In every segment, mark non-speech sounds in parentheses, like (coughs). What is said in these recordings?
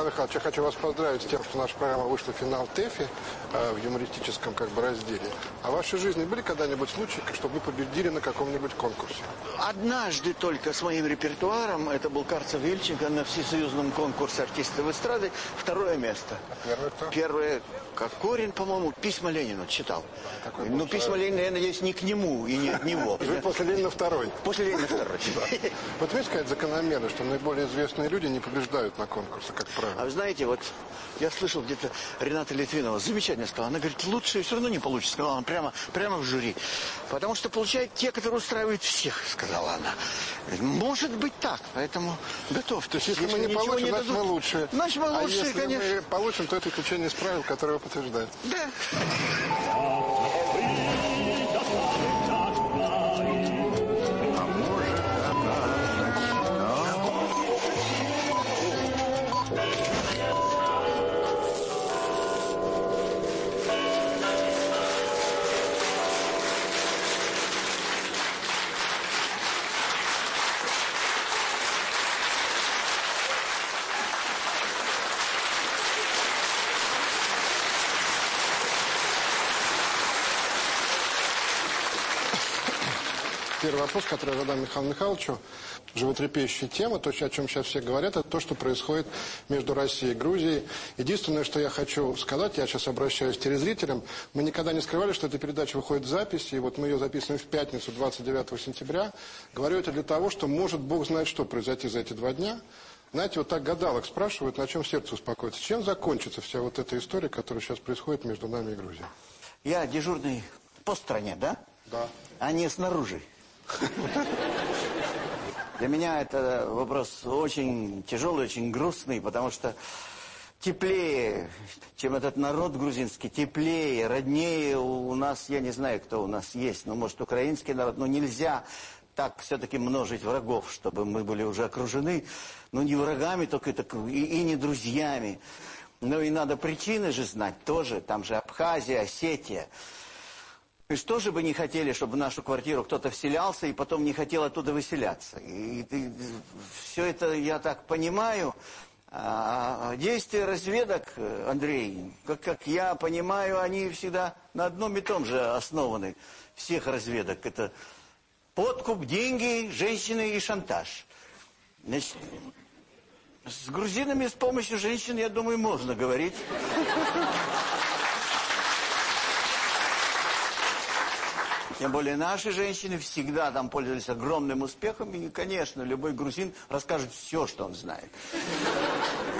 Михаил Михайлович, я хочу вас поздравить с тем, что наша программа вышла в финал ТЭФИ э, в юмористическом как бы разделе. А в вашей жизни были когда-нибудь случаи, чтобы вы победили на каком-нибудь конкурсе? Однажды только с моим репертуаром, это был Карцев Ильченко на всесоюзном конкурсе артистов эстрады, второе место. А первое кто? Первое, как Корин, по-моему, письма Ленину читал. Такой ну, был письма Ленина, я надеюсь, не к нему и не от него. Вы после Ленина второй. После Ленина второй. (laughs) Вот видите, какая закономерность, что наиболее известные люди не побеждают на конкурсах, как А правило. вы знаете, вот я слышал где-то Рената Литвинова, замечательно сказала. Она говорит, лучше все равно не получится, сказала она прямо, прямо в жюри. Потому что получают те, которые устраивают всех, сказала она. Может быть так, поэтому готовьте. То есть, если, мы не получим, значит, мы дадут- лучшие. Значит, мы а лучшие, если конечно. мы получим, то это исключение из правил, которое вы подтверждаете. Да. Вопрос, который я задам Михаилу Михайловичу, животрепещущая тема, то, о чем сейчас все говорят, это то, что происходит между Россией и Грузией. Единственное, что я хочу сказать, я сейчас обращаюсь к телезрителям, мы никогда не скрывали, что эта передача выходит в записи, и вот мы ее записываем в пятницу, 29 сентября. Говорю это для того, что может Бог знает, что произойти за эти два дня. Знаете, вот так гадалок спрашивают, на чем сердце успокоится. Чем закончится вся вот эта история, которая сейчас происходит между нами и Грузией? Я дежурный по стране, да? Да. А не снаружи. Для меня это вопрос очень тяжелый, очень грустный, потому что теплее, чем этот народ грузинский, теплее, роднее у нас, я не знаю, кто у нас есть, ну, может, украинский народ, но нельзя так все-таки множить врагов, чтобы мы были уже окружены, ну, не врагами только, так и, и не друзьями. Ну, и надо причины же знать тоже, там же Абхазия, Осетия. Мы же тоже бы не хотели, чтобы в нашу квартиру кто-то вселялся и потом не хотел оттуда выселяться. И, все это я так понимаю. А действия разведок, Андрей, как, как я понимаю, они всегда на одном и том же основаны. Всех разведок. Это подкуп, деньги, женщины и шантаж. Значит, с грузинами с помощью женщин, я думаю, можно говорить. Тем более наши женщины всегда там пользовались огромным успехом. И, конечно, любой грузин расскажет все, что он знает.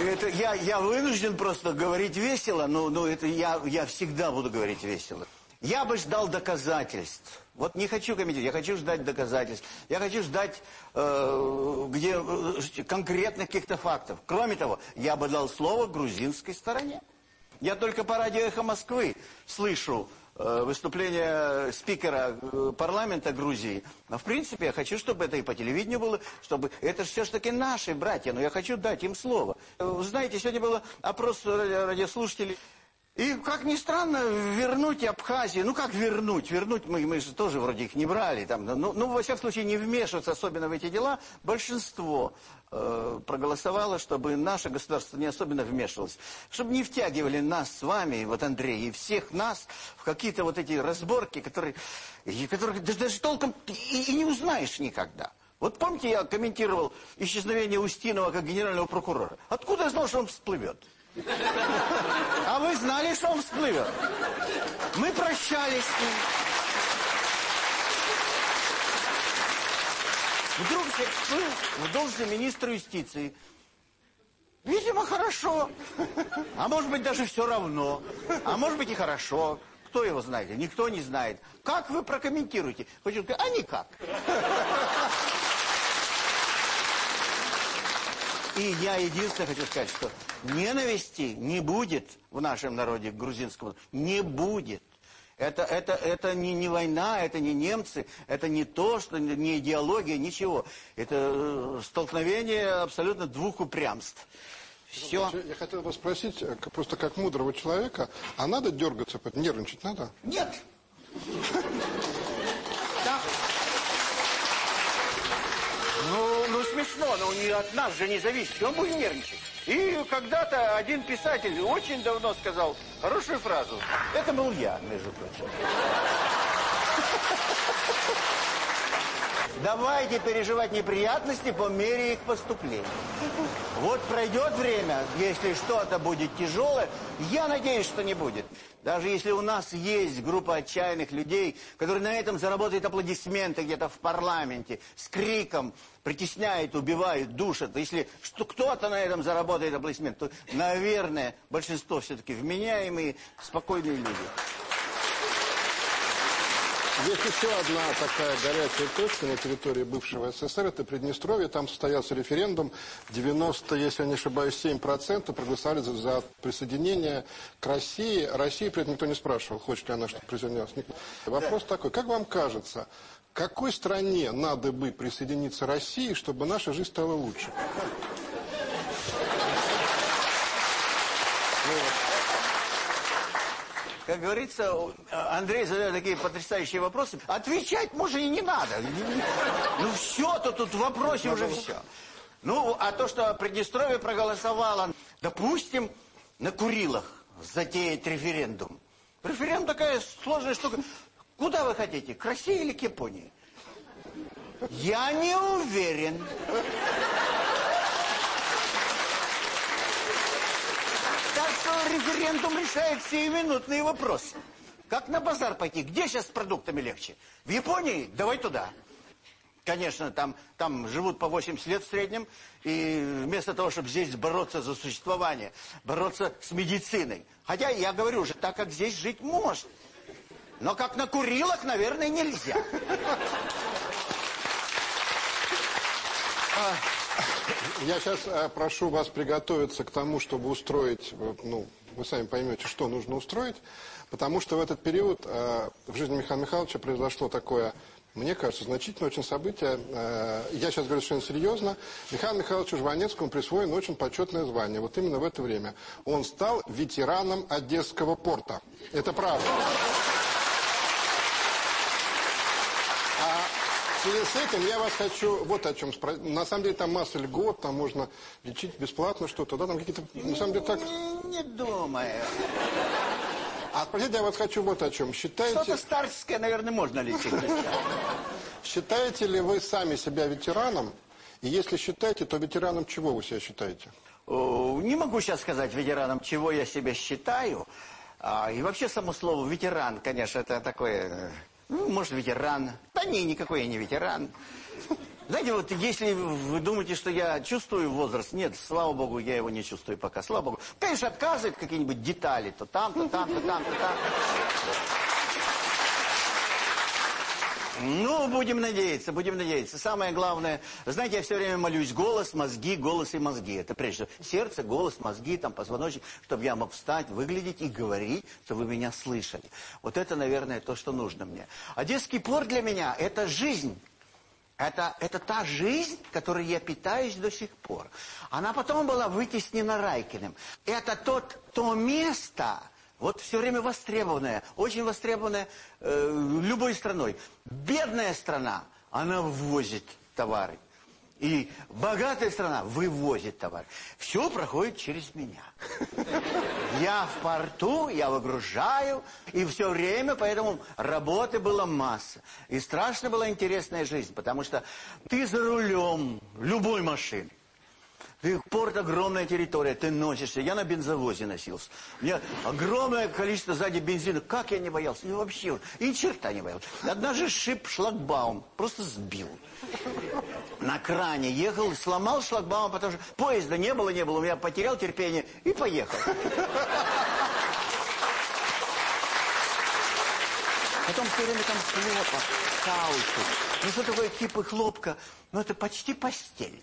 Это я, я вынужден просто говорить весело, но, но это я, я всегда буду говорить весело. Я бы ждал доказательств. Вот не хочу комментировать, я хочу ждать доказательств. Я хочу ждать э, где, э, конкретных каких-то фактов. Кроме того, я бы дал слово грузинской стороне. Я только по радио «Эхо Москвы» слышу выступление спикера э, парламента Грузии. Но, в принципе, я хочу, чтобы это и по телевидению было, чтобы... Это же все-таки наши братья, но я хочу дать им слово. Э, знаете, сегодня был опрос ради- радиослушателей. И, как ни странно, вернуть Абхазию, ну как вернуть? Вернуть мы, мы же тоже вроде их не брали. Там, ну, ну, во всяком случае, не вмешиваться особенно в эти дела. Большинство э, проголосовало, чтобы наше государство не особенно вмешивалось. Чтобы не втягивали нас с вами, вот Андрей, и всех нас в какие-то вот эти разборки, которые, и которых даже, даже толком и, и не узнаешь никогда. Вот помните, я комментировал исчезновение Устинова как генерального прокурора? Откуда я знал, что он всплывет? А вы знали, что он всплывет? Мы прощались с ним. Вдруг всех всплыл в должности министра юстиции. Видимо, хорошо. А может быть, даже все равно. А может быть и хорошо. Кто его знает? Никто не знает. Как вы прокомментируете? Хочу сказать, а никак. И я единственное хочу сказать, что ненависти не будет в нашем народе к грузинскому. Не будет. Это, это, это не, не война, это не немцы, это не то, что не идеология, ничего. Это э, столкновение абсолютно двух упрямств. Все. Я хотел бы спросить, э, просто как мудрого человека, а надо дергаться, нервничать надо? Нет. Да. Ну, ну, с смешно, но не от нас же не зависит. Чего будем нервничать? И когда-то один писатель очень давно сказал хорошую фразу. Это был я, между прочим. Давайте переживать неприятности по мере их поступления. Вот пройдет время, если что-то будет тяжелое, я надеюсь, что не будет. Даже если у нас есть группа отчаянных людей, которые на этом заработают аплодисменты где-то в парламенте, с криком, притесняют, убивают, душат. Если кто-то на этом заработает аплодисменты, то, наверное, большинство все-таки вменяемые, спокойные люди. Есть еще одна такая горячая точка на территории бывшего СССР, это Приднестровье. Там состоялся референдум. 90, если я не ошибаюсь, 7% проголосовали за, за присоединение к России. России при этом никто не спрашивал, хочет ли она, чтобы присоединялась. Вопрос да. такой, как вам кажется, какой стране надо бы присоединиться России, чтобы наша жизнь стала лучше? как говорится, Андрей задает такие потрясающие вопросы. Отвечать, может, и не надо. Ну, все-то тут в вопросе уже все. Ну, а то, что Приднестровье проголосовало, допустим, на Курилах затеять референдум. Референдум такая сложная штука. Куда вы хотите, к России или к Японии? Я не уверен. что референдум решает сиюминутные вопросы. Как на базар пойти? Где сейчас с продуктами легче? В Японии? Давай туда. Конечно, там, там живут по 80 лет в среднем, и вместо того, чтобы здесь бороться за существование, бороться с медициной. Хотя, я говорю уже, так как здесь жить можно. Но как на Курилах, наверное, нельзя. Я сейчас э, прошу вас приготовиться к тому, чтобы устроить, ну, вы сами поймете, что нужно устроить, потому что в этот период э, в жизни Михаила Михайловича произошло такое, мне кажется, значительное очень событие. Я сейчас говорю совершенно серьезно. Михаилу Михайловичу Жванецкому присвоено очень почетное звание. Вот именно в это время. Он стал ветераном Одесского порта. Это правда. В связи с этим я вас хочу вот о чем спросить. На самом деле там масса льгот, там можно лечить бесплатно что-то, да, там какие-то, на самом деле так... Не думаю. А спросить я вас хочу вот о чем. Считаете... Что-то старческое, наверное, можно лечить. Считаете ли вы сами себя ветераном? И если считаете, то ветераном чего вы себя считаете? Не могу сейчас сказать ветераном, чего я себя считаю. А, и вообще само слово ветеран, конечно, это такое э, ну, может, ветеран. Да не, никакой я не ветеран. Знаете, вот если вы думаете, что я чувствую возраст, нет, слава богу, я его не чувствую пока, слава богу. Конечно, отказывает какие-нибудь детали, то там, то там, то там, то там. Ну, будем надеяться, будем надеяться. Самое главное, знаете, я все время молюсь, голос, мозги, голос и мозги. Это прежде всего сердце, голос, мозги, там позвоночник, чтобы я мог встать, выглядеть и говорить, чтобы вы меня слышали. Вот это, наверное, то, что нужно мне. Одесский порт для меня – это жизнь. Это, это та жизнь, которой я питаюсь до сих пор. Она потом была вытеснена Райкиным. Это тот, то место, вот все время востребованная, очень востребованная э, любой страной. Бедная страна, она ввозит товары. И богатая страна вывозит товар. Все проходит через меня. Я в порту, я выгружаю, и все время, поэтому работы было масса. И страшно была интересная жизнь, потому что ты за рулем любой машины. Ты, порт огромная территория, ты носишься. Я на бензовозе носился. У меня огромное количество сзади бензина. Как я не боялся? Ну вообще, и черта не боялся. Однажды шип шлагбаум, просто сбил. На кране ехал, сломал шлагбаум, потому что поезда не было, не было. У меня потерял терпение и поехал. Потом все время там хлопа, каучук. Ну что такое типа хлопка? Ну это почти постель.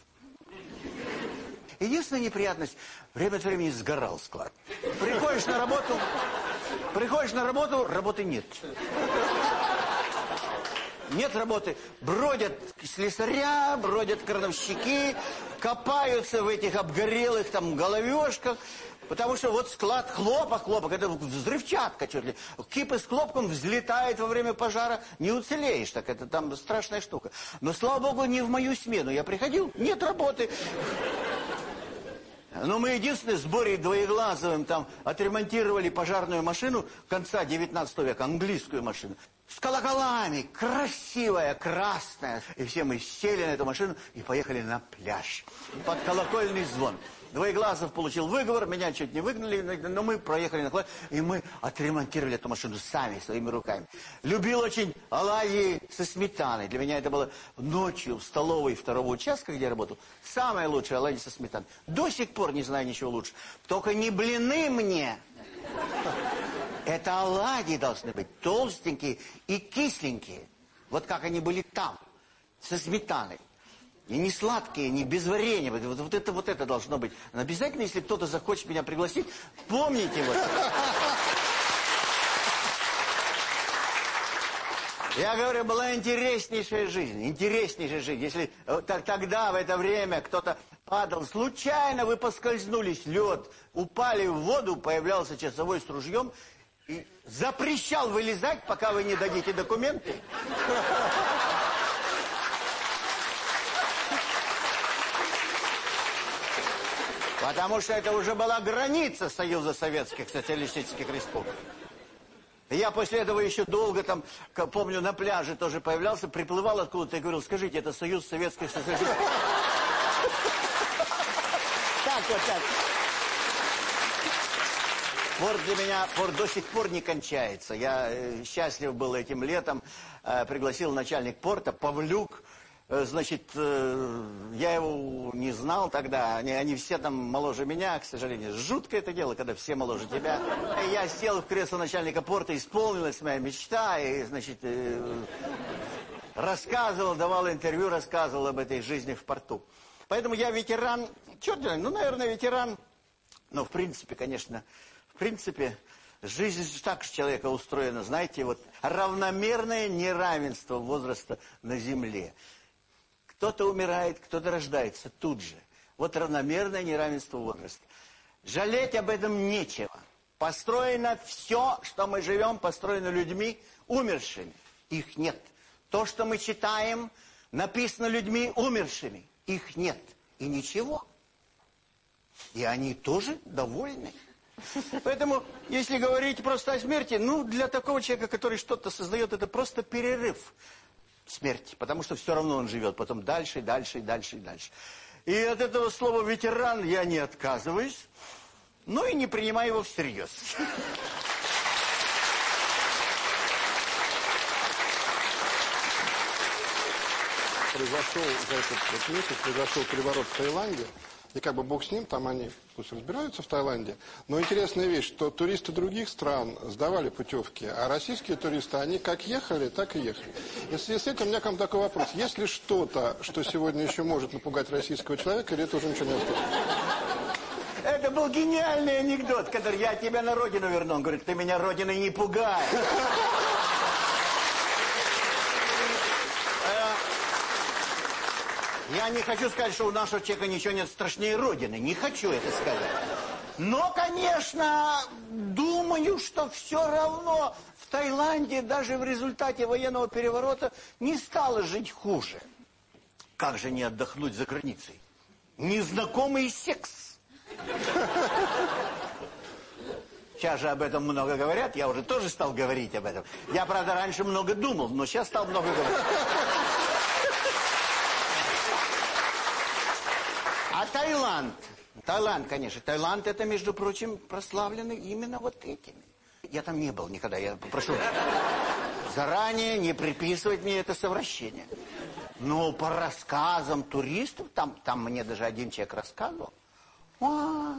Единственная неприятность, время от времени сгорал склад. Приходишь на работу, приходишь на работу, работы нет. нет работы. Бродят слесаря, бродят крановщики, копаются в этих обгорелых там головешках. Потому что вот склад хлопок, хлопок, это взрывчатка чуть ли. Кипы с хлопком взлетает во время пожара, не уцелеешь, так это там страшная штука. Но, слава богу, не в мою смену. Я приходил, нет работы. Но мы единственное с Борей Двоеглазовым там отремонтировали пожарную машину конца 19 века, английскую машину. С колоколами, красивая, красная. И все мы сели на эту машину и поехали на пляж. Под колокольный звон. Двоеглазов получил выговор, меня чуть не выгнали, но мы проехали на класс, и мы отремонтировали эту машину сами, своими руками. Любил очень оладьи со сметаной. Для меня это было ночью в столовой второго участка, где я работал, самое лучшее оладьи со сметаной. До сих пор не знаю ничего лучше. Только не блины мне. Это оладьи должны быть толстенькие и кисленькие. Вот как они были там, со сметаной. И не сладкие, не без варенья. Вот, вот это вот это должно быть. Но обязательно, если кто-то захочет меня пригласить, помните вот. Я говорю, была интереснейшая жизнь, интереснейшая жизнь. Если э, так, тогда, в это время, кто-то падал, случайно вы поскользнулись, лед, упали в воду, появлялся часовой с ружьем и запрещал вылезать, пока вы не дадите документы. Потому что это уже была граница Союза Советских Социалистических Республик. Я после этого еще долго там, помню, на пляже тоже появлялся, приплывал откуда-то и говорил, скажите, это Союз Советских Социалистических... Так вот так. Порт для меня порт до сих пор не кончается. Я э, счастлив был этим летом. Э, пригласил начальник порта Павлюк значит, э, я его не знал тогда, они, они все там моложе меня, к сожалению. Жуткое это дело, когда все моложе тебя. Я сел в кресло начальника порта, исполнилась моя мечта, и, значит, э, рассказывал, давал интервью, рассказывал об этой жизни в порту. Поэтому я ветеран, черт знает, ну, наверное, ветеран, но, в принципе, конечно, в принципе, жизнь так же человека устроена, знаете, вот равномерное неравенство возраста на земле. Кто-то умирает, кто-то рождается тут же. Вот равномерное неравенство возраста. Жалеть об этом нечего. Построено все, что мы живем, построено людьми умершими. Их нет. То, что мы читаем, написано людьми умершими. Их нет. И ничего. И они тоже довольны. Поэтому, если говорить просто о смерти, ну, для такого человека, который что-то создает, это просто перерыв смерти, потому что все равно он живет потом дальше, дальше, дальше дальше. И от этого слова «ветеран» я не отказываюсь, но и не принимаю его всерьез. Произошел за этот месяц, произошел переворот в Таиланде. И как бы бог с ним, там они пусть разбираются в Таиланде. Но интересная вещь, что туристы других стран сдавали путевки, а российские туристы, они как ехали, так и ехали. И в связи с этим у меня к вам такой вопрос. Есть ли что-то, что сегодня еще может напугать российского человека, или это уже ничего не осталось? Это был гениальный анекдот, который я тебя на родину верну. Он говорит, ты меня родиной не пугай. Я не хочу сказать, что у нашего человека ничего нет страшнее Родины. Не хочу это сказать. Но, конечно, думаю, что все равно в Таиланде даже в результате военного переворота не стало жить хуже. Как же не отдохнуть за границей? Незнакомый секс. Сейчас же об этом много говорят, я уже тоже стал говорить об этом. Я, правда, раньше много думал, но сейчас стал много говорить. А Таиланд? Таиланд, конечно. Таиланд это, между прочим, прославленный именно вот этими. Я там не был никогда, я попрошу заранее не приписывать мне это совращение. Но по рассказам туристов, там, там мне даже один человек рассказывал. А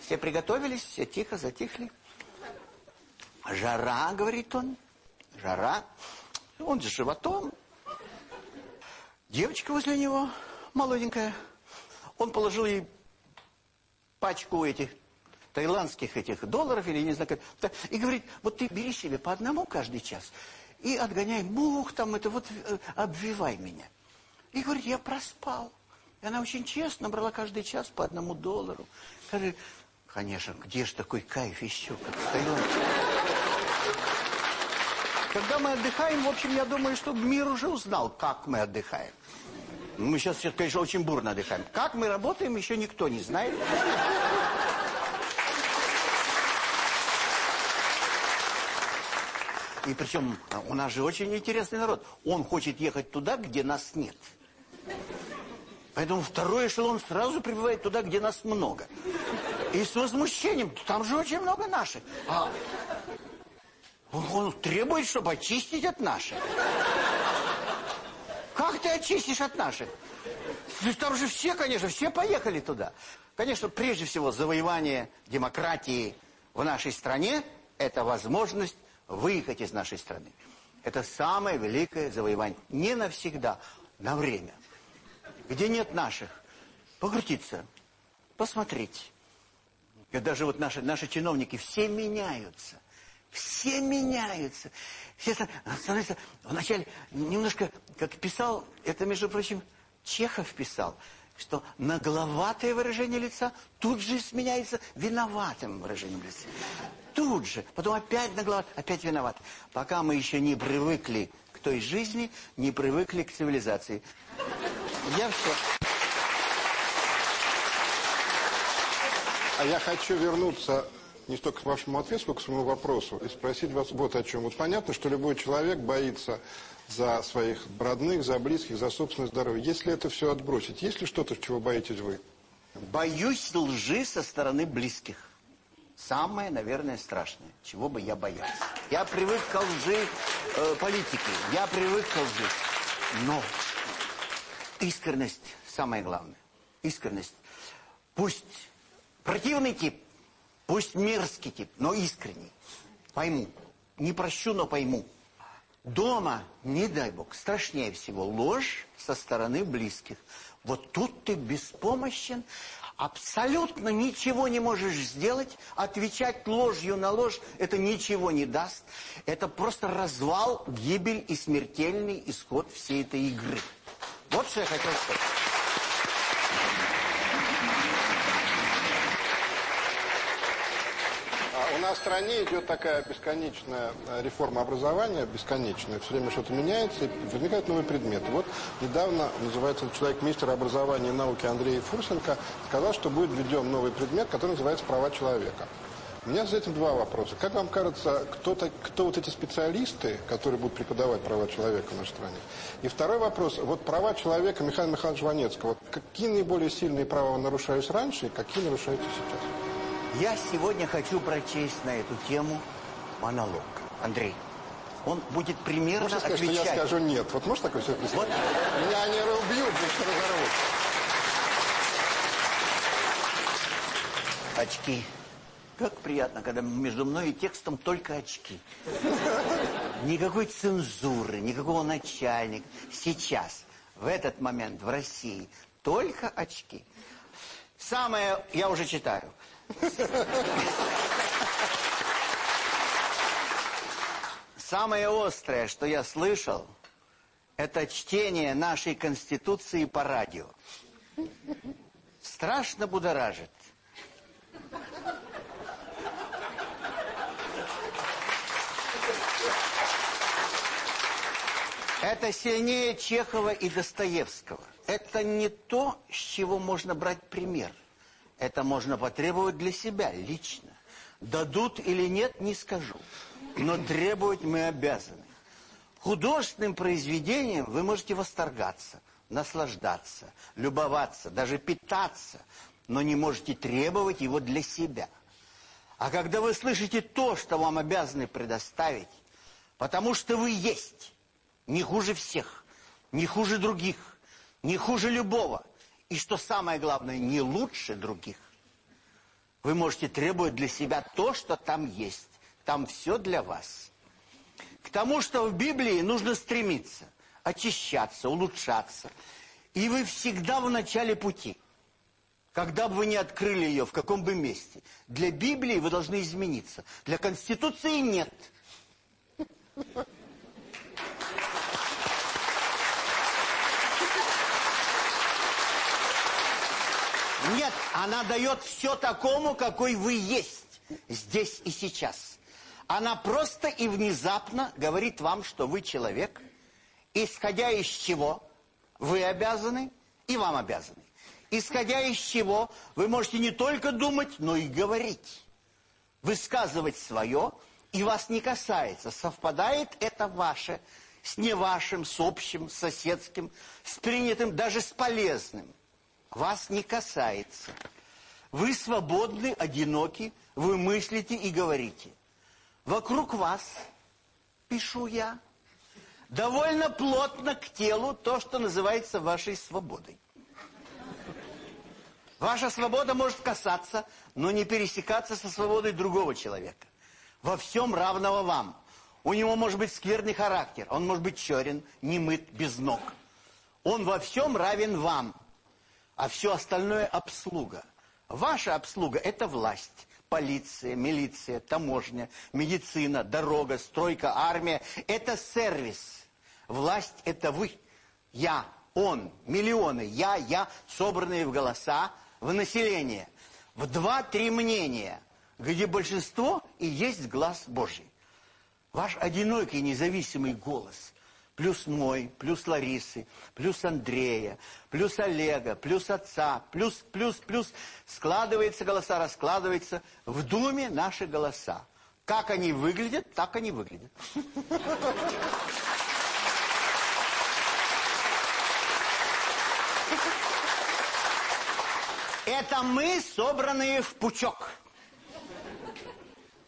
Все приготовились, все тихо, затихли. Жара, говорит он, жара. Он с животом. Девочка возле него молоденькая. Он положил ей пачку этих таиландских этих долларов или не знаю как. И говорит, вот ты бери себе по одному каждый час. и отгоняй мух, там это вот э, обвивай меня. И говорит, я проспал. И она очень честно брала каждый час по одному доллару. Скажи, конечно, где же такой кайф еще, как встаем? Когда мы отдыхаем, в общем, я думаю, что мир уже узнал, как мы отдыхаем. Мы сейчас, конечно, очень бурно отдыхаем. Как мы работаем, еще никто не знает. И причем у нас же очень интересный народ. Он хочет ехать туда, где нас нет. Поэтому второй эшелон сразу прибывает туда, где нас много. И с возмущением, там же очень много наших. А он требует, чтобы очистить от наших. Как ты очистишь от наших? Там же все, конечно, все поехали туда. Конечно, прежде всего, завоевание демократии в нашей стране – это возможность выехать из нашей страны. Это самое великое завоевание. Не навсегда, на время. Где нет наших, покрутиться, посмотреть. И даже вот наши, наши чиновники все меняются. Все меняются. Все становятся... Вначале немножко, как писал, это, между прочим, Чехов писал, что нагловатое выражение лица тут же сменяется виноватым выражением лица. Тут же. Потом опять нагловат, опять виноват. Пока мы еще не привыкли к той жизни, не привыкли к цивилизации. Я все. А я хочу вернуться не столько к вашему ответу, сколько к своему вопросу и спросить вас вот о чем. Вот понятно, что любой человек боится за своих родных, за близких, за собственное здоровье. Если это все отбросить, есть ли что-то, чего боитесь вы? Боюсь лжи со стороны близких. Самое, наверное, страшное, чего бы я боялся. Я привык к лжи э, политики, я привык к лжи. Но искренность самое главное. Искренность. Пусть противный тип Пусть мерзкий тип, но искренний. Пойму. Не прощу, но пойму. Дома, не дай бог, страшнее всего ложь со стороны близких. Вот тут ты беспомощен, абсолютно ничего не можешь сделать. Отвечать ложью на ложь это ничего не даст. Это просто развал, гибель и смертельный исход всей этой игры. Вот что я хотел сказать. Нас в стране идет такая бесконечная э, реформа образования, бесконечная. Все время что-то меняется, и возникают новые предметы. Вот недавно, называется человек мистер образования и науки Андрей Фурсенко, сказал, что будет введен новый предмет, который называется «Права человека». У меня за этим два вопроса. Как вам кажется, кто, -то, кто вот эти специалисты, которые будут преподавать права человека в нашей стране? И второй вопрос. Вот права человека Михаила Михайловича Ванецкого. Какие наиболее сильные права нарушались раньше и какие нарушаются сейчас? Я сегодня хочу прочесть на эту тему монолог. Андрей, он будет примерно Можно сказать, отвечать. что я скажу нет? Вот можно такое все Вот. Меня они убьют, если разорвут. Очки. Как приятно, когда между мной и текстом только очки. Никакой цензуры, никакого начальника. Сейчас, в этот момент в России, только очки. Самое, я уже читаю. Самое острое, что я слышал, это чтение нашей Конституции по радио. Страшно будоражит. Это сильнее Чехова и Достоевского. Это не то, с чего можно брать пример. Это можно потребовать для себя, лично. Дадут или нет, не скажу. Но требовать мы обязаны. Художественным произведением вы можете восторгаться, наслаждаться, любоваться, даже питаться, но не можете требовать его для себя. А когда вы слышите то, что вам обязаны предоставить, потому что вы есть, не хуже всех, не хуже других, не хуже любого – и что самое главное, не лучше других. Вы можете требовать для себя то, что там есть. Там все для вас. К тому, что в Библии нужно стремиться, очищаться, улучшаться. И вы всегда в начале пути. Когда бы вы не открыли ее, в каком бы месте. Для Библии вы должны измениться. Для Конституции нет. Нет, она дает все такому, какой вы есть, здесь и сейчас. Она просто и внезапно говорит вам, что вы человек, исходя из чего вы обязаны и вам обязаны. Исходя из чего вы можете не только думать, но и говорить. Высказывать свое, и вас не касается. Совпадает это ваше с не вашим, с общим, с соседским, с принятым, даже с полезным. Вас не касается. Вы свободны, одиноки, вы мыслите и говорите. Вокруг вас, пишу я, довольно плотно к телу то, что называется вашей свободой. Ваша свобода может касаться, но не пересекаться со свободой другого человека. Во всем равного вам. У него может быть скверный характер, он может быть черен, немыт, без ног. Он во всем равен вам, а все остальное обслуга. Ваша обслуга – это власть, полиция, милиция, таможня, медицина, дорога, стройка, армия – это сервис. Власть – это вы, я, он, миллионы, я, я, собранные в голоса, в население. В два-три мнения, где большинство и есть глаз Божий. Ваш одинокий независимый голос, плюс мой, плюс Ларисы, плюс Андрея, плюс Олега, плюс отца, плюс, плюс, плюс, складывается голоса, раскладывается. В Думе наши голоса. Как они выглядят, так они выглядят. Это мы, собранные в пучок.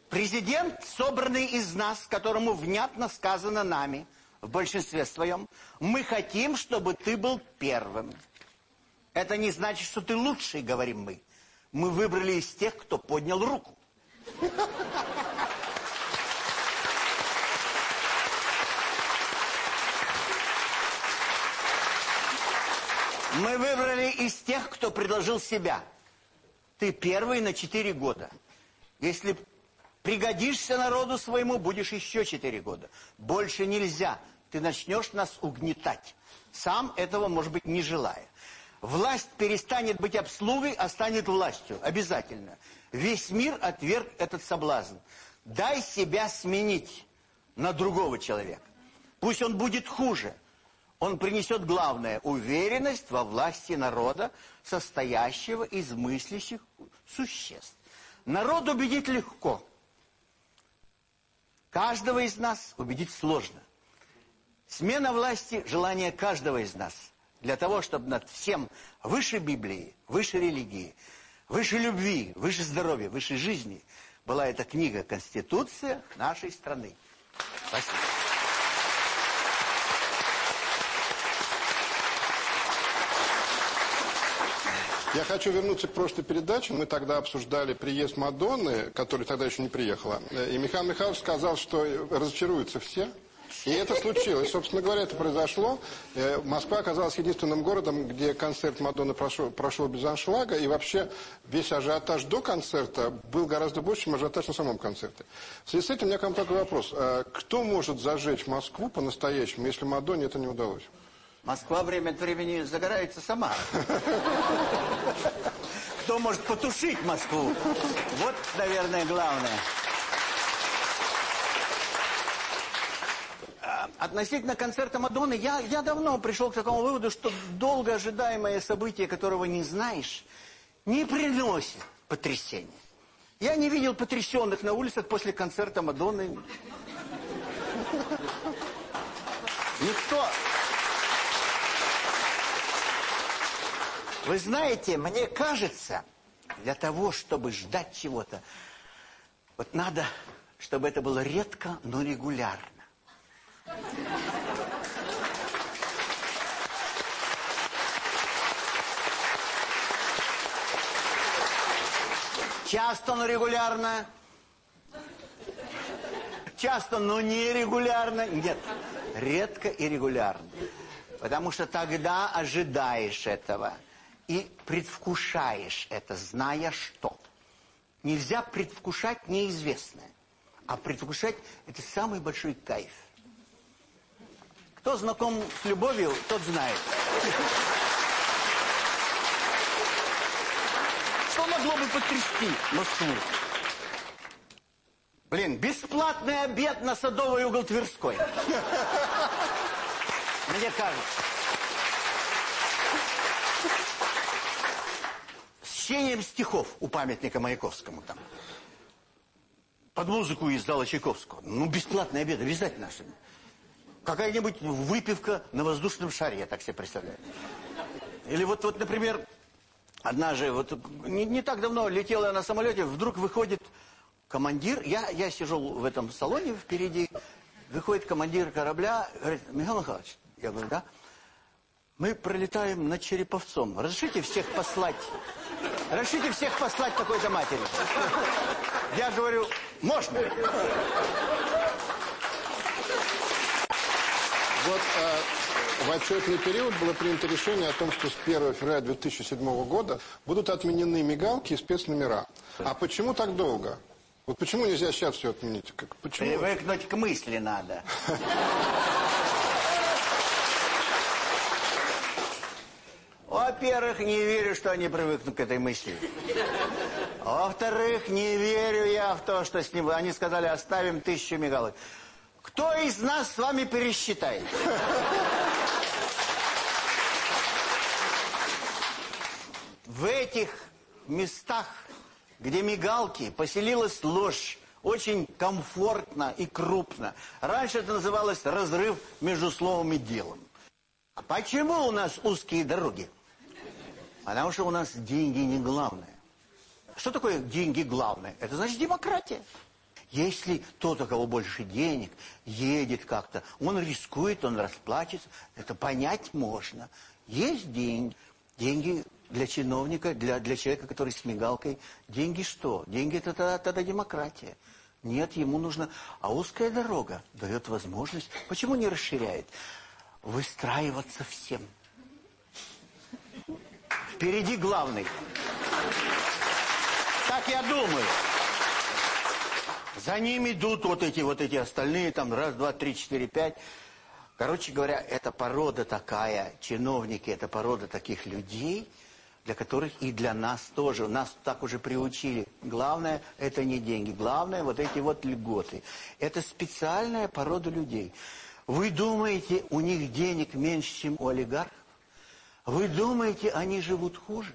Президент, собранный из нас, которому внятно сказано нами, в большинстве своем, мы хотим, чтобы ты был первым. Это не значит, что ты лучший, говорим мы. Мы выбрали из тех, кто поднял руку. Мы выбрали из тех, кто предложил себя. Ты первый на четыре года. Если Пригодишься народу своему, будешь еще четыре года. Больше нельзя. Ты начнешь нас угнетать. Сам этого, может быть, не желая. Власть перестанет быть обслугой, а станет властью. Обязательно. Весь мир отверг этот соблазн. Дай себя сменить на другого человека. Пусть он будет хуже. Он принесет главное – уверенность во власти народа, состоящего из мыслящих существ. Народ убедить легко – Каждого из нас убедить сложно. Смена власти – желание каждого из нас. Для того, чтобы над всем выше Библии, выше религии, выше любви, выше здоровья, выше жизни была эта книга «Конституция нашей страны». Спасибо. Я хочу вернуться к прошлой передаче. Мы тогда обсуждали приезд Мадонны, которая тогда еще не приехала. И Михаил Михайлович сказал, что разочаруются все. И это случилось. Собственно говоря, это произошло. Э, Москва оказалась единственным городом, где концерт Мадонны прошел, прошел без аншлага. И вообще весь ажиотаж до концерта был гораздо больше, чем ажиотаж на самом концерте. В связи с этим у меня к вам такой вопрос. А кто может зажечь Москву по-настоящему, если Мадонне это не удалось? Москва время от времени загорается сама. Кто может потушить Москву? Вот, наверное, главное. Относительно концерта Мадонны, я, я давно пришел к такому выводу, что долго ожидаемое событие, которого не знаешь, не приносит потрясения. Я не видел потрясенных на улицах после концерта Мадонны. Никто... Вы знаете, мне кажется, для того, чтобы ждать чего-то, вот надо, чтобы это было редко, но регулярно. Часто, но регулярно. Часто, но нерегулярно. Нет, редко и регулярно. Потому что тогда ожидаешь этого и предвкушаешь это, зная что. Нельзя предвкушать неизвестное, а предвкушать – это самый большой кайф. Кто знаком с любовью, тот знает. что могло бы потрясти Москву? Блин, бесплатный обед на Садовый угол Тверской. Мне кажется. С чтением стихов у памятника Маяковскому там. Под музыку из зала Чайковского. Ну, бесплатный обед обязательно. Какая-нибудь выпивка на воздушном шаре, я так себе представляю. Или вот, вот например, однажды, вот не, не так давно летела я на самолете, вдруг выходит командир, я, я сижу в этом салоне впереди, выходит командир корабля, говорит, Михаил Михайлович, я говорю, да, мы пролетаем над Череповцом, разрешите всех послать, разрешите всех послать такой-то матери. Я говорю, можно. Вот э, в отчетный период было принято решение о том, что с 1 февраля 2007 года будут отменены мигалки и спецномера. А почему так долго? Вот почему нельзя сейчас все отменить? Как, почему? Привыкнуть к мысли надо. Во-первых, не верю, что они привыкнут к этой мысли. Во-вторых, не верю я в то, что с ним... Они сказали, оставим тысячу мигалок. Кто из нас с вами пересчитает? В этих местах, где мигалки, поселилась ложь. Очень комфортно и крупно. Раньше это называлось разрыв между словом и делом. А почему у нас узкие дороги? Потому что у нас деньги не главное. Что такое деньги главное? Это значит демократия. Если тот, у кого больше денег, едет как-то, он рискует, он расплачется, это понять можно. Есть деньги. Деньги для чиновника, для, для человека, который с мигалкой. Деньги что? Деньги это тогда, тогда демократия. Нет, ему нужно... А узкая дорога дает возможность... Почему не расширяет? Выстраиваться всем. Впереди главный. Так я думаю. За ним идут вот эти вот эти остальные, там раз, два, три, четыре, пять. Короче говоря, это порода такая, чиновники, это порода таких людей, для которых и для нас тоже, нас так уже приучили. Главное, это не деньги, главное, вот эти вот льготы. Это специальная порода людей. Вы думаете, у них денег меньше, чем у олигархов? Вы думаете, они живут хуже?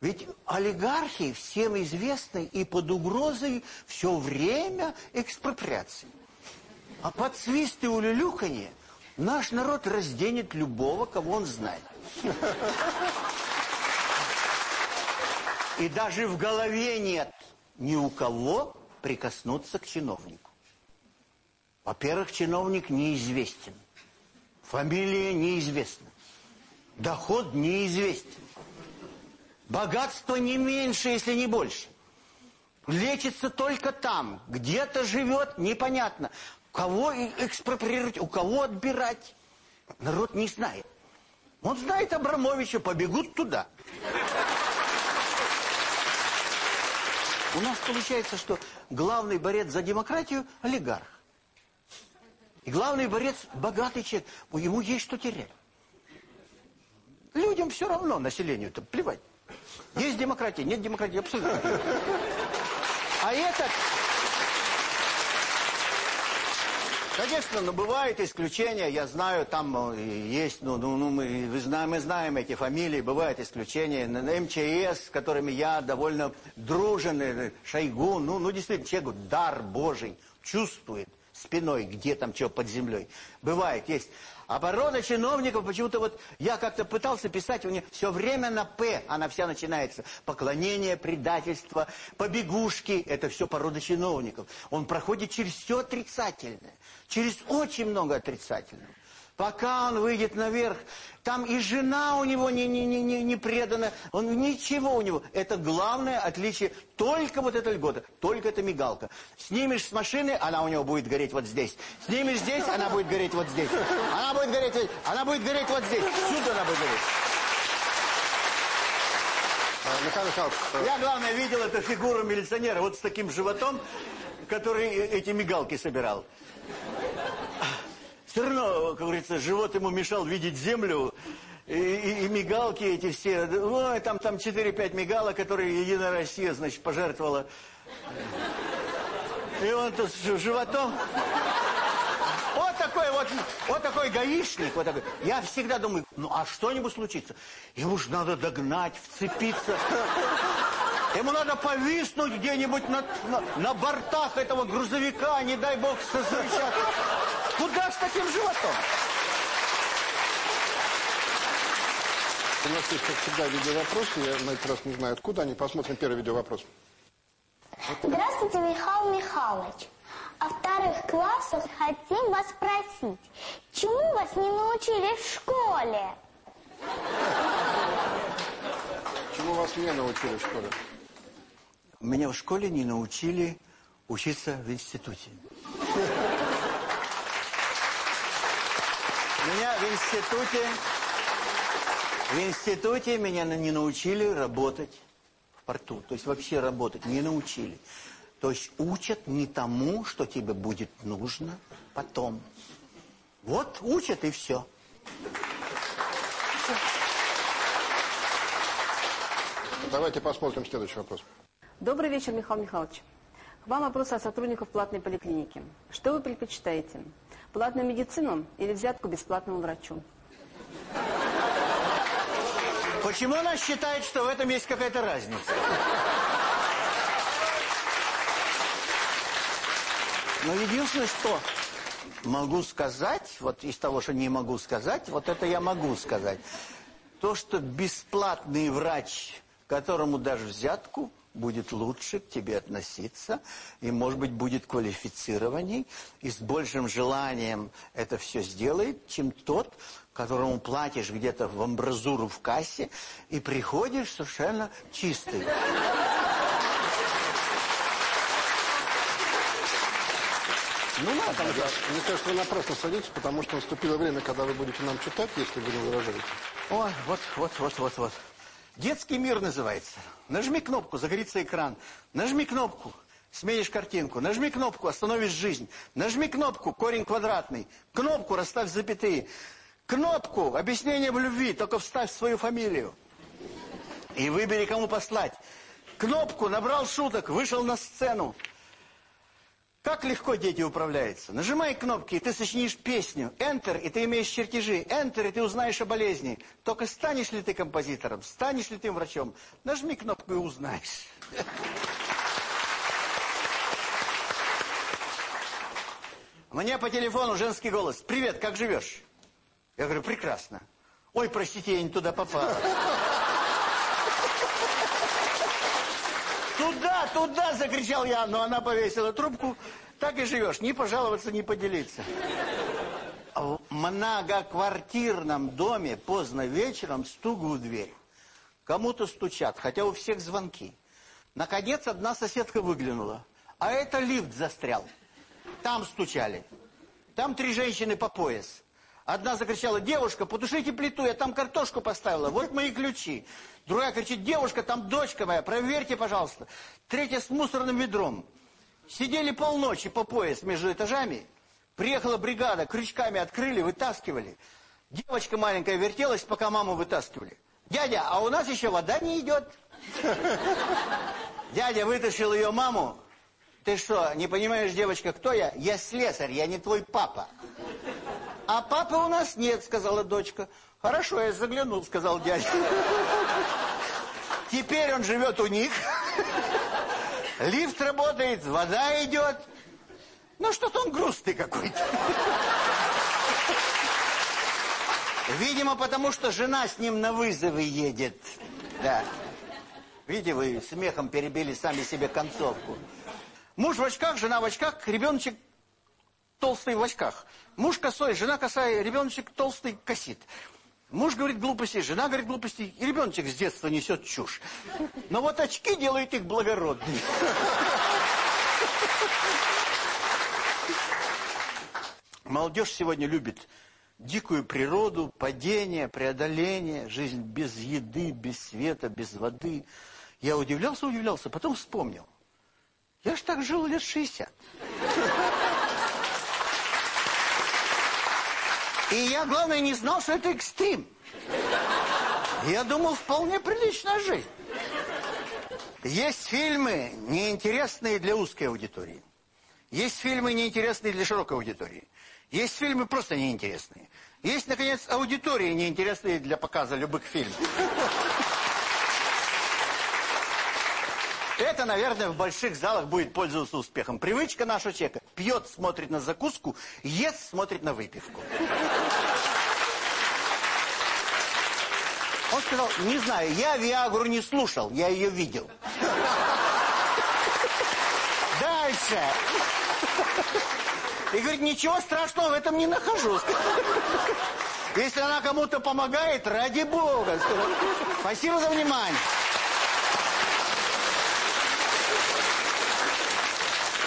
Ведь олигархи всем известны и под угрозой все время экспроприации. А под свист и улюлюханье наш народ разденет любого, кого он знает. И даже в голове нет ни у кого прикоснуться к чиновнику. Во-первых, чиновник неизвестен. Фамилия неизвестна. Доход неизвестен. Богатство не меньше, если не больше. Лечится только там. Где-то живет, непонятно. Кого экспроприировать, у кого отбирать. Народ не знает. Он знает Абрамовича, побегут туда. У нас получается, что главный борец за демократию – олигарх. И главный борец – богатый человек. Ему есть что терять. Людям все равно, населению-то, плевать. Есть демократия, нет демократии, абсолютно. А этот... Конечно, но бывают исключения, я знаю, там э, есть, ну, ну, ну мы, мы знаем эти фамилии, бывают исключения. МЧС, с которыми я довольно дружен, э, Шойгу, ну, ну действительно, человек дар Божий, чувствует спиной, где там что под землей. Бывает, есть. А порода чиновников, почему-то вот я как-то пытался писать, у них все время на «П», она вся начинается. Поклонение, предательство, побегушки, это все порода чиновников. Он проходит через все отрицательное, через очень много отрицательного. Пока он выйдет наверх, там и жена у него не, не, не, не, не предана, он, ничего у него. Это главное отличие, только вот эта льгота, только эта мигалка. Снимешь с машины, она у него будет гореть вот здесь. Снимешь здесь, она будет гореть вот здесь. Она будет гореть, она будет гореть вот здесь. Всюду она будет гореть. Михаил Михайлович... Э, Я, главное, видел эту фигуру милиционера вот с таким животом, который эти мигалки собирал все равно, как говорится, живот ему мешал видеть землю, и, и, и мигалки эти все. Ой, там, там 4-5 мигалок, которые Единая Россия, значит, пожертвовала. И он тут с животом... Вот такой вот, вот такой гаишник, вот такой. Я всегда думаю, ну а что-нибудь случится? Ему же надо догнать, вцепиться. Ему надо повиснуть где-нибудь на, на, на бортах этого грузовика, не дай бог, созрычать. Куда с таким животом? У нас есть, как всегда, видеовопросы. Я на этот раз не знаю, откуда они. Посмотрим первый видеовопрос. Здравствуйте, Михаил Михайлович. О вторых классах хотим вас спросить, чему вас не научили в школе? Чему вас не научили в школе? Меня в школе не научили учиться в институте. Меня в институте, в институте меня не научили работать в порту. То есть вообще работать не научили. То есть учат не тому, что тебе будет нужно потом. Вот учат и все. Давайте посмотрим следующий вопрос. Добрый вечер, Михаил Михайлович. К вам вопрос о сотрудниках платной поликлиники. Что вы предпочитаете? Платную медицину или взятку бесплатному врачу? Почему она считает, что в этом есть какая-то разница? Но единственное, что могу сказать, вот из того, что не могу сказать, вот это я могу сказать. То, что бесплатный врач, которому даже взятку, будет лучше к тебе относиться, и, может быть, будет квалифицированней, и с большим желанием это все сделает, чем тот, которому платишь где-то в амбразуру в кассе, и приходишь совершенно чистый. Ну, ладно, да. Мне кажется, вы напрасно садитесь, потому что наступило время, когда вы будете нам читать, если вы не возражаете. Ой, вот, вот, вот, вот, вот. Детский мир называется. Нажми кнопку, загорится экран. Нажми кнопку, сменишь картинку. Нажми кнопку, остановишь жизнь. Нажми кнопку, корень квадратный. Кнопку, расставь запятые. Кнопку, объяснение в любви, только вставь свою фамилию. И выбери, кому послать. Кнопку, набрал шуток, вышел на сцену. Как легко дети управляются. Нажимай кнопки, и ты сочинишь песню. Enter, и ты имеешь чертежи. Enter, и ты узнаешь о болезни. Только станешь ли ты композитором, станешь ли ты врачом. Нажми кнопку и узнаешь. Мне по телефону женский голос. Привет, как живешь? Я говорю, прекрасно. Ой, простите, я не туда попал. Туда, туда, закричал я, но она повесила трубку. Так и живешь, не пожаловаться, не поделиться. В многоквартирном доме поздно вечером стук в дверь. Кому-то стучат, хотя у всех звонки. Наконец одна соседка выглянула. А это лифт застрял. Там стучали. Там три женщины по пояс. Одна закричала, девушка, потушите плиту, я там картошку поставила, вот мои ключи. Другая кричит, девушка, там дочка моя, проверьте, пожалуйста. Третья с мусорным ведром. Сидели полночи по пояс между этажами. Приехала бригада, крючками открыли, вытаскивали. Девочка маленькая вертелась, пока маму вытаскивали. Дядя, а у нас еще вода не идет. Дядя вытащил ее маму. Ты что, не понимаешь, девочка, кто я? Я слесарь, я не твой папа. А папы у нас нет, сказала дочка. Хорошо, я заглянул, сказал дядя. Теперь он живет у них. Лифт работает, вода идет. Ну, что-то он грустный какой-то. Видимо, потому что жена с ним на вызовы едет. Да. Видите, вы смехом перебили сами себе концовку. Муж в очках, жена в очках, ребеночек толстый в очках. Муж косой, жена косая, ребеночек толстый косит. Муж говорит глупости, жена говорит глупости, и ребеночек с детства несет чушь. Но вот очки делают их благородными. Молодежь сегодня любит дикую природу, падение, преодоление, жизнь без еды, без света, без воды. Я удивлялся, удивлялся, потом вспомнил. Я ж так жил лет 60. И я, главное, не знал, что это экстрим. Я думал, вполне приличная жизнь. Есть фильмы, неинтересные для узкой аудитории. Есть фильмы, неинтересные для широкой аудитории. Есть фильмы просто неинтересные. Есть, наконец, аудитории, неинтересные для показа любых фильмов. Это, наверное, в больших залах будет пользоваться успехом. Привычка нашего человека. Пьет, смотрит на закуску, ест, смотрит на выпивку. Он сказал, не знаю, я Виагру не слушал, я ее видел. Дальше. И говорит, ничего страшного в этом не нахожу. Если она кому-то помогает, ради бога. Спасибо за внимание.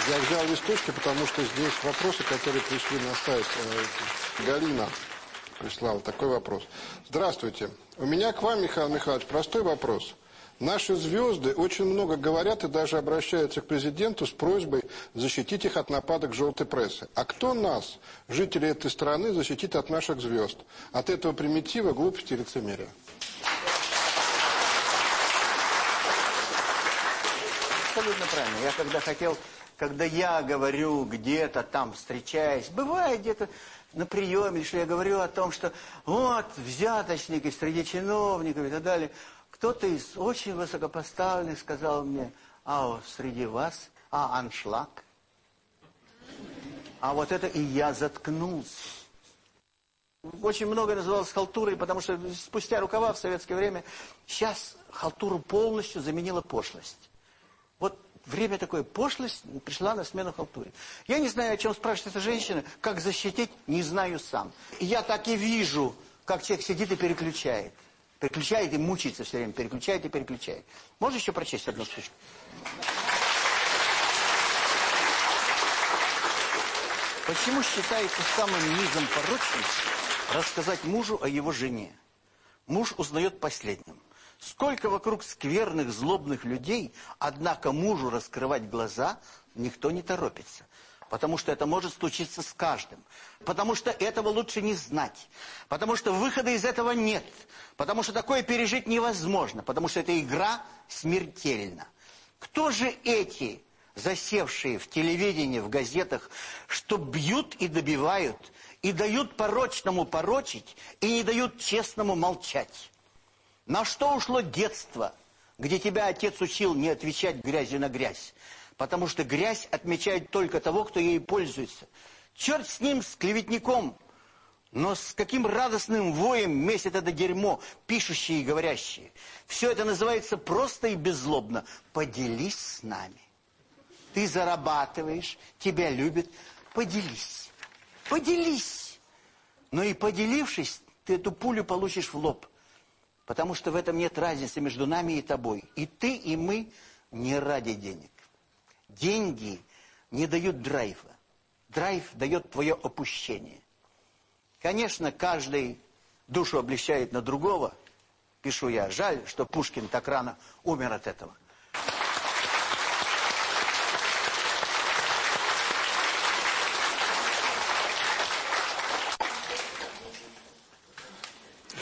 Я взял листочки, потому что здесь вопросы, которые пришли на сайт. Э, Галина прислала такой вопрос. Здравствуйте. У меня к вам, Михаил Михайлович, простой вопрос. Наши звезды очень много говорят и даже обращаются к президенту с просьбой защитить их от нападок желтой прессы. А кто нас, жителей этой страны, защитит от наших звезд? От этого примитива, глупости и лицемерия. Абсолютно правильно. Я когда хотел когда я говорю где-то там, встречаясь, бывает где-то на приеме, что я говорю о том, что вот взяточники среди чиновников и так далее. Кто-то из очень высокопоставленных сказал мне, а среди вас, а аншлаг? А вот это и я заткнулся. Очень много называлось халтурой, потому что спустя рукава в советское время сейчас халтуру полностью заменила пошлость. Время такое, пошлость пришла на смену халтуре. Я не знаю, о чем спрашивает эта женщина, как защитить, не знаю сам. Я так и вижу, как человек сидит и переключает. Переключает и мучается все время, переключает и переключает. Можно еще прочесть одну штучку? Почему считается самым низом порочности рассказать мужу о его жене? Муж узнает последним. Сколько вокруг скверных, злобных людей, однако мужу раскрывать глаза никто не торопится. Потому что это может случиться с каждым. Потому что этого лучше не знать. Потому что выхода из этого нет. Потому что такое пережить невозможно. Потому что эта игра смертельна. Кто же эти, засевшие в телевидении, в газетах, что бьют и добивают, и дают порочному порочить, и не дают честному молчать? На что ушло детство, где тебя отец учил не отвечать грязью на грязь? Потому что грязь отмечает только того, кто ей пользуется. Черт с ним, с клеветником. Но с каким радостным воем месят это дерьмо, пишущие и говорящие. Все это называется просто и беззлобно. Поделись с нами. Ты зарабатываешь, тебя любят. Поделись. Поделись. Но и поделившись, ты эту пулю получишь в лоб. Потому что в этом нет разницы между нами и тобой. И ты, и мы не ради денег. Деньги не дают драйва. Драйв дает твое опущение. Конечно, каждый душу облегчает на другого. Пишу я. Жаль, что Пушкин так рано умер от этого.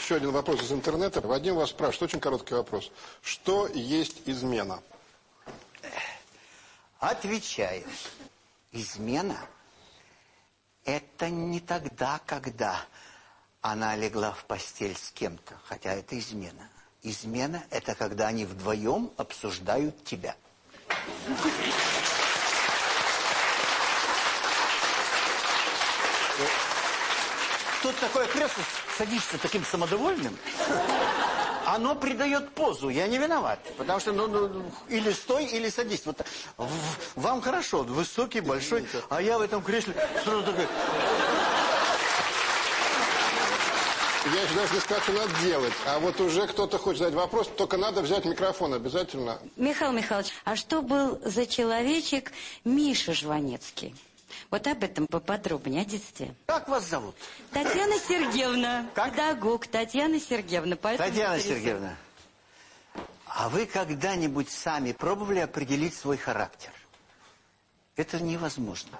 Еще один вопрос из интернета. Вадим вас спрашивает, очень короткий вопрос. Что есть измена? Отвечаю. Измена – это не тогда, когда она легла в постель с кем-то, хотя это измена. Измена – это когда они вдвоем обсуждают тебя. Тут такое кресло садишься таким самодовольным, оно придает позу. Я не виноват. Потому что, ну, ну или стой, или садись. Вот вам хорошо, высокий, большой, а я в этом кресле сразу такой... Я еще даже не сказал, что надо делать. А вот уже кто-то хочет задать вопрос, только надо взять микрофон обязательно. Михаил Михайлович, а что был за человечек Миша Жванецкий? Вот об этом поподробнее, о детстве. Как вас зовут? Татьяна (laughs) Сергеевна. Как? Педагог Татьяна Сергеевна. Татьяна Сергеевна, а вы когда-нибудь сами пробовали определить свой характер? Это невозможно.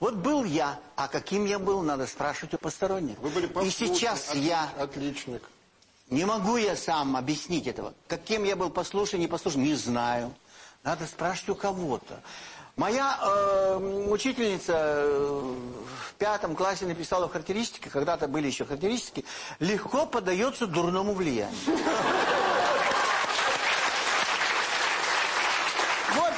Вот был я, а каким я был, надо спрашивать у посторонних. Вы были И сейчас от, я... Отличник. Не могу я сам объяснить этого. Каким я был послушен, не послушен, не знаю. Надо спрашивать у кого-то. Моя э, учительница в пятом классе написала в характеристике, когда-то были еще характеристики, легко поддается дурному влиянию. Вот,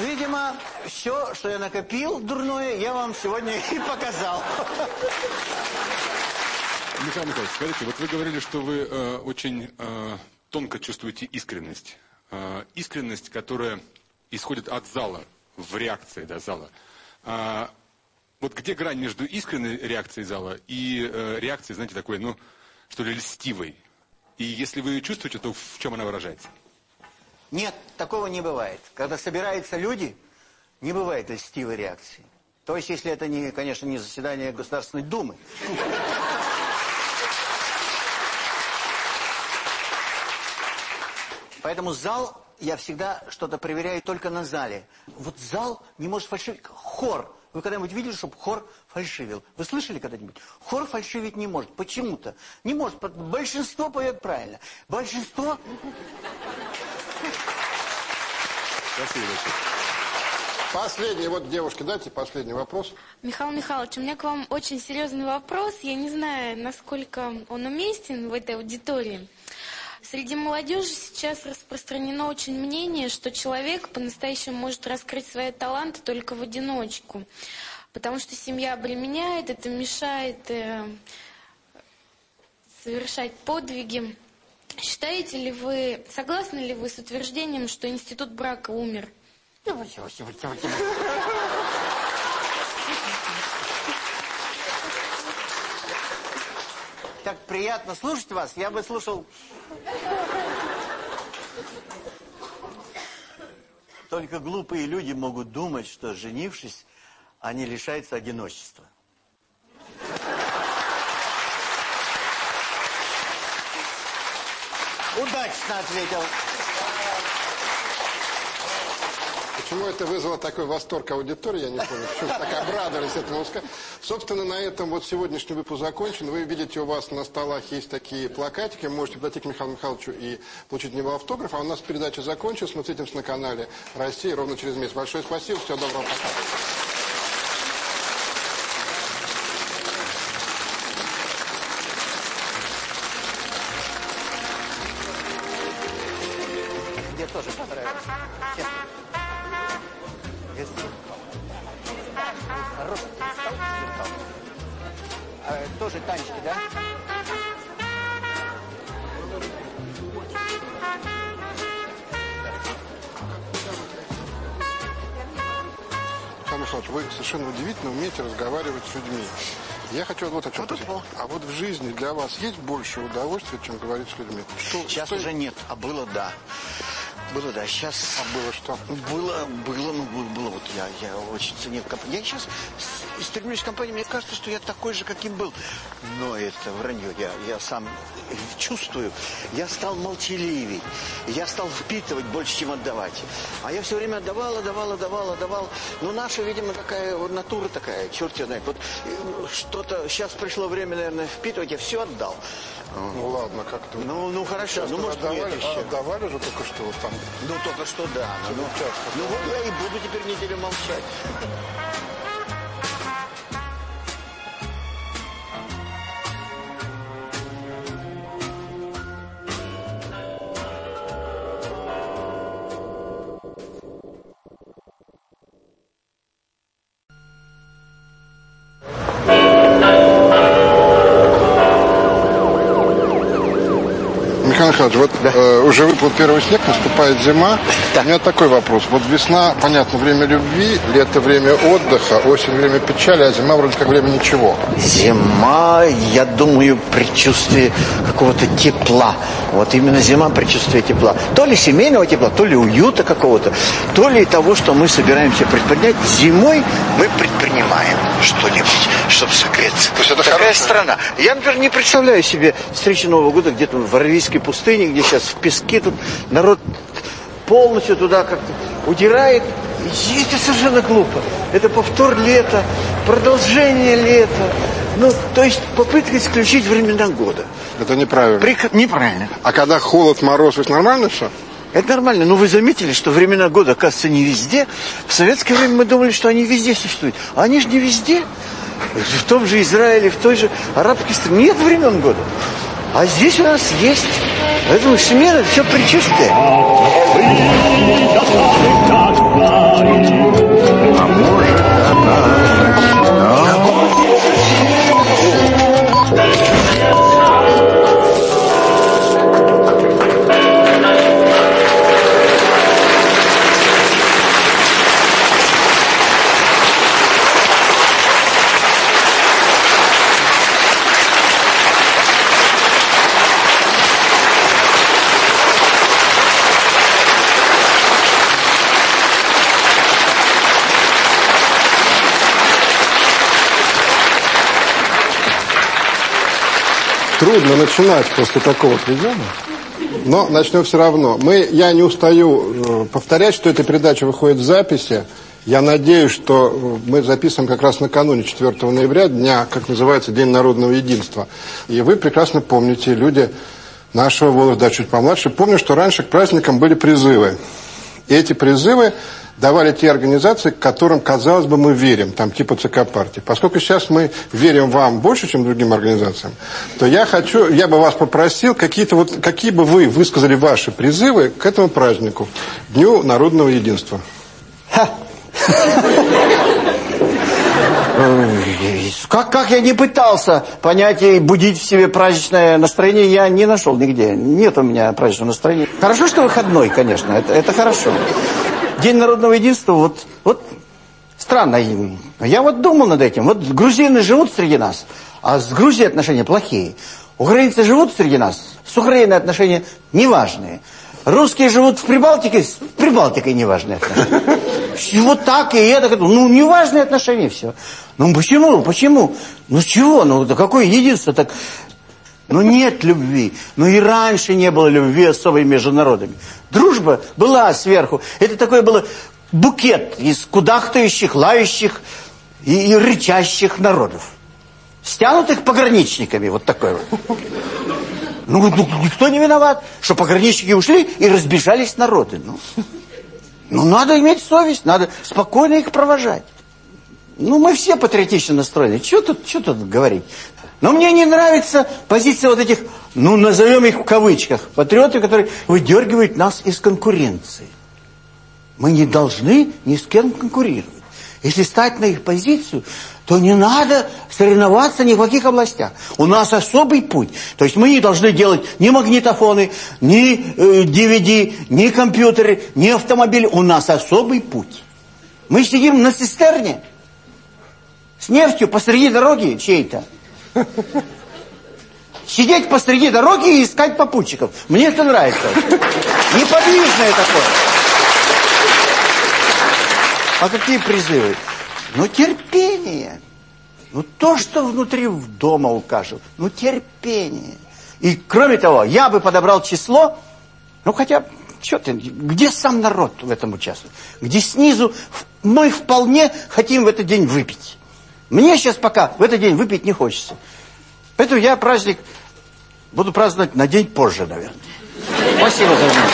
видимо, все, что я накопил дурное, я вам сегодня и показал. Михаил Михайлович, скажите, вот вы говорили, что вы э, очень э, тонко чувствуете искренность. Э, искренность, которая исходит от зала, в реакции да, зала. А, вот где грань между искренней реакцией зала и э, реакцией, знаете, такой, ну, что ли, льстивой? И если вы ее чувствуете, то в чем она выражается? Нет, такого не бывает. Когда собираются люди, не бывает льстивой реакции. То есть, если это, не, конечно, не заседание Государственной Думы. Поэтому зал, я всегда что-то проверяю только на зале. Вот зал не может фальшивить. Хор. Вы когда-нибудь видели, чтобы хор фальшивил? Вы слышали когда-нибудь? Хор фальшивить не может. Почему-то. Не может. Большинство поет правильно. Большинство... Спасибо большое. Последний, вот, девушки, дайте последний вопрос. Михаил Михайлович, у меня к вам очень серьезный вопрос. Я не знаю, насколько он уместен в этой аудитории. Среди молодежи сейчас распространено очень мнение, что человек по-настоящему может раскрыть свои таланты только в одиночку. Потому что семья обременяет, это мешает э, совершать подвиги. Считаете ли вы, согласны ли вы с утверждением, что институт брака умер? Так приятно слушать вас. Я бы слушал... Только глупые люди могут думать, что, женившись, они лишаются одиночества. Удачно ответил. Почему это вызвало такой восторг аудитории, я не понял. Почему так обрадовались этому. Собственно, на этом вот сегодняшний выпуск закончен. Вы видите, у вас на столах есть такие плакатики. Можете подойти к Михаилу Михайловичу и получить него автограф. А у нас передача закончилась. Мы встретимся на канале России ровно через месяц. Большое спасибо. Всего доброго. Пока. Вас есть больше удовольствия, чем говорить с людьми? Что, Сейчас что- уже нет, а было да. Было да, сейчас... А было что? Было, было, ну, было, было. Вот я, я очень ценил. Я сейчас с- стремлюсь к компании, мне кажется, что я такой же, каким был. Но это вранье, я, я сам чувствую. Я стал молчаливей. Я стал впитывать больше, чем отдавать. А я все время отдавал, отдавал, отдавал, отдавал. Но наша, видимо, такая вот натура такая, черт ее знает. Вот э, что-то, сейчас пришло время, наверное, впитывать, я все отдал. Ну ладно, как-то. Ну, ну хорошо, ну может отдавали, еще. а, отдавали же только что вот там. Ну, только что да. Ну, ну, ну, вот я и буду теперь неделю молчать. Михайлович, вот э, уже выпал первый снег, наступает зима. У меня такой вопрос. Вот весна, понятно, время любви, лето время отдыха, осень время печали, а зима вроде как время ничего. Зима, я думаю, предчувствие какого-то тепла. Вот именно зима предчувствие тепла. То ли семейного тепла, то ли уюта какого-то, то ли того, что мы собираемся предпринять. Зимой мы предпринимаем что-нибудь, чтобы согреться. То есть это Такая хорошая- страна. Я, например, не представляю себе встречи Нового года где-то в Аравийской пустыне, где сейчас в песке тут народ полностью туда как-то удирает. И это совершенно глупо. Это повтор лета, продолжение лета. Ну, то есть попытка исключить времена года. Это неправильно. Прик... Неправильно. А когда холод, мороз, это нормально все? Это нормально. Но вы заметили, что времена года, оказывается, не везде. В советское время мы думали, что они везде существуют. А они же не везде. В том же Израиле, в той же арабской стране нет времен года. А здесь у нас есть. Поэтому смена все предчувствие. Начинать после такого приема, но начнем все равно. Мы, я не устаю э, повторять, что эта передача выходит в записи. Я надеюсь, что э, мы записываем как раз накануне 4 ноября, дня, как называется, День народного единства. И вы прекрасно помните, люди нашего возраста, чуть помладше, помню, что раньше к праздникам были призывы. И эти призывы давали те организации, которым, казалось бы, мы верим, там типа ЦК партии. Поскольку сейчас мы верим вам больше, чем другим организациям, то я хочу, я бы вас попросил, какие-то вот, какие бы вы высказали ваши призывы к этому празднику, Дню народного единства. Как, как я не пытался понять и будить в себе праздничное настроение, я не нашел нигде. Нет у меня праздничного настроения. Хорошо, что выходной, конечно, это, это хорошо. День народного единства, вот, вот странно. Я вот думал над этим. Вот грузины живут среди нас, а с Грузией отношения плохие. Украинцы живут среди нас, с Украиной отношения неважные. Русские живут в Прибалтике, с Прибалтикой неважные отношения. Вот так и это, ну, неважные отношения, все. Ну, почему, почему? Ну, чего, ну, да какое единство так... Ну, нет любви. Ну, и раньше не было любви особой между народами. Дружба была сверху. Это такой был букет из кудахтающих, лающих и, и рычащих народов. Стянутых пограничниками, вот такой вот. Ну, ну, никто не виноват, что пограничники ушли и разбежались народы. Ну, ну, надо иметь совесть, надо спокойно их провожать. Ну, мы все патриотично настроены. Что тут, что тут говорить? Но мне не нравится позиция вот этих, ну, назовем их в кавычках, патриотов, которые выдергивают нас из конкуренции. Мы не должны ни с кем конкурировать. Если стать на их позицию, то не надо соревноваться ни в каких областях. У нас особый путь. То есть мы не должны делать ни магнитофоны, ни э, DVD, ни компьютеры, ни автомобили. У нас особый путь. Мы сидим на цистерне с нефтью посреди дороги чьей-то. Сидеть посреди дороги и искать попутчиков. Мне это нравится. Неподвижное такое. А какие призывы? Ну, терпение. Ну, то, что внутри дома укажет. Ну, терпение. И, кроме того, я бы подобрал число, ну, хотя, что ты, где сам народ в этом участвует? Где снизу мы вполне хотим в этот день выпить. Мне сейчас пока в этот день выпить не хочется. Поэтому я праздник буду праздновать на день позже, наверное. Спасибо за внимание.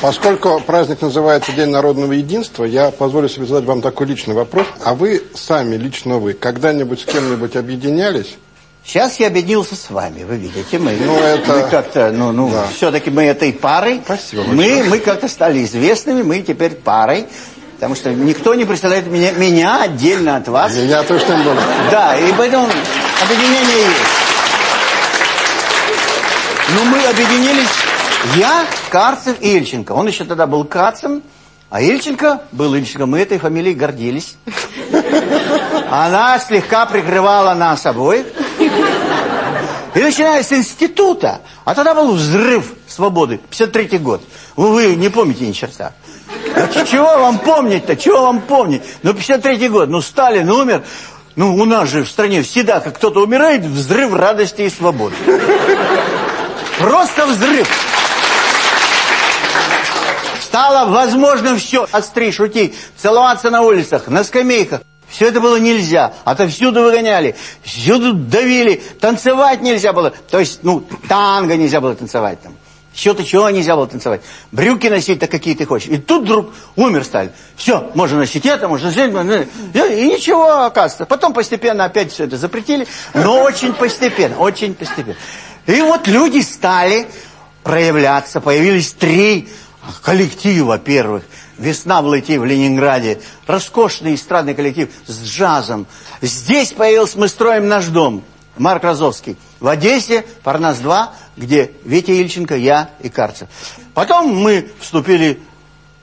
Поскольку праздник называется День народного единства, я позволю себе задать вам такой личный вопрос. А вы сами, лично вы, когда-нибудь с кем-нибудь объединялись? Сейчас я объединился с вами, вы видите, мы, ну, это... мы как-то, ну, ну, да. все-таки мы этой парой, Спасибо мы, мы как-то стали известными, мы теперь парой, потому что никто не представляет меня, меня отдельно от вас. Я точно не буду. Да, и поэтому объединение есть. Но мы объединились я, Карцев и Ильченко. Он еще тогда был Кацем, а Ильченко был Ильченко. Мы этой фамилией гордились. Она слегка прикрывала нас обоих. И начиная с института, а тогда был взрыв свободы, 53-й год. Вы, не помните ни черта. А чего вам помнить-то, чего вам помнить? Ну, 53-й год, ну, Сталин умер, ну, у нас же в стране всегда, как кто-то умирает, взрыв радости и свободы. Просто взрыв. Стало возможным все. Отстри, шути, целоваться на улицах, на скамейках. Все это было нельзя. Отовсюду выгоняли, всюду давили. Танцевать нельзя было. То есть, ну, танго нельзя было танцевать там. Что-то чего нельзя было танцевать. Брюки носить-то какие ты хочешь. И тут вдруг умер Сталин. Все, можно носить это, можно носить... И ничего, оказывается. Потом постепенно опять все это запретили. Но очень постепенно, очень постепенно. И вот люди стали проявляться. Появились три коллектива первых. «Весна в Лыти» в Ленинграде. Роскошный эстрадный коллектив с джазом. Здесь появился «Мы строим наш дом». Марк Розовский. В Одессе «Парнас-2», где Витя Ильченко, я и Карцев. Потом мы вступили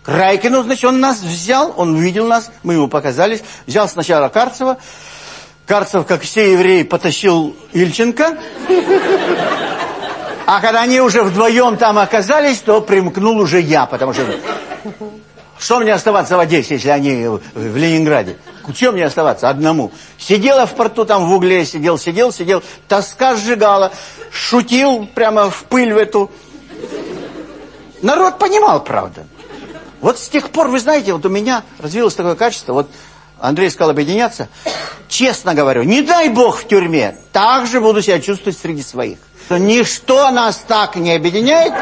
к Райкину, значит, он нас взял, он увидел нас, мы ему показались. Взял сначала Карцева. Карцев, как все евреи, потащил Ильченко. А когда они уже вдвоем там оказались, то примкнул уже я, потому что... Что мне оставаться в Одессе, если они в Ленинграде? Чем мне оставаться? Одному. Сидела в порту, там в угле сидел, сидел, сидел. Тоска сжигала. Шутил прямо в пыль в эту. Народ понимал, правда. Вот с тех пор, вы знаете, вот у меня развилось такое качество. Вот Андрей сказал объединяться. Честно говорю, не дай бог в тюрьме. Так же буду себя чувствовать среди своих. Ничто нас так не объединяет,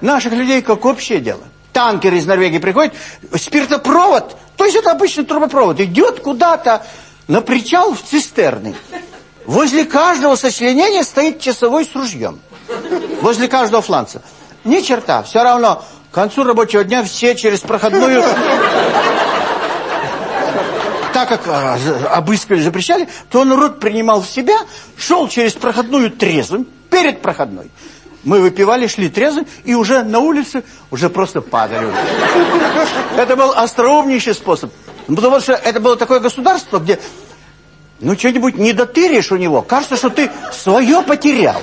наших людей, как общее дело танкер из Норвегии приходит, спиртопровод, то есть это обычный трубопровод, идет куда-то на причал в цистерны. Возле каждого сочленения стоит часовой с ружьем. Возле каждого фланца. Ни черта, все равно к концу рабочего дня все через проходную... Так как а, обыскали, запрещали, то народ принимал в себя, шел через проходную трезвым, перед проходной. Мы выпивали, шли трезвы, и уже на улице уже просто падали. Это был остроумнейший способ. Потому что это было такое государство, где, ну, что-нибудь не дотыришь у него. Кажется, что ты свое потерял.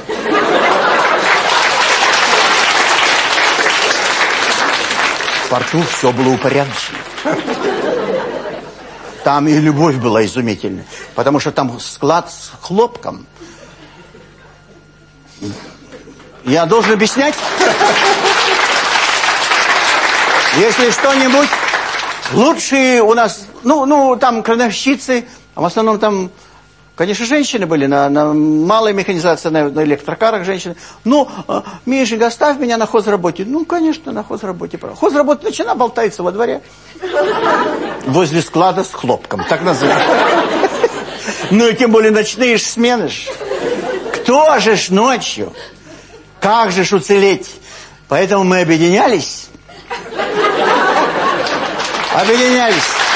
В порту все было упорядочено. Там и любовь была изумительная. Потому что там склад с хлопком. Я должен объяснять? Если что-нибудь, лучшие у нас, ну, ну, там крановщицы, а в основном там, конечно, женщины были, на, на малой механизации, на, на электрокарах женщины. Ну, э, Мишенька, оставь меня на хозработе. Ну, конечно, на хозработе. Хозработа начина болтается во дворе. Возле склада с хлопком, так называют. Ну, и тем более ночные смены. Кто же ж ночью? Как же ж уцелеть? Поэтому мы объединялись. Объединялись.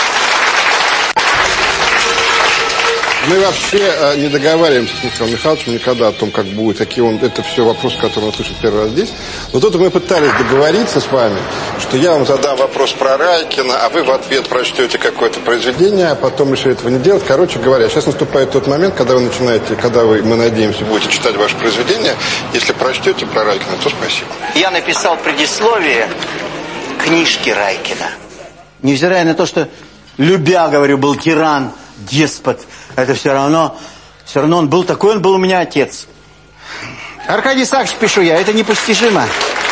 Мы вообще э, не договариваемся с Михаилом Михайловичем никогда о том, как будет, какие он... Это все вопрос, который он слышит первый раз здесь. Но тут мы пытались договориться с вами, что я вам задам вопрос про Райкина, а вы в ответ прочтете какое-то произведение, а потом решили этого не делать. Короче говоря, сейчас наступает тот момент, когда вы начинаете, когда вы, мы надеемся, будете читать ваше произведение. Если прочтете про Райкина, то спасибо. Я написал предисловие книжки Райкина. Невзирая на то, что, любя, говорю, был тиран, деспот, это все равно, все равно он был такой, он был у меня отец. Аркадий Сакч пишу я, это непостижимо.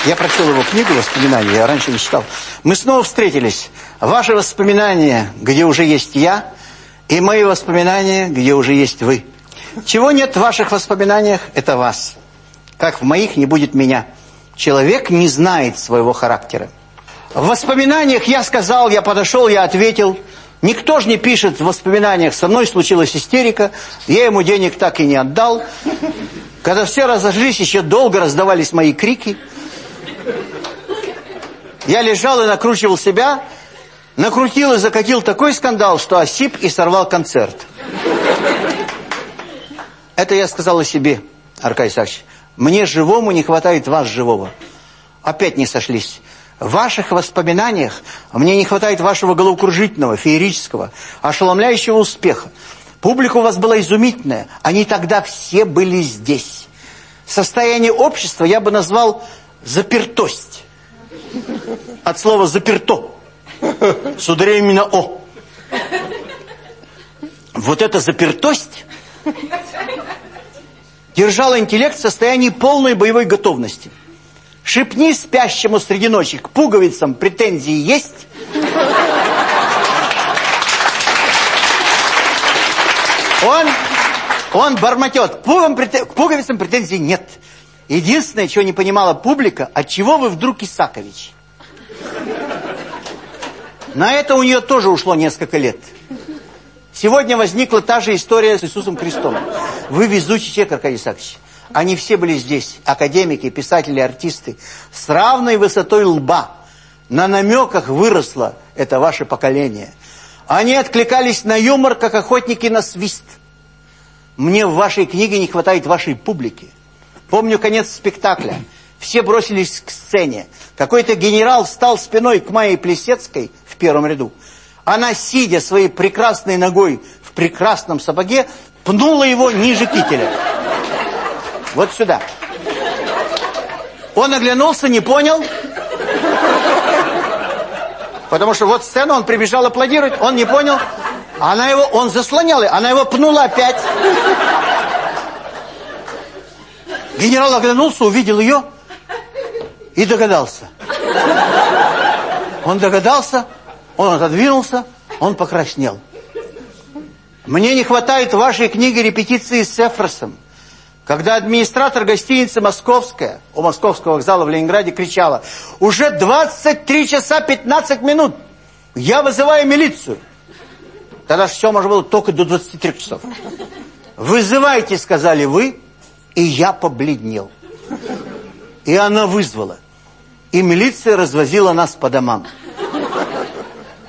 Я прочел его книгу «Воспоминания», я раньше не читал. Мы снова встретились. Ваши воспоминания, где уже есть я, и мои воспоминания, где уже есть вы. Чего нет в ваших воспоминаниях, это вас. Как в моих не будет меня. Человек не знает своего характера. В воспоминаниях я сказал, я подошел, я ответил – Никто же не пишет в воспоминаниях, со мной случилась истерика, я ему денег так и не отдал. Когда все разошлись, еще долго раздавались мои крики. Я лежал и накручивал себя, накрутил и закатил такой скандал, что осип и сорвал концерт. Это я сказал о себе, Аркадий Исаакович. Мне живому не хватает вас живого. Опять не сошлись. В ваших воспоминаниях мне не хватает вашего головокружительного, феерического, ошеломляющего успеха. Публика у вас была изумительная. Они тогда все были здесь. Состояние общества я бы назвал запертость. От слова «заперто». С ударением именно «о». Вот эта запертость держала интеллект в состоянии полной боевой готовности. Шепни спящему среди ночи, к пуговицам претензии есть? Он, он бормотет, к, пугам, к пуговицам претензий нет. Единственное, чего не понимала публика, от чего вы вдруг Исакович? На это у нее тоже ушло несколько лет. Сегодня возникла та же история с Иисусом Христом. Вы везучий человек, Аркадий Исаакович. Они все были здесь, академики, писатели, артисты, с равной высотой лба. На намеках выросло это ваше поколение. Они откликались на юмор, как охотники на свист. Мне в вашей книге не хватает вашей публики. Помню конец спектакля. Все бросились к сцене. Какой-то генерал встал спиной к Майе Плесецкой в первом ряду. Она, сидя своей прекрасной ногой в прекрасном сапоге, пнула его ниже кителя. Вот сюда. Он оглянулся, не понял. Потому что вот сцена, он прибежал аплодировать, он не понял. Она его, он заслонял, она его пнула опять. Генерал оглянулся, увидел ее и догадался. Он догадался, он отодвинулся, он покраснел. Мне не хватает вашей книги репетиции с Эфросом. Когда администратор гостиницы «Московская» у Московского вокзала в Ленинграде кричала «Уже 23 часа 15 минут! Я вызываю милицию!» Тогда все можно было только до 23 часов. «Вызывайте», — сказали вы, и я побледнел. И она вызвала. И милиция развозила нас по домам.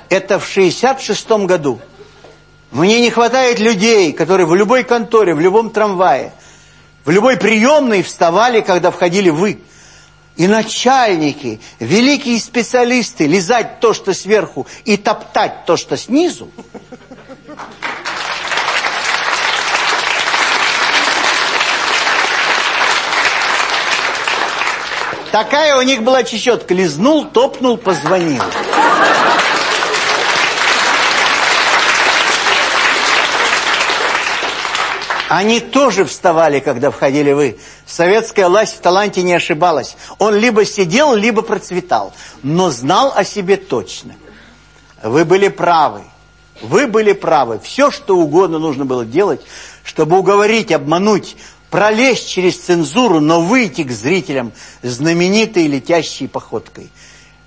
Это в 66-м году. Мне не хватает людей, которые в любой конторе, в любом трамвае в любой приемной вставали, когда входили вы. И начальники, великие специалисты, лизать то, что сверху, и топтать то, что снизу. Такая у них была чечетка. Лизнул, топнул, позвонил. Они тоже вставали, когда входили вы. Советская власть в таланте не ошибалась. Он либо сидел, либо процветал. Но знал о себе точно. Вы были правы. Вы были правы. Все, что угодно нужно было делать, чтобы уговорить, обмануть, пролезть через цензуру, но выйти к зрителям знаменитой летящей походкой.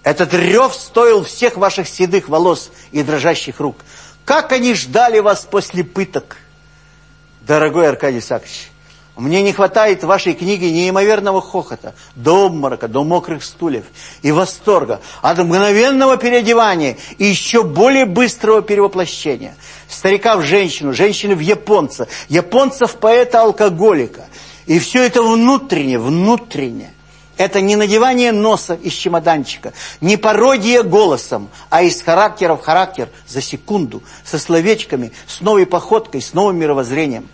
Этот рев стоил всех ваших седых волос и дрожащих рук. Как они ждали вас после пыток! Дорогой Аркадий Сакович, мне не хватает в вашей книге неимоверного хохота, до обморока, до мокрых стульев и восторга, от мгновенного переодевания и еще более быстрого перевоплощения. Старика в женщину, женщины в японца, японца в поэта-алкоголика. И все это внутренне, внутренне. Это не надевание носа из чемоданчика, не пародия голосом, а из характера в характер за секунду, со словечками, с новой походкой, с новым мировоззрением.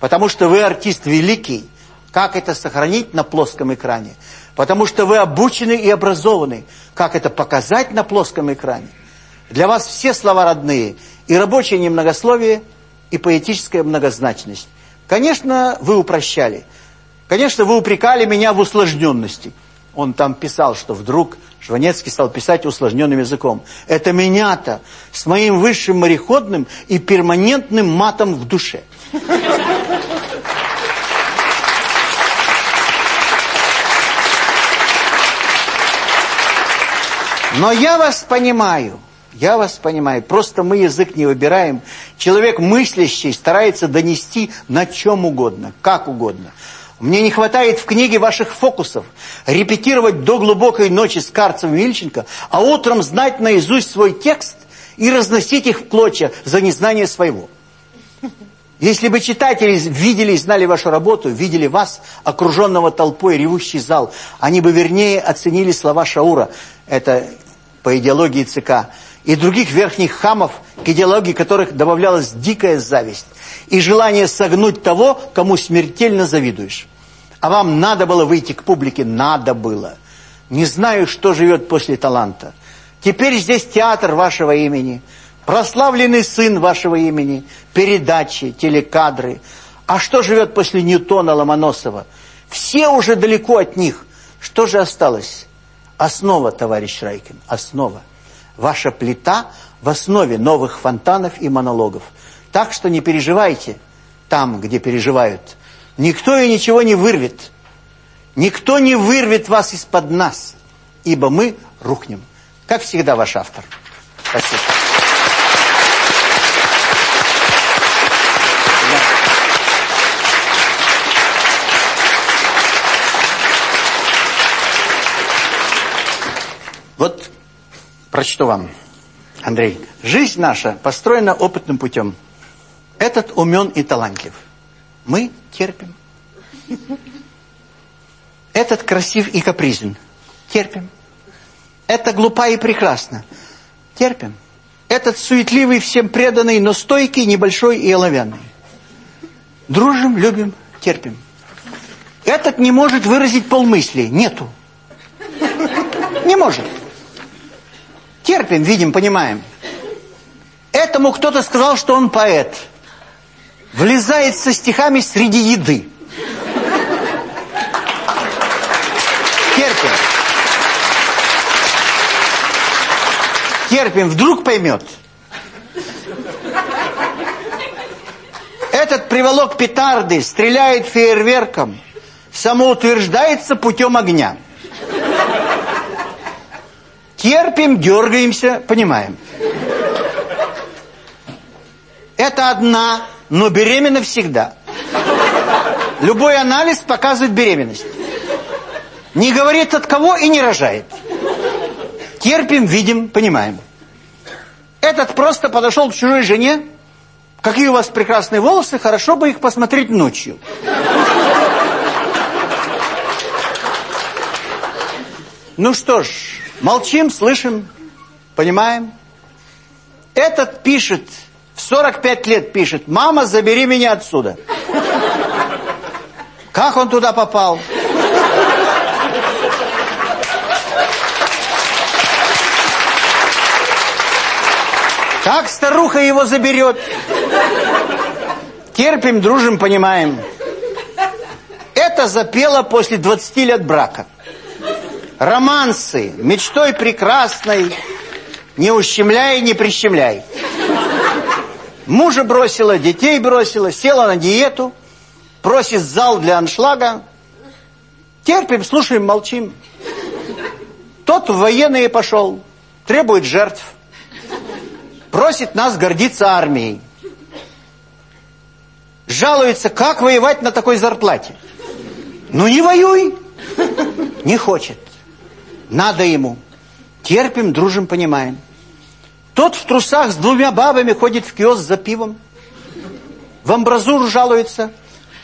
Потому что вы артист великий. Как это сохранить на плоском экране? Потому что вы обучены и образованы. Как это показать на плоском экране? Для вас все слова родные. И рабочее немногословие, и поэтическая многозначность. Конечно, вы упрощали. Конечно, вы упрекали меня в усложненности. Он там писал, что вдруг Жванецкий стал писать усложненным языком. Это меня-то с моим высшим мореходным и перманентным матом в душе. Но я вас понимаю, я вас понимаю. Просто мы язык не выбираем. Человек мыслящий старается донести на чем угодно, как угодно. Мне не хватает в книге ваших фокусов. Репетировать до глубокой ночи с Карцем и Ильченко, а утром знать наизусть свой текст и разносить их в клочья за незнание своего. Если бы читатели видели и знали вашу работу, видели вас, окруженного толпой, ревущий зал, они бы вернее оценили слова Шаура, это по идеологии ЦК, и других верхних хамов, к идеологии которых добавлялась дикая зависть и желание согнуть того, кому смертельно завидуешь. А вам надо было выйти к публике, надо было. Не знаю, что живет после таланта. Теперь здесь театр вашего имени – прославленный сын вашего имени, передачи, телекадры. А что живет после Ньютона Ломоносова? Все уже далеко от них. Что же осталось? Основа, товарищ Райкин, основа. Ваша плита в основе новых фонтанов и монологов. Так что не переживайте там, где переживают. Никто и ничего не вырвет. Никто не вырвет вас из-под нас, ибо мы рухнем. Как всегда, ваш автор. Спасибо. Вот прочту вам, Андрей. Жизнь наша построена опытным путем. Этот умен и талантлив. Мы терпим. Этот красив и капризен. Терпим. Это глупа и прекрасно. Терпим. Этот суетливый, всем преданный, но стойкий, небольшой и оловянный. Дружим, любим, терпим. Этот не может выразить полмысли. Нету. Не может. Терпим, видим, понимаем. Этому кто-то сказал, что он поэт. Влезает со стихами среди еды. Терпим. Терпим, вдруг поймет. Этот приволок петарды, стреляет фейерверком, самоутверждается путем огня. Терпим, дергаемся, понимаем. Это одна, но беременна всегда. Любой анализ показывает беременность. Не говорит от кого и не рожает. Терпим, видим, понимаем. Этот просто подошел к чужой жене. Какие у вас прекрасные волосы, хорошо бы их посмотреть ночью. Ну что ж, молчим, слышим, понимаем. Этот пишет, в 45 лет пишет, «Мама, забери меня отсюда». Как он туда попал? Как старуха его заберет? Терпим, дружим, понимаем. Это запела после 20 лет брака. Романсы, мечтой прекрасной, не ущемляй, не прищемляй. Мужа бросила, детей бросила, села на диету, просит зал для аншлага. Терпим, слушаем, молчим. Тот в военные пошел, требует жертв. Просит нас гордиться армией. Жалуется, как воевать на такой зарплате. Ну не воюй. Не хочет. Надо ему. Терпим, дружим, понимаем. Тот в трусах с двумя бабами ходит в киоск за пивом. В амбразуру жалуется.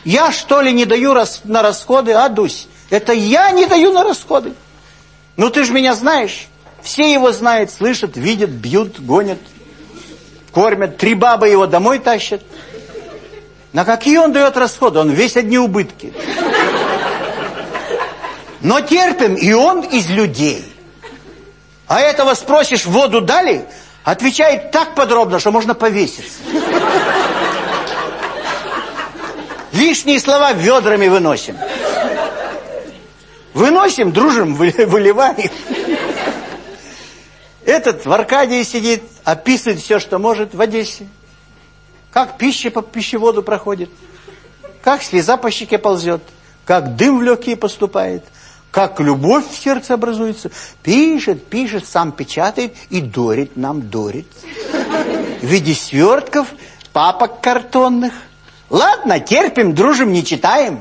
Я, что ли, не даю рас на расходы, а, Дусь? Это я не даю на расходы. Ну, ты же меня знаешь. Все его знают, слышат, видят, бьют, гонят, кормят. Три бабы его домой тащат. На какие он дает расходы? Он весь одни убытки. Но терпим, и он из людей. А этого спросишь, воду дали? Отвечает так подробно, что можно повеситься. Лишние слова ведрами выносим. Выносим, дружим, выливаем. Этот в Аркадии сидит, описывает все, что может в Одессе. Как пища по пищеводу проходит. Как слеза по щеке ползет. Как дым в легкие поступает как любовь в сердце образуется. Пишет, пишет, сам печатает и дорит нам, дорит. В виде свертков, папок картонных. Ладно, терпим, дружим, не читаем.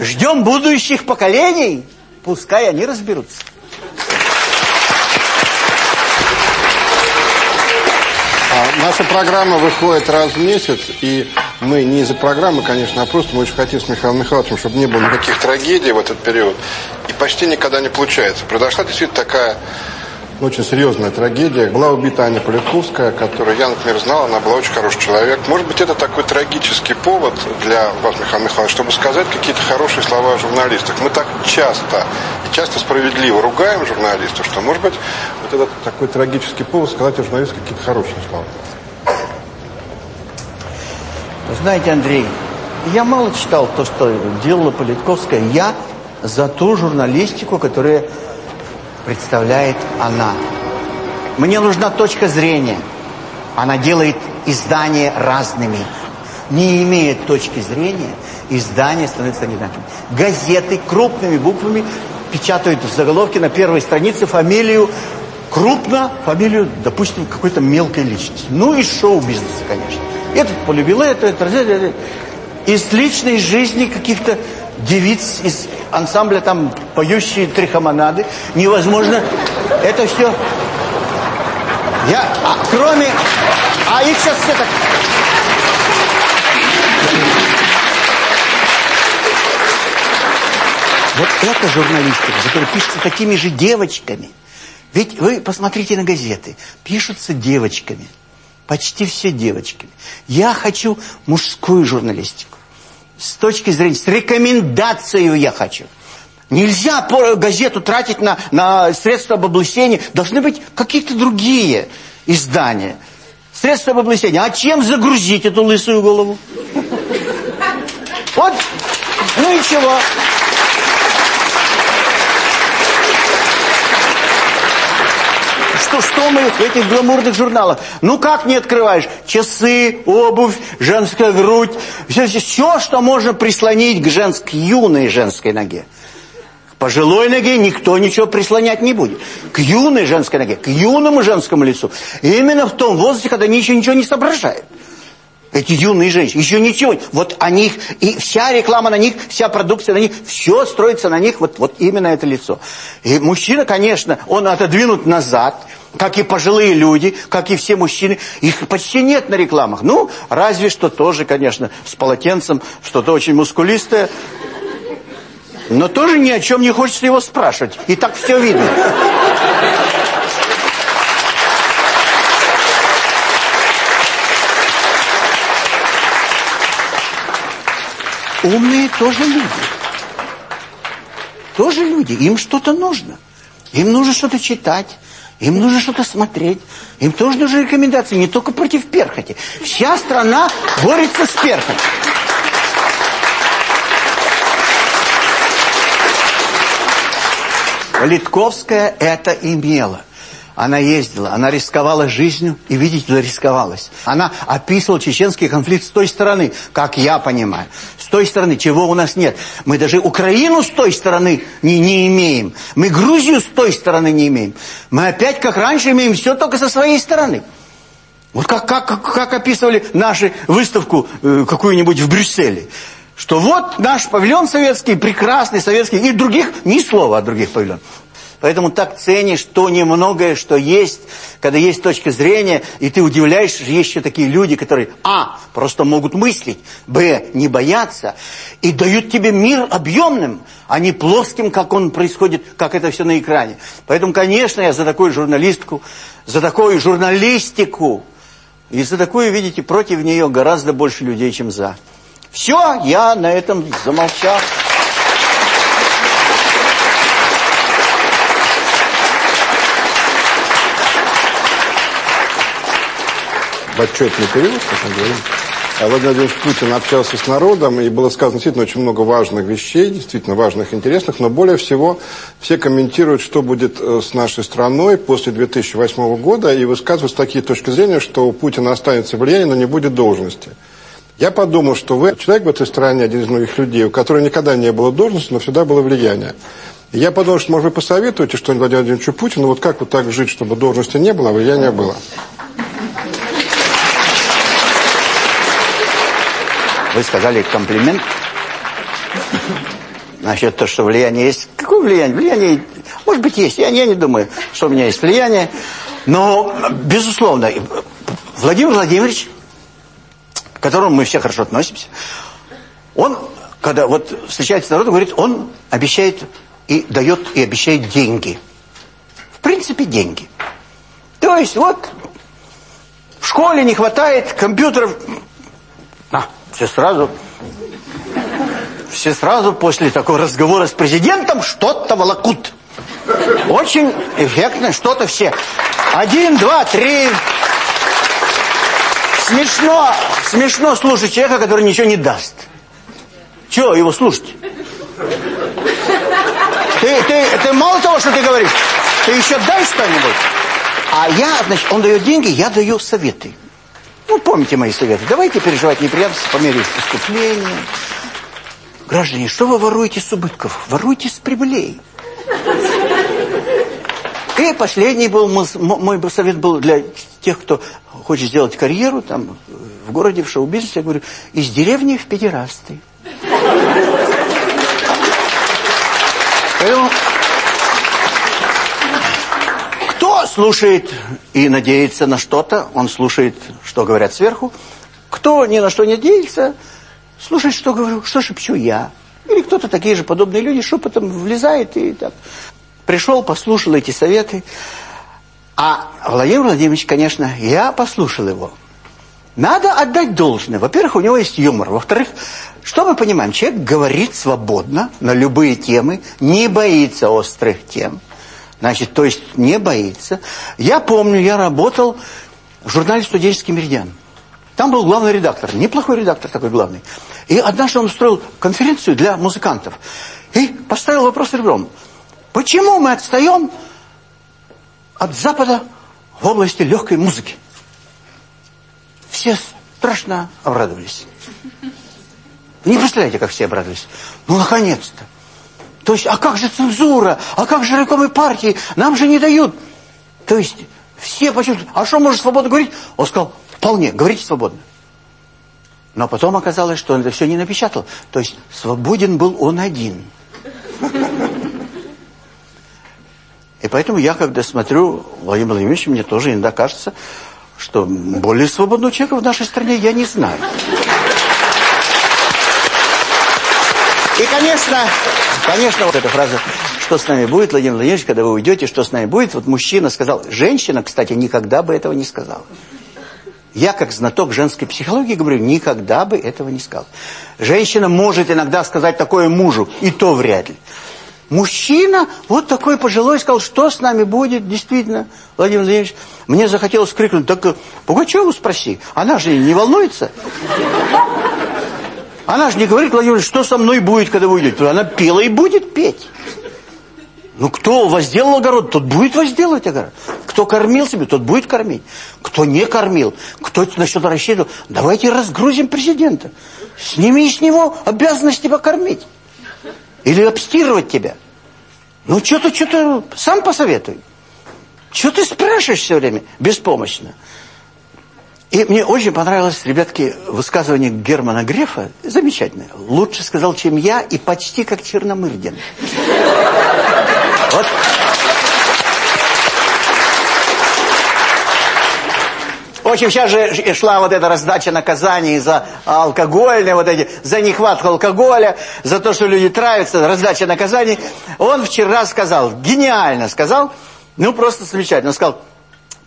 Ждем будущих поколений. Пускай они разберутся. Наша программа выходит раз в месяц, и мы не из-за программы, конечно, а просто мы очень хотим с Михаилом Михайловичем, чтобы не было никаких трагедий в этот период. И почти никогда не получается. Произошла действительно такая очень серьезная трагедия. Была убита Аня Политковская, которую я, например, знал, она была очень хороший человек. Может быть, это такой трагический повод для вас, Михаил Михайлович, чтобы сказать какие-то хорошие слова о журналистах. Мы так часто и часто справедливо ругаем журналистов, что, может быть, вот этот такой трагический повод сказать о журналистах какие-то хорошие слова. Знаете, Андрей, я мало читал то, что делала Политковская. Я за ту журналистику, которую представляет она. Мне нужна точка зрения. Она делает издания разными. Не имея точки зрения, издание становится недостаточным. Газеты крупными буквами печатают в заголовке на первой странице фамилию крупно, фамилию, допустим, какой-то мелкой личности. Ну и шоу-бизнеса, конечно. Этот полюбил это, это, это. Из личной жизни каких-то девиц из ансамбля, там, поющие трихомонады, невозможно. Это все... Я, а, кроме... А их сейчас все так... Вот это журналистика, которая пишется такими же девочками. Ведь вы посмотрите на газеты. Пишутся девочками. Почти все девочками. Я хочу мужскую журналистику. С точки зрения, с рекомендацией я хочу. Нельзя газету тратить на, на средства об облысении. Должны быть какие-то другие издания. Средства об облысении. А чем загрузить эту лысую голову? Вот, ну и чего? Что, что мы в этих гламурных журналах? Ну как не открываешь? Часы, обувь, женская грудь. Все, все, все что можно прислонить к женской, юной женской ноге. К пожилой ноге никто ничего прислонять не будет. К юной женской ноге, к юному женскому лицу. Именно в том возрасте, когда еще ничего не соображают. Эти юные женщины, еще ничего. Вот о них, и вся реклама на них, вся продукция на них, все строится на них, вот, вот именно это лицо. И мужчина, конечно, он отодвинут назад, как и пожилые люди, как и все мужчины. Их почти нет на рекламах. Ну, разве что тоже, конечно, с полотенцем, что-то очень мускулистое. Но тоже ни о чем не хочется его спрашивать. И так все видно. Умные тоже люди. Тоже люди. Им что-то нужно. Им нужно что-то читать. Им нужно что-то смотреть. Им тоже нужны рекомендации, не только против перхоти. Вся страна борется с перхотью. Литковская это имела. Она ездила, она рисковала жизнью, и, видите, рисковалась. Она описывала чеченский конфликт с той стороны, как я понимаю. Той стороны, чего у нас нет. Мы даже Украину с той стороны не, не имеем. Мы Грузию с той стороны не имеем. Мы опять, как раньше, имеем все только со своей стороны. Вот как, как, как описывали нашу выставку э, какую-нибудь в Брюсселе. Что вот наш павильон советский, прекрасный советский, и других, ни слова о других павильонах. Поэтому так ценишь то немногое, что есть, когда есть точка зрения, и ты удивляешься, что есть еще такие люди, которые, а, просто могут мыслить, б, не боятся, и дают тебе мир объемным, а не плоским, как он происходит, как это все на экране. Поэтому, конечно, я за такую журналистку, за такую журналистику, и за такую, видите, против нее гораздо больше людей, чем за. Все, я на этом замолчал. В отчетный период, как мы говорим, а Владимир Владимирович Путин общался с народом, и было сказано действительно очень много важных вещей, действительно важных, интересных, но более всего все комментируют, что будет э, с нашей страной после 2008 года, и высказывают такие точки зрения, что у Путина останется влияние, но не будет должности. Я подумал, что вы человек в этой стране, один из многих людей, у которого никогда не было должности, но всегда было влияние. И я подумал, что, может, вы посоветуете что-нибудь Владимиру Владимировичу Путину, вот как вот так жить, чтобы должности не было, а влияния было. Вы сказали комплимент. Насчет того, что влияние есть. Какое влияние? Влияние, может быть, есть. Я, я не думаю, что у меня есть влияние. Но, безусловно, Владимир Владимирович, к которому мы все хорошо относимся, он, когда вот встречается с народом, говорит, он обещает и дает, и обещает деньги. В принципе, деньги. То есть, вот, в школе не хватает компьютеров, на, все сразу, все сразу после такого разговора с президентом что-то волокут. Очень эффектно, что-то все. Один, два, три. Смешно, смешно слушать человека, который ничего не даст. Чего его слушать? ты, ты мало того, что ты говоришь, ты еще дай что-нибудь. А я, значит, он дает деньги, я даю советы. Ну, помните мои советы. Давайте переживать неприятности по мере поступления. Граждане, что вы воруете с убытков? Воруйте с прибылей. И последний был, мой совет был для тех, кто хочет сделать карьеру там в городе, в шоу-бизнесе. Я говорю, из деревни в педерасты. Поэтому кто слушает и надеется на что-то, он слушает, что говорят сверху. Кто ни на что не надеется, слушает, что говорю, что шепчу я. Или кто-то такие же подобные люди шепотом влезает и так пришел, послушал эти советы. А Владимир Владимирович, конечно, я послушал его. Надо отдать должное. Во-первых, у него есть юмор. Во-вторых, что мы понимаем? Человек говорит свободно на любые темы, не боится острых тем. Значит, то есть не боится. Я помню, я работал в журнале «Студенческий меридиан». Там был главный редактор, неплохой редактор такой главный. И однажды он устроил конференцию для музыкантов. И поставил вопрос ребром. Почему мы отстаем от Запада в области легкой музыки? Все страшно обрадовались. Не представляете, как все обрадовались. Ну, наконец-то. То есть, а как же цензура? А как же рекламы партии? Нам же не дают. То есть, все почувствовали. А что может свободно говорить? Он сказал, вполне, говорите свободно. Но потом оказалось, что он это все не напечатал. То есть, свободен был он один. И поэтому я, когда смотрю Владимир Владимирович, мне тоже иногда кажется, что более свободного человека в нашей стране я не знаю. И, конечно, конечно, вот эта фраза «Что с нами будет, Владимир Владимирович, когда вы уйдете, что с нами будет?» Вот мужчина сказал. Женщина, кстати, никогда бы этого не сказала. Я, как знаток женской психологии, говорю, никогда бы этого не сказал. Женщина может иногда сказать такое мужу, и то вряд ли. Мужчина, вот такой пожилой, сказал, что с нами будет, действительно, Владимир Владимирович. Мне захотелось крикнуть, так э, Пугачеву спроси, она же не волнуется. Она же не говорит, Владимир что со мной будет, когда вы уйдете. Она пела и будет петь. Ну, кто возделал огород, тот будет возделывать огород. Кто кормил себе, тот будет кормить. Кто не кормил, кто на что-то рассчитывал, давайте разгрузим президента. Сними с него обязанность тебя кормить. Или обстирывать тебя. Ну, что-то, что-то сам посоветуй. Что ты спрашиваешь все время беспомощно? И мне очень понравилось, ребятки, высказывание Германа Грефа. Замечательное. Лучше сказал, чем я, и почти как Черномырдин. Вот В общем, сейчас же шла вот эта раздача наказаний за алкогольные, вот эти, за нехватку алкоголя, за то, что люди травятся, раздача наказаний. Он вчера сказал, гениально сказал, ну просто замечательно, сказал,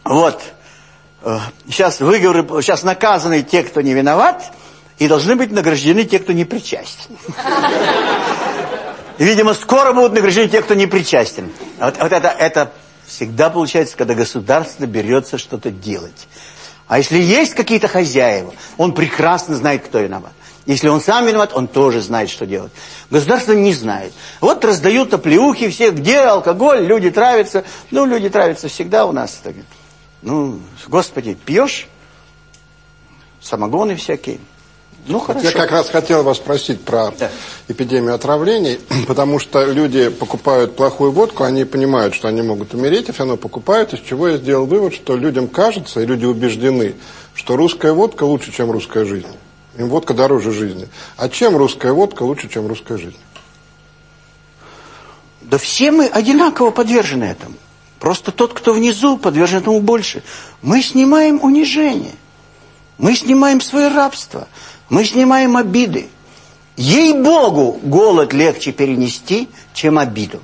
вот, сейчас э, выговоры, сейчас наказаны те, кто не виноват, и должны быть награждены те, кто не причастен. Видимо, скоро будут награждены те, кто не причастен. Вот, вот это, это всегда получается, когда государство берется что-то делать. А если есть какие-то хозяева, он прекрасно знает, кто виноват. Если он сам виноват, он тоже знает, что делать. Государство не знает. Вот раздают оплеухи все, где алкоголь, люди травятся. Ну, люди травятся всегда у нас. Ну, господи, пьешь самогоны всякие. Ну, хорошо. Я как раз хотел вас спросить про да. эпидемию отравлений, (clears throat) потому что люди покупают плохую водку, они понимают, что они могут умереть, и все равно покупают, из чего я сделал вывод, что людям кажется, и люди убеждены, что русская водка лучше, чем русская жизнь. Им водка дороже жизни. А чем русская водка лучше, чем русская жизнь? Да все мы одинаково подвержены этому. Просто тот, кто внизу, подвержен этому больше. Мы снимаем унижение. Мы снимаем свое рабство. Мы снимаем обиды. Ей-богу, голод легче перенести, чем обиду.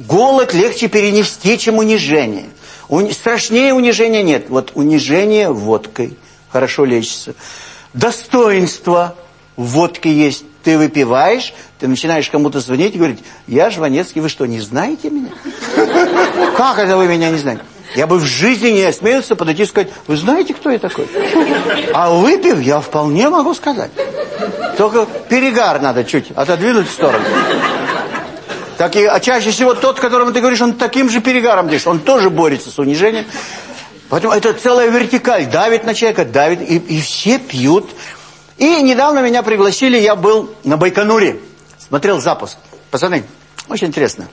Голод легче перенести, чем унижение. Уни... Страшнее унижения нет. Вот унижение водкой хорошо лечится. Достоинство в водке есть. Ты выпиваешь, ты начинаешь кому-то звонить и говорить, я Жванецкий, вы что, не знаете меня? (laughs) Как это вы меня не знаете? Я бы в жизни не осмелился подойти и сказать, вы знаете, кто я такой? (laughs) А выпив, я вполне могу сказать. Только перегар надо чуть отодвинуть в сторону. Так и, а чаще всего тот, которому ты говоришь, он таким же перегаром дышит. Он тоже борется с унижением. Поэтому это целая вертикаль. Давит на человека, давит. И, и все пьют. И недавно меня пригласили, я был на Байконуре. Смотрел запуск. Пацаны, очень интересно.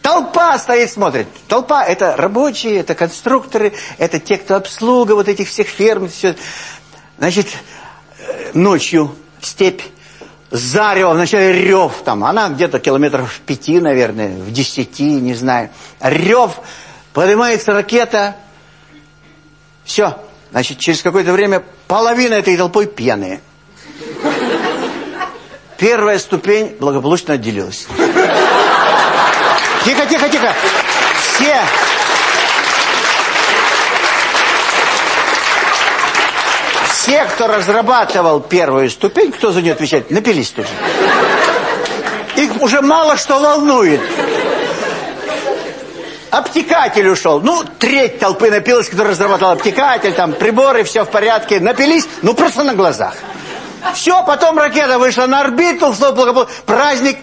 Толпа стоит, смотрит. Толпа – это рабочие, это конструкторы, это те, кто обслуга вот этих всех ферм. Все. Значит, э, ночью степь, зарево, вначале рев там. Она где-то километров в пяти, наверное, в десяти, не знаю. Рев, поднимается ракета. Все. Значит, через какое-то время половина этой толпой пьяные. Первая ступень благополучно отделилась. Тихо, тихо, тихо. Все. Все, кто разрабатывал первую ступень, кто за нее отвечает, напились тут же. Их уже мало что волнует. Обтекатель ушел. Ну, треть толпы напилась, кто разрабатывал обтекатель, там приборы, все в порядке. Напились, ну, просто на глазах. Все, потом ракета вышла на орбиту, праздник.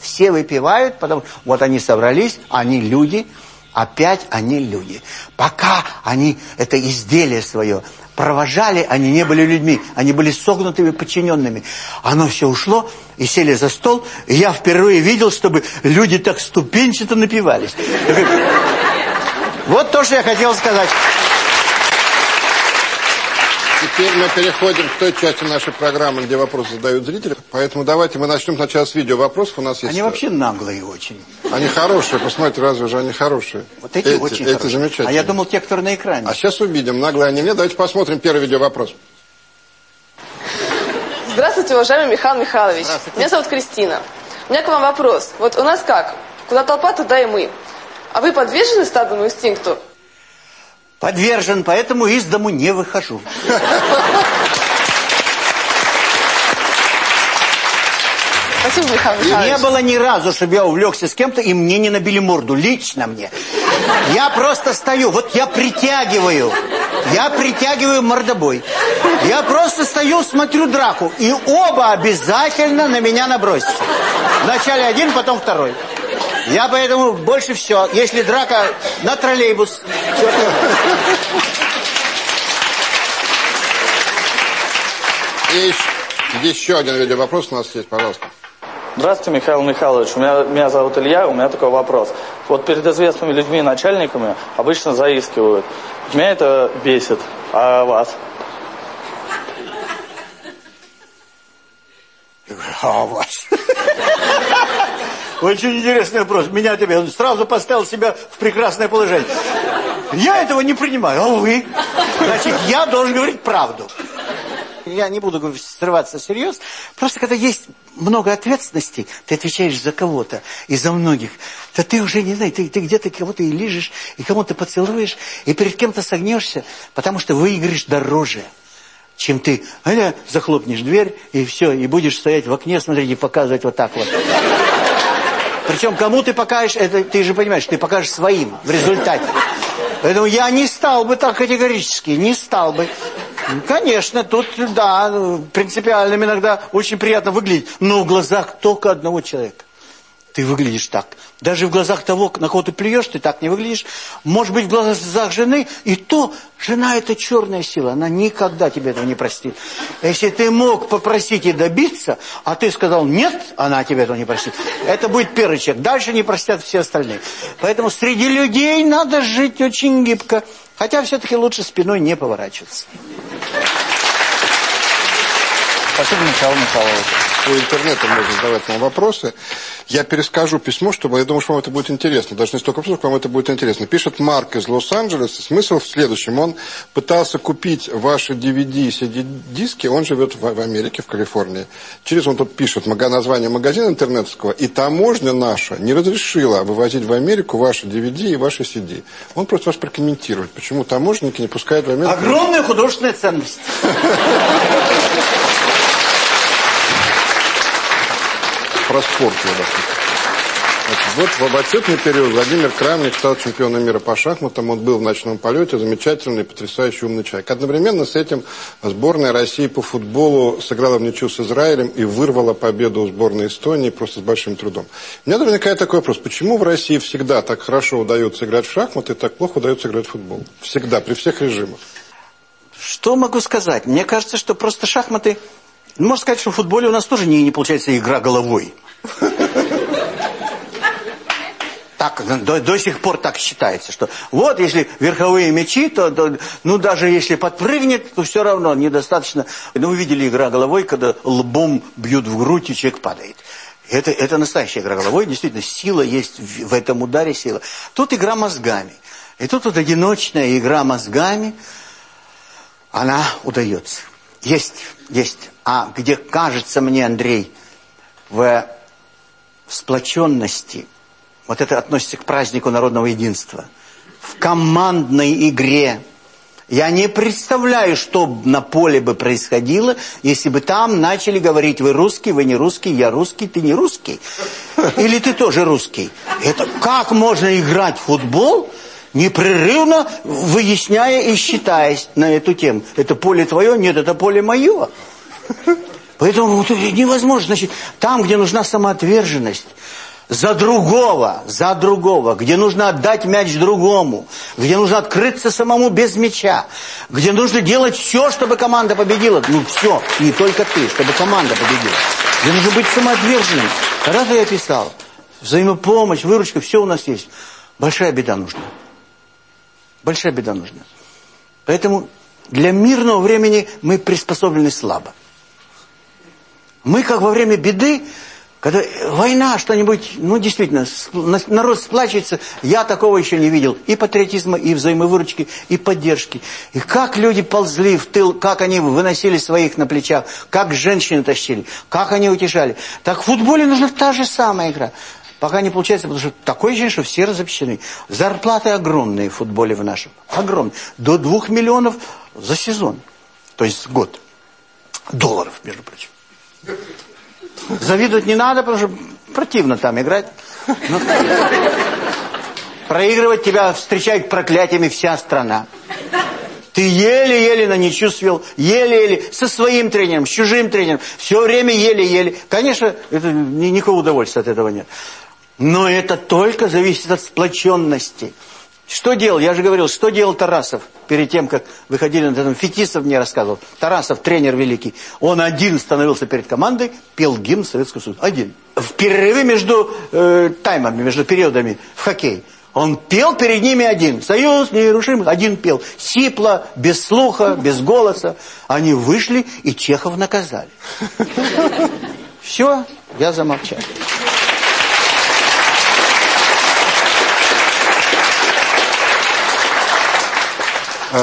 Все выпивают, потому вот они собрались, они люди, опять они люди. Пока они это изделие свое провожали, они не были людьми, они были согнутыми подчиненными. Оно все ушло, и сели за стол, и я впервые видел, чтобы люди так ступенчато напивались. (laughs) Вот то, что я хотел сказать. Теперь мы переходим к той части нашей программы, где вопросы задают зрители. Поэтому давайте мы начнем сначала с видео вопросов. У нас есть... Они вообще наглые очень. Они хорошие, посмотрите, разве же они хорошие? Вот эти, эти очень эти хорошие. замечательные. А я думал, те, которые на экране. А сейчас увидим, наглые они нет. Давайте посмотрим первый видео вопрос. Здравствуйте, уважаемый Михаил Михайлович. Меня зовут Кристина. У меня к вам вопрос. Вот у нас как? Куда толпа, туда и мы. А вы подвержены стадному инстинкту? Подвержен, поэтому из дому не выхожу. Спасибо, Михаил Михайлович. не было ни разу, чтобы я увлекся с кем-то, и мне не набили морду. Лично мне. Я просто стою, вот я притягиваю. Я притягиваю мордобой. Я просто стою, смотрю драку. И оба обязательно на меня набросятся. Вначале один, потом второй. Я поэтому больше все. Если драка на троллейбус. И еще, один видео вопрос у нас есть, пожалуйста. Здравствуйте, Михаил Михайлович. У меня, меня зовут Илья, у меня такой вопрос. Вот перед известными людьми, начальниками, обычно заискивают. Меня это бесит. А вас? А вас? Очень интересный вопрос. Меня тебе, он сразу поставил себя в прекрасное положение. Я этого не принимаю, а вы? Значит, я должен говорить правду. Я не буду срываться всерьез. Просто когда есть много ответственности, ты отвечаешь за кого-то и за многих, то ты уже не знаешь, ты, ты где-то кого-то и лижешь, и кому-то поцелуешь, и перед кем-то согнешься, потому что выиграешь дороже чем ты аля, захлопнешь дверь, и все, и будешь стоять в окне, смотреть и показывать вот так вот. Причем кому ты покажешь, это ты же понимаешь, ты покажешь своим в результате. Поэтому я не стал бы так категорически, не стал бы. Конечно, тут, да, принципиальным иногда очень приятно выглядеть, но в глазах только одного человека. Ты выглядишь так. Даже в глазах того, на кого ты плюешь, ты так не выглядишь. Может быть, в глазах жены, и то, жена это черная сила, она никогда тебе этого не простит. Если ты мог попросить и добиться, а ты сказал нет, она тебе этого не простит, это будет первый человек. Дальше не простят все остальные. Поэтому среди людей надо жить очень гибко. Хотя все-таки лучше спиной не поворачиваться. Спасибо, Михаил Михайлович. По интернету можно задавать нам вопросы. Я перескажу письмо, чтобы я думаю, что вам это будет интересно. Даже не столько вопросов, вам это будет интересно. Пишет Марк из Лос-Анджелеса. Смысл в следующем. Он пытался купить ваши DVD и CD-диски. Он живет в, в Америке, в Калифорнии. Через он тут пишет название магазина интернетского. И таможня наша не разрешила вывозить в Америку ваши DVD и ваши CD. Он просит вас прокомментировать, почему таможенники не пускают в Америку... Огромная художественная ценность. (laughs) Про спорт даже. Вот в отчетный период Владимир Крамник стал чемпионом мира по шахматам. Он был в ночном полете, замечательный, потрясающий умный человек. Одновременно с этим сборная России по футболу сыграла в ничью с Израилем и вырвала победу у сборной Эстонии просто с большим трудом. У меня возникает такой вопрос. Почему в России всегда так хорошо удается играть в шахматы и так плохо удается играть в футбол? Всегда, при всех режимах. Что могу сказать? Мне кажется, что просто шахматы... Ну, можно сказать, что в футболе у нас тоже не, не получается игра головой. Так, до, до сих пор так считается, что вот если верховые мячи, то, то ну даже если подпрыгнет, то все равно недостаточно. Ну, вы видели игра головой, когда лбом бьют в грудь и человек падает. Это, это настоящая игра головой, действительно, сила есть в, в этом ударе, сила. Тут игра мозгами. И тут вот одиночная игра мозгами, она удается. Есть, есть. А где кажется мне, Андрей, в сплоченности – вот это относится к празднику народного единства. В командной игре. Я не представляю, что на поле бы происходило, если бы там начали говорить, вы русский, вы не русский, я русский, ты не русский. Или ты тоже русский. Это как можно играть в футбол, непрерывно выясняя и считаясь на эту тему. Это поле твое? Нет, это поле мое. Поэтому невозможно. Значит, там, где нужна самоотверженность, за другого, за другого, где нужно отдать мяч другому, где нужно открыться самому без мяча, где нужно делать все, чтобы команда победила. Ну, все, не только ты, чтобы команда победила. Где нужно быть самоотверженным. Когда-то я писал, взаимопомощь, выручка, все у нас есть. Большая беда нужна. Большая беда нужна. Поэтому для мирного времени мы приспособлены слабо. Мы, как во время беды, когда война что-нибудь, ну действительно, народ сплачивается, я такого еще не видел. И патриотизма, и взаимовыручки, и поддержки. И как люди ползли в тыл, как они выносили своих на плечах, как женщины тащили, как они утешали. Так в футболе нужна та же самая игра. Пока не получается, потому что такое ощущение, что все разобщены. Зарплаты огромные в футболе в нашем. Огромные. До двух миллионов за сезон. То есть год. Долларов, между прочим. Завидовать не надо, потому что противно там играть. Но... Проигрывать тебя встречают проклятиями вся страна. Ты еле-еле на ничью свел, еле-еле, со своим тренером, с чужим тренером, все время еле-еле. Конечно, это, никакого удовольствия от этого нет. Но это только зависит от сплоченности. Что делал? Я же говорил, что делал Тарасов перед тем, как выходили на этом. Фетисов мне рассказывал. Тарасов, тренер великий. Он один становился перед командой, пел гимн Советского Союза. Один. В перерыве между э, таймами, между периодами в хоккей. Он пел перед ними один. Союз нерушимых. Один пел. Сипло, без слуха, без голоса. Они вышли, и Чехов наказали. (laughs) Все, я замолчал.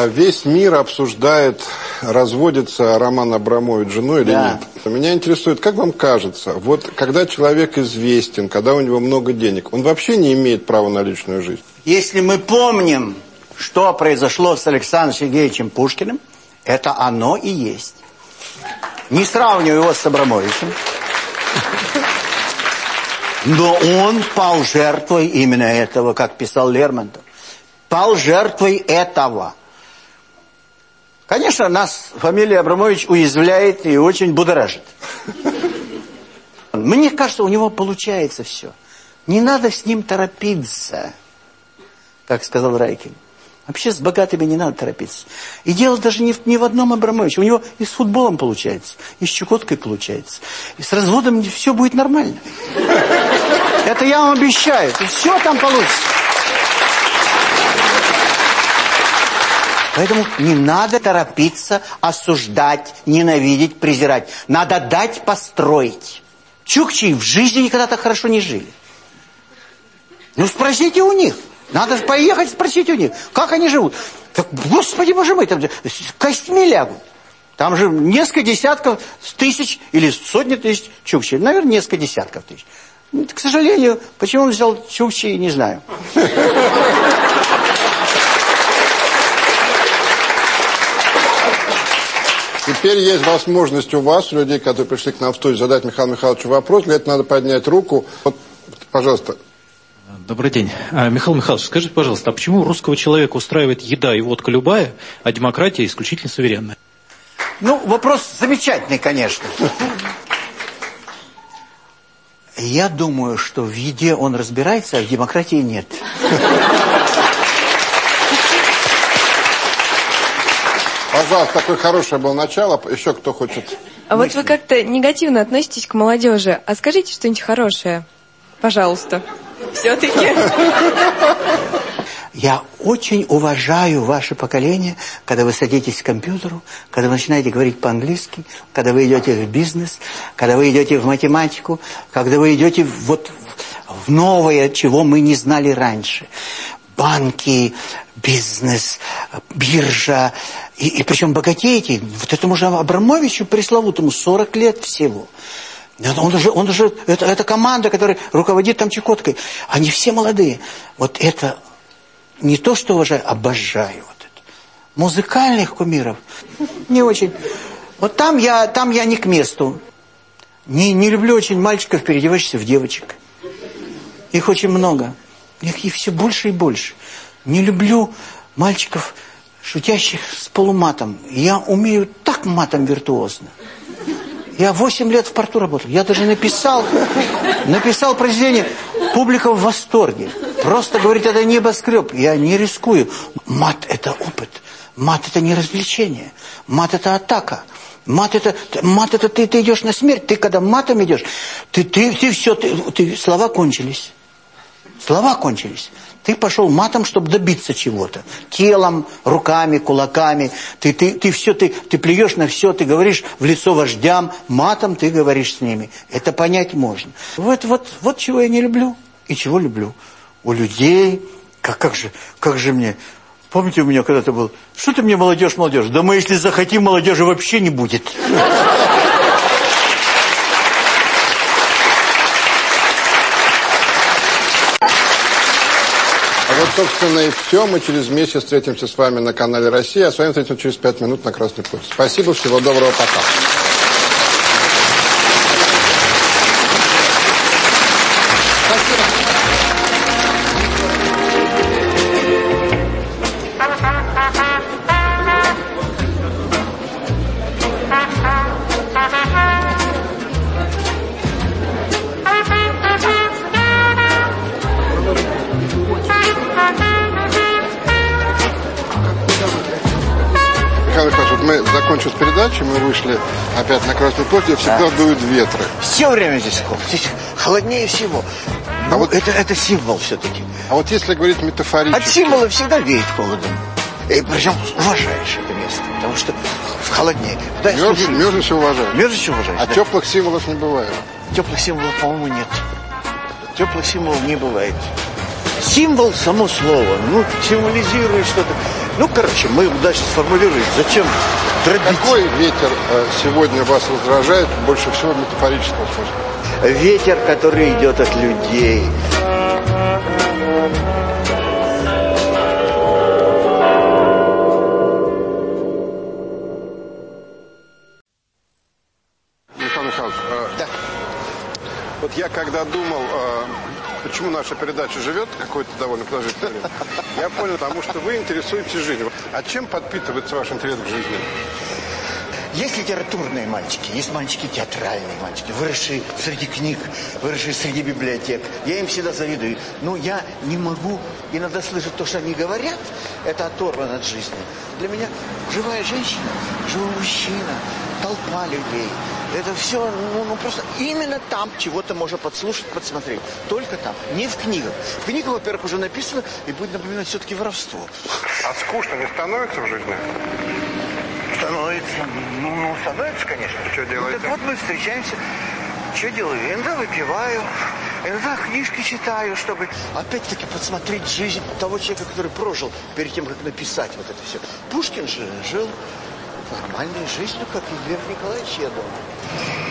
Весь мир обсуждает, разводится Роман Абрамович женой или да. нет. Меня интересует, как вам кажется, вот когда человек известен, когда у него много денег, он вообще не имеет права на личную жизнь? Если мы помним, что произошло с Александром Сергеевичем Пушкиным, это оно и есть. Не сравниваю его с Абрамовичем. Но он пал жертвой именно этого, как писал Лермонтов. Пал жертвой этого. Конечно, нас фамилия Абрамович уязвляет и очень будоражит. Мне кажется, у него получается все. Не надо с ним торопиться, как сказал Райкин. Вообще с богатыми не надо торопиться. И дело даже не в, не в одном Абрамовиче. У него и с футболом получается, и с Чукоткой получается. И с разводом все будет нормально. Это я вам обещаю. И все там получится. Поэтому не надо торопиться осуждать, ненавидеть, презирать. Надо дать построить. Чукчи в жизни никогда так хорошо не жили. Ну, спросите у них. Надо поехать спросить у них, как они живут. Так, господи, боже мой, там костьми лягут. Там же несколько десятков тысяч или сотни тысяч чукчи. Наверное, несколько десятков тысяч. Ну, к сожалению, почему он взял чукчи, не знаю. Теперь есть возможность у вас, у людей, которые пришли к нам в студию, задать Михаилу Михайловичу вопрос. Для этого надо поднять руку. Вот, пожалуйста, Добрый день. А, Михаил Михайлович, скажите, пожалуйста, а почему русского человека устраивает еда и водка любая, а демократия исключительно суверенная? Ну, вопрос замечательный, конечно. Я думаю, что в еде он разбирается, а в демократии нет. Пожалуйста, такое хорошее было начало. Еще кто хочет? А вот вы как-то негативно относитесь к молодежи. А скажите что-нибудь хорошее. Пожалуйста. Все-таки. Я очень уважаю ваше поколение, когда вы садитесь к компьютеру, когда вы начинаете говорить по-английски, когда вы идете в бизнес, когда вы идете в математику, когда вы идете вот в новое, чего мы не знали раньше. Банки, бизнес, биржа, и, и причем богатеете. Вот этому же Абрамовичу пресловутому 40 лет всего. Он уже, он уже, это, это команда, которая руководит там Чекоткой. Они все молодые. Вот это не то, что уважаю, обожаю вот это. Музыкальных кумиров не очень. Вот там я, там я не к месту. Не, не люблю очень мальчиков, переодевающихся в девочек. Их очень много. Их, их все больше и больше. Не люблю мальчиков, шутящих с полуматом. Я умею так матом виртуозно. Я 8 лет в порту работал. Я даже написал, написал произведение. Публика в восторге. Просто говорит, это небоскреб. Я не рискую. Мат – это опыт. Мат – это не развлечение. Мат – это атака. Мат это, мат это ты, ты идешь на смерть. Ты когда матом идешь, ты, ты, ты все, ты, ты, слова кончились. Слова кончились. Ты пошел матом, чтобы добиться чего-то. Телом, руками, кулаками. Ты, ты, ты все, ты, ты плюешь на все, ты говоришь в лицо вождям, матом ты говоришь с ними. Это понять можно. Вот, вот, вот чего я не люблю и чего люблю. У людей, как, как, же, как же мне... Помните, у меня когда-то был... Что ты мне молодежь, молодежь? Да мы, если захотим, молодежи вообще не будет. Вот, собственно, и все. Мы через месяц встретимся с вами на канале «Россия», а с вами встретимся через пять минут на Красной площади. Спасибо, всего доброго, пока. Всегда да. дуют ветры. Все время здесь холодно. Здесь холоднее всего. А ну, вот это, это символ все-таки. А вот если говорить метафорически... От символа всегда веет холодом. И причем уважаешь это место, потому что холоднее. Да, Мерз, мерзнешь и уважаешь. Мерзнешь и уважаешь. А да. теплых символов не бывает. Теплых символов, по-моему, нет. Теплых символов не бывает. Символ, само слово, ну, символизирует что-то. Ну, короче, мы дальше сформулируем, зачем традиция. Какой ветер э, сегодня вас раздражает больше всего в метафорическом смысле? Ветер, который идет от людей. Михаил Михайлович, э, да. вот я когда думал почему наша передача живет какое-то довольно продолжительное время, я понял, потому что вы интересуетесь жизнью. А чем подпитывается ваш интерес к жизни? Есть литературные мальчики, есть мальчики театральные мальчики, выросшие среди книг, выросшие среди библиотек. Я им всегда завидую. Но я не могу иногда слышать то, что они говорят. Это оторвано от жизни. Для меня живая женщина, живой мужчина, толпа людей. Это все, ну, ну просто именно там чего-то можно подслушать, подсмотреть. Только там, не в книгах. В книгах, во-первых, уже написано и будет напоминать все-таки воровство. А скучно не становится в жизни? Становится. Ну, ну становится, конечно. Что делаете? Ну, так вот мы встречаемся. Что делаю? Иногда выпиваю, иногда книжки читаю, чтобы опять-таки подсмотреть жизнь того человека, который прожил перед тем, как написать вот это все. Пушкин же жил нормальной жизнью, как и Лев Николаевич, я думаю. Thank you.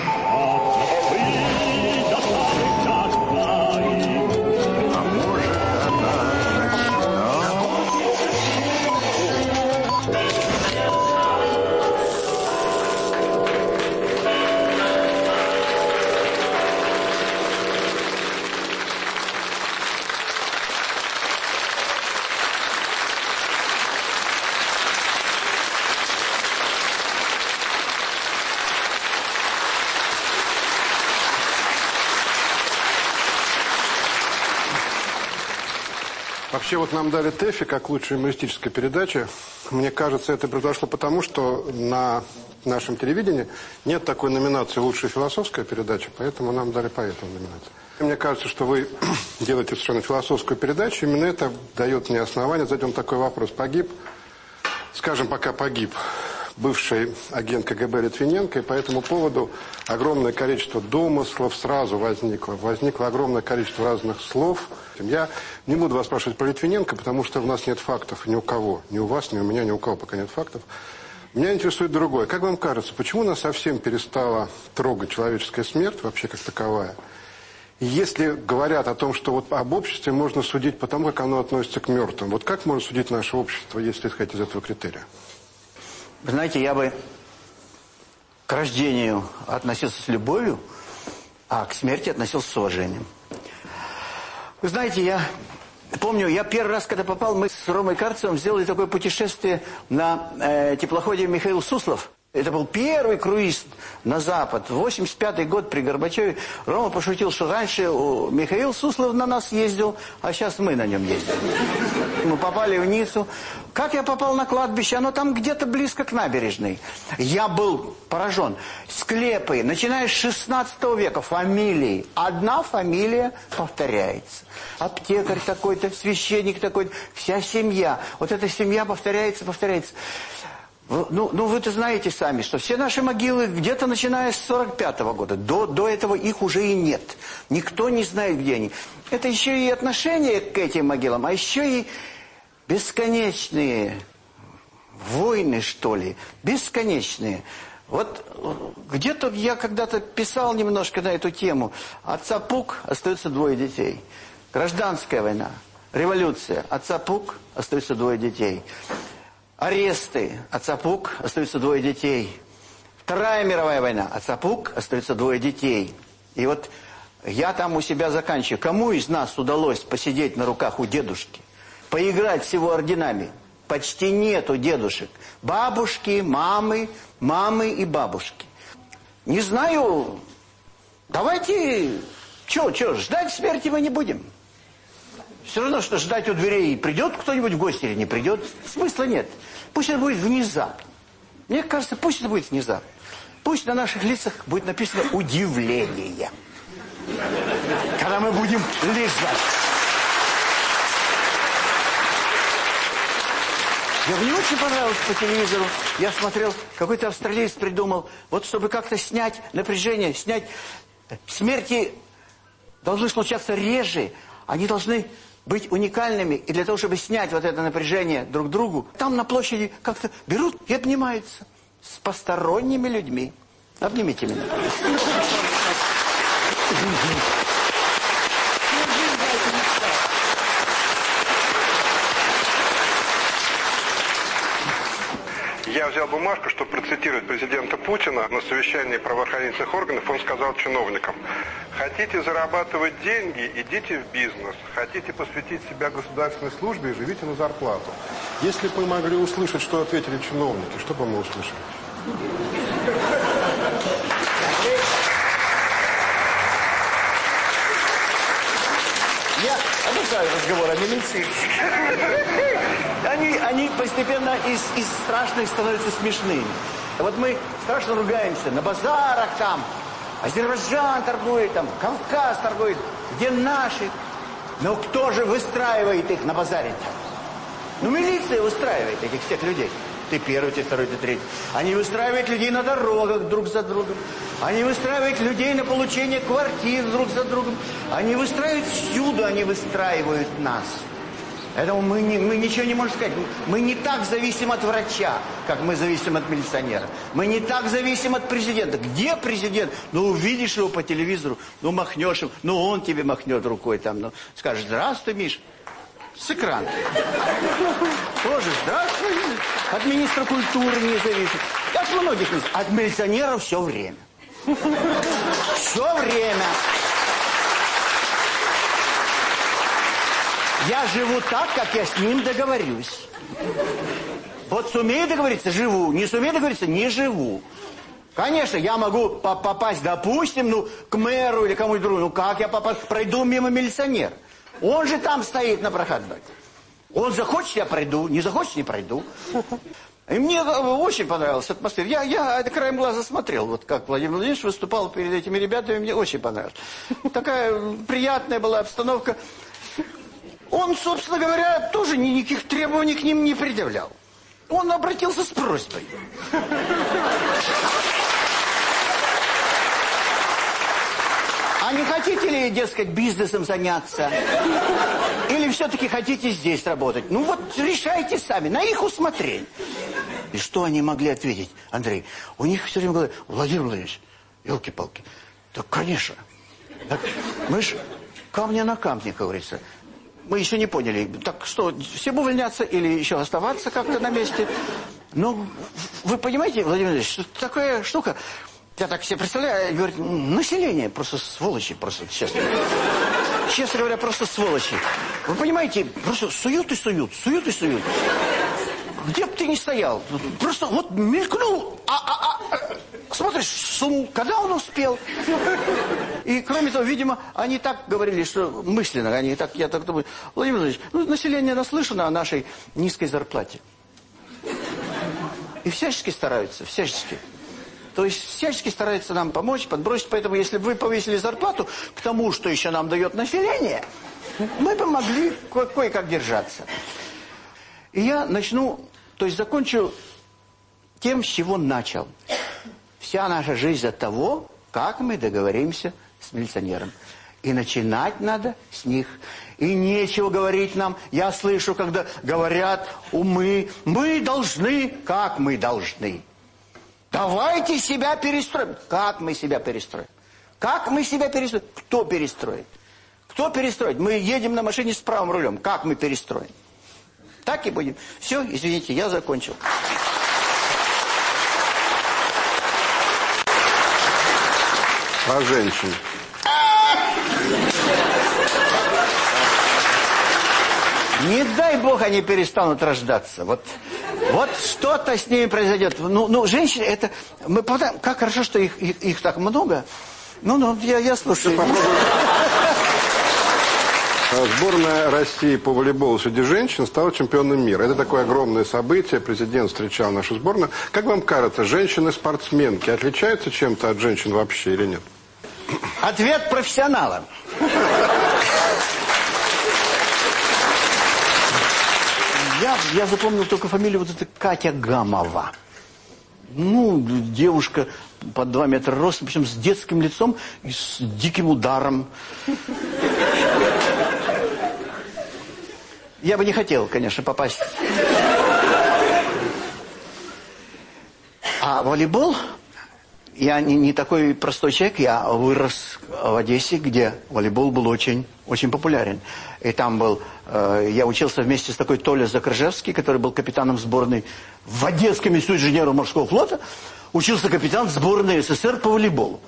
Вот нам дали ТЭФИ как лучшая юмористическая передача. Мне кажется, это произошло потому, что на нашем телевидении нет такой номинации «Лучшая философская передача», поэтому нам дали по этому номинацию. Мне кажется, что вы (coughs) делаете совершенно философскую передачу, именно это дает мне основание задать такой вопрос. Погиб, скажем, пока погиб бывший агент КГБ Литвиненко, и по этому поводу огромное количество домыслов сразу возникло. Возникло огромное количество разных слов. Я не буду вас спрашивать про Литвиненко, потому что у нас нет фактов ни у кого. Ни у вас, ни у меня, ни у кого пока нет фактов. Меня интересует другое. Как вам кажется, почему нас совсем перестала трогать человеческая смерть, вообще как таковая? Если говорят о том, что вот об обществе можно судить по тому, как оно относится к мертвым, вот как можно судить наше общество, если исходить из этого критерия? Вы знаете, я бы к рождению относился с любовью, а к смерти относился с уважением. Вы знаете, я помню, я первый раз, когда попал, мы с Ромой Карцевым сделали такое путешествие на э, теплоходе Михаил Суслов. Это был первый круиз на Запад. 85-й год при Горбачеве. Рома пошутил, что раньше Михаил Суслов на нас ездил, а сейчас мы на нем ездим. Мы попали в Ниццу. Как я попал на кладбище? Оно там где-то близко к набережной. Я был поражен. Склепы, начиная с 16 века, фамилии. Одна фамилия повторяется. Аптекарь такой-то, священник такой-то, вся семья. Вот эта семья повторяется, повторяется. Ну, ну вы-то знаете сами, что все наши могилы где-то начиная с 45 -го года. До, до этого их уже и нет. Никто не знает, где они. Это еще и отношение к этим могилам, а еще и бесконечные войны, что ли. Бесконечные. Вот где-то я когда-то писал немножко на эту тему. Отца Пук остается двое детей. Гражданская война, революция. Отца Пук остается двое детей. Аресты. Отца Пук, остаются двое детей. Вторая мировая война. Отца Пук, остаются двое детей. И вот я там у себя заканчиваю. Кому из нас удалось посидеть на руках у дедушки? Поиграть с его орденами? Почти нету дедушек. Бабушки, мамы, мамы и бабушки. Не знаю, давайте, что, что, ждать смерти мы не будем. Все равно, что ждать у дверей, придет кто-нибудь в гости или не придет, смысла нет. Пусть это будет внезапно. Мне кажется, пусть это будет внезапно. Пусть на наших лицах будет написано «удивление». Когда мы будем лежать. Я мне очень понравилось по телевизору. Я смотрел, какой-то австралиец придумал, вот чтобы как-то снять напряжение, снять смерти должны случаться реже. Они должны быть уникальными, и для того, чтобы снять вот это напряжение друг другу, там на площади как-то берут и обнимаются с посторонними людьми. Обнимите меня. (laughs) Я взял бумажку, чтобы процитировать президента Путина на совещании правоохранительных органов. Он сказал чиновникам, хотите зарабатывать деньги, идите в бизнес. Хотите посвятить себя государственной службе, живите на зарплату. Если бы мы могли услышать, что ответили чиновники, что бы мы услышали? Я обожаю разговор о милиции. Они, постепенно из, из страшных становятся смешными. Вот мы страшно ругаемся на базарах там. Азербайджан торгует там, Кавказ торгует. Где наши? Но кто же выстраивает их на базаре-то? Ну, милиция выстраивает этих всех людей. Ты первый, ты второй, ты третий. Они выстраивают людей на дорогах друг за другом. Они выстраивают людей на получение квартир друг за другом. Они выстраивают всюду, они выстраивают нас. Поэтому мы, не, мы ничего не можем сказать. Мы не так зависим от врача, как мы зависим от милиционера. Мы не так зависим от президента. Где президент? Ну, увидишь его по телевизору, ну, махнешь им, ну, он тебе махнет рукой там, ну, скажешь, здравствуй, Миш, с экрана. Тоже здравствуй. От министра культуры не зависит. От многих От милиционера все время. Все время. Я живу так, как я с ним договорюсь. Вот сумею договориться – живу. Не сумею договориться – не живу. Конечно, я могу по попасть, допустим, ну, к мэру или кому-нибудь другому. Ну, как я попасть? Пройду мимо милиционера. Он же там стоит на проходной. Он захочет, я пройду, не захочет, не пройду. И мне э, очень понравилась атмосфера. Я, я краем глаза смотрел, вот как Владимир Владимирович выступал перед этими ребятами, мне очень понравилось. Такая приятная была обстановка. Он, собственно говоря, тоже никаких требований к ним не предъявлял. Он обратился с просьбой. А не хотите ли, дескать, бизнесом заняться? Или все-таки хотите здесь работать? Ну вот решайте сами, на их усмотрение. И что они могли ответить, Андрей? У них все время говорят, Владимир Владимирович, елки-палки, так конечно. Так, мы же камня на камне, как говорится. Мы еще не поняли, так что, всем увольняться или еще оставаться как-то на месте? Ну, вы понимаете, Владимир Владимирович, что такая штука... Я так себе представляю, говорит, население просто сволочи, просто честно. Честно говоря, просто сволочи. Вы понимаете, просто суют и суют, суют и суют. Где бы ты ни стоял, просто вот мелькнул, а, а, а, смотришь, сунул, когда он успел. И кроме того, видимо, они так говорили, что мысленно, они так, я так думаю, Владимир Владимирович, ну, население наслышано о нашей низкой зарплате. И всячески стараются, всячески. То есть всячески старается нам помочь, подбросить. Поэтому если бы вы повесили зарплату к тому, что еще нам дает население, мы бы могли кое-как держаться. И я начну, то есть закончу тем, с чего начал. Вся наша жизнь от того, как мы договоримся с милиционером. И начинать надо с них. И нечего говорить нам. Я слышу, когда говорят умы, мы должны, как мы должны. Давайте себя перестроим. Как мы себя перестроим? Как мы себя перестроим? Кто перестроит? Кто перестроит? Мы едем на машине с правым рулем. Как мы перестроим? Так и будем. Все, извините, я закончил. Про женщин. Не дай бог они перестанут рождаться. Вот, вот что-то с ними произойдет. Ну, ну женщины, это... Мы, как хорошо, что их, их, их так много. Ну, ну, я, я слушаю. Сборная России по волейболу среди женщин стала чемпионом мира. Это такое огромное событие. Президент встречал нашу сборную. Как вам кажется, женщины-спортсменки отличаются чем-то от женщин вообще или нет? Ответ профессионала. Я, я запомнил только фамилию вот этой Катя Гамова. Ну, девушка под 2 метра роста, причем с детским лицом и с диким ударом. Я бы не хотел, конечно, попасть. А волейбол я не, не такой простой человек, я вырос в Одессе, где волейбол был очень, очень популярен. И там был, э, я учился вместе с такой Толя Закрыжевский, который был капитаном сборной в Одесском институте инженеров морского флота. Учился капитан сборной СССР по волейболу.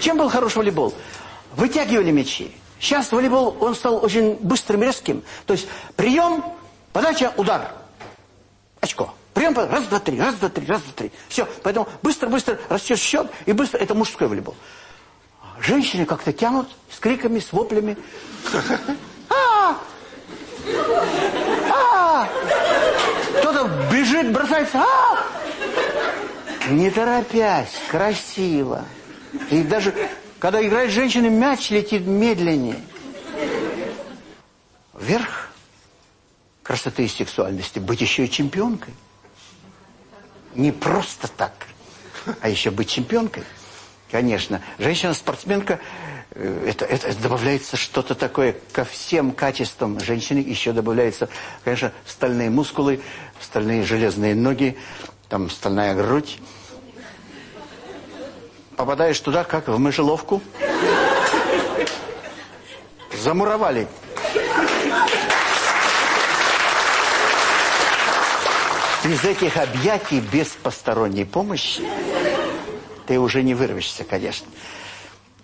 Чем был хорош волейбол? Вытягивали мячи. Сейчас волейбол, он стал очень быстрым, резким. То есть прием, подача, удар. Очко. Прием, раз, два, три, раз, два, три, раз, два, три. Все, поэтому быстро-быстро растет счет, и быстро, это мужской волейбол. Женщины как-то тянут с криками, с воплями. А! А! Кто-то бежит, бросается. А! Не торопясь, красиво. И даже, когда играет женщина, мяч летит медленнее. Вверх красоты и сексуальности быть еще и чемпионкой не просто так, а еще быть чемпионкой. Конечно, женщина-спортсменка, это, это, это добавляется что-то такое ко всем качествам женщины. Еще добавляется, конечно, стальные мускулы, стальные железные ноги, там стальная грудь. Попадаешь туда, как в мышеловку. Замуровали из этих объятий без посторонней помощи ты уже не вырвешься, конечно.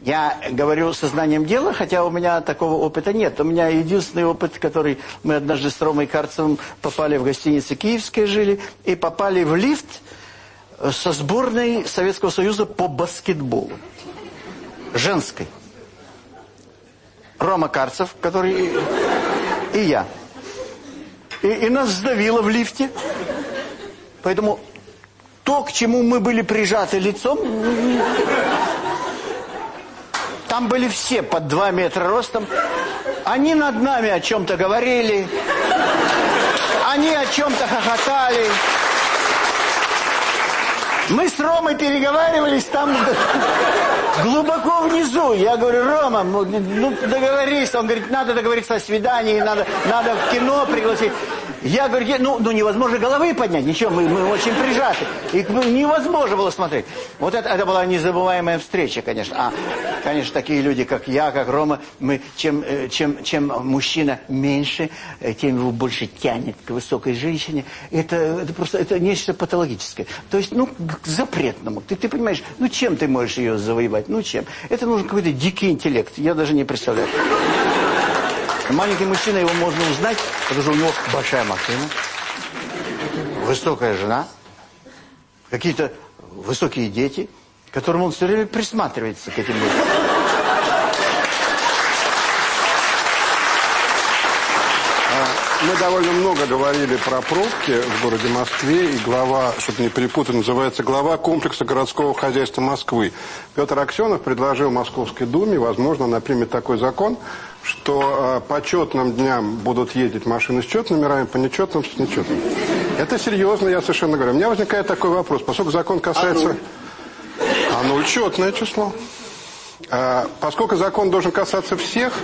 Я говорю сознанием дела, хотя у меня такого опыта нет. У меня единственный опыт, который мы однажды с Ромой Карцевым попали в гостиницу «Киевская» жили, и попали в лифт со сборной Советского Союза по баскетболу. Женской. Рома Карцев, который... И я. И, и нас сдавило в лифте. Поэтому то, к чему мы были прижаты лицом, там были все под два метра ростом. Они над нами о чем-то говорили. Они о чем-то хохотали. Мы с Ромой переговаривались там глубоко внизу. Я говорю, Рома, ну, ну договорись. Он говорит, надо договориться о свидании, надо, надо в кино пригласить. Я говорю, ну, ну невозможно головы поднять, ничего, мы, мы очень прижаты. И невозможно было смотреть. Вот это, это была незабываемая встреча, конечно. А, конечно, такие люди, как я, как Рома, мы, чем, э, чем, чем мужчина меньше, э, тем его больше тянет к высокой женщине. Это, это просто это нечто патологическое. То есть, ну, к запретному. Ты, ты понимаешь, ну, чем ты можешь ее завоевать? Ну, чем? Это нужен какой-то дикий интеллект. Я даже не представляю. Маленький мужчина, его можно узнать, потому что у него большая машина, высокая жена, какие-то высокие дети, которым он все время присматривается к этим людям. Мы довольно много говорили про пробки в городе Москве, и глава, чтобы не перепутать, называется глава комплекса городского хозяйства Москвы. Петр Аксенов предложил Московской Думе, возможно, она примет такой закон, что э, по четным дням будут ездить машины с четными номерами, по нечетным с нечетными. Это серьезно, я совершенно говорю. У меня возникает такой вопрос, поскольку закон касается... А нуль четное число. А, поскольку закон должен касаться всех,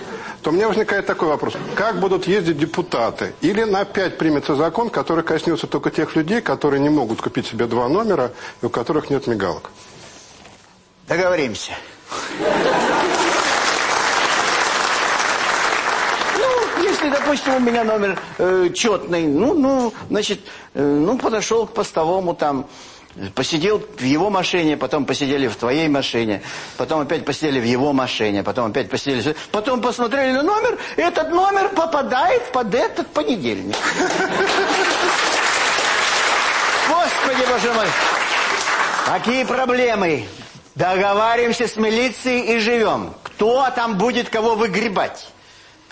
то у меня возникает такой вопрос. Как будут ездить депутаты? Или на опять примется закон, который коснется только тех людей, которые не могут купить себе два номера и у которых нет мигалок? Договоримся. Если, допустим, у меня номер э, четный, ну, ну, значит, э, ну, подошел к постовому там, посидел в его машине, потом посидели в твоей машине, потом опять посидели в его машине, потом опять посидели... Потом посмотрели на номер, этот номер попадает под этот понедельник. Господи, боже мой! Какие проблемы? Договариваемся с милицией и живем. Кто там будет кого выгребать?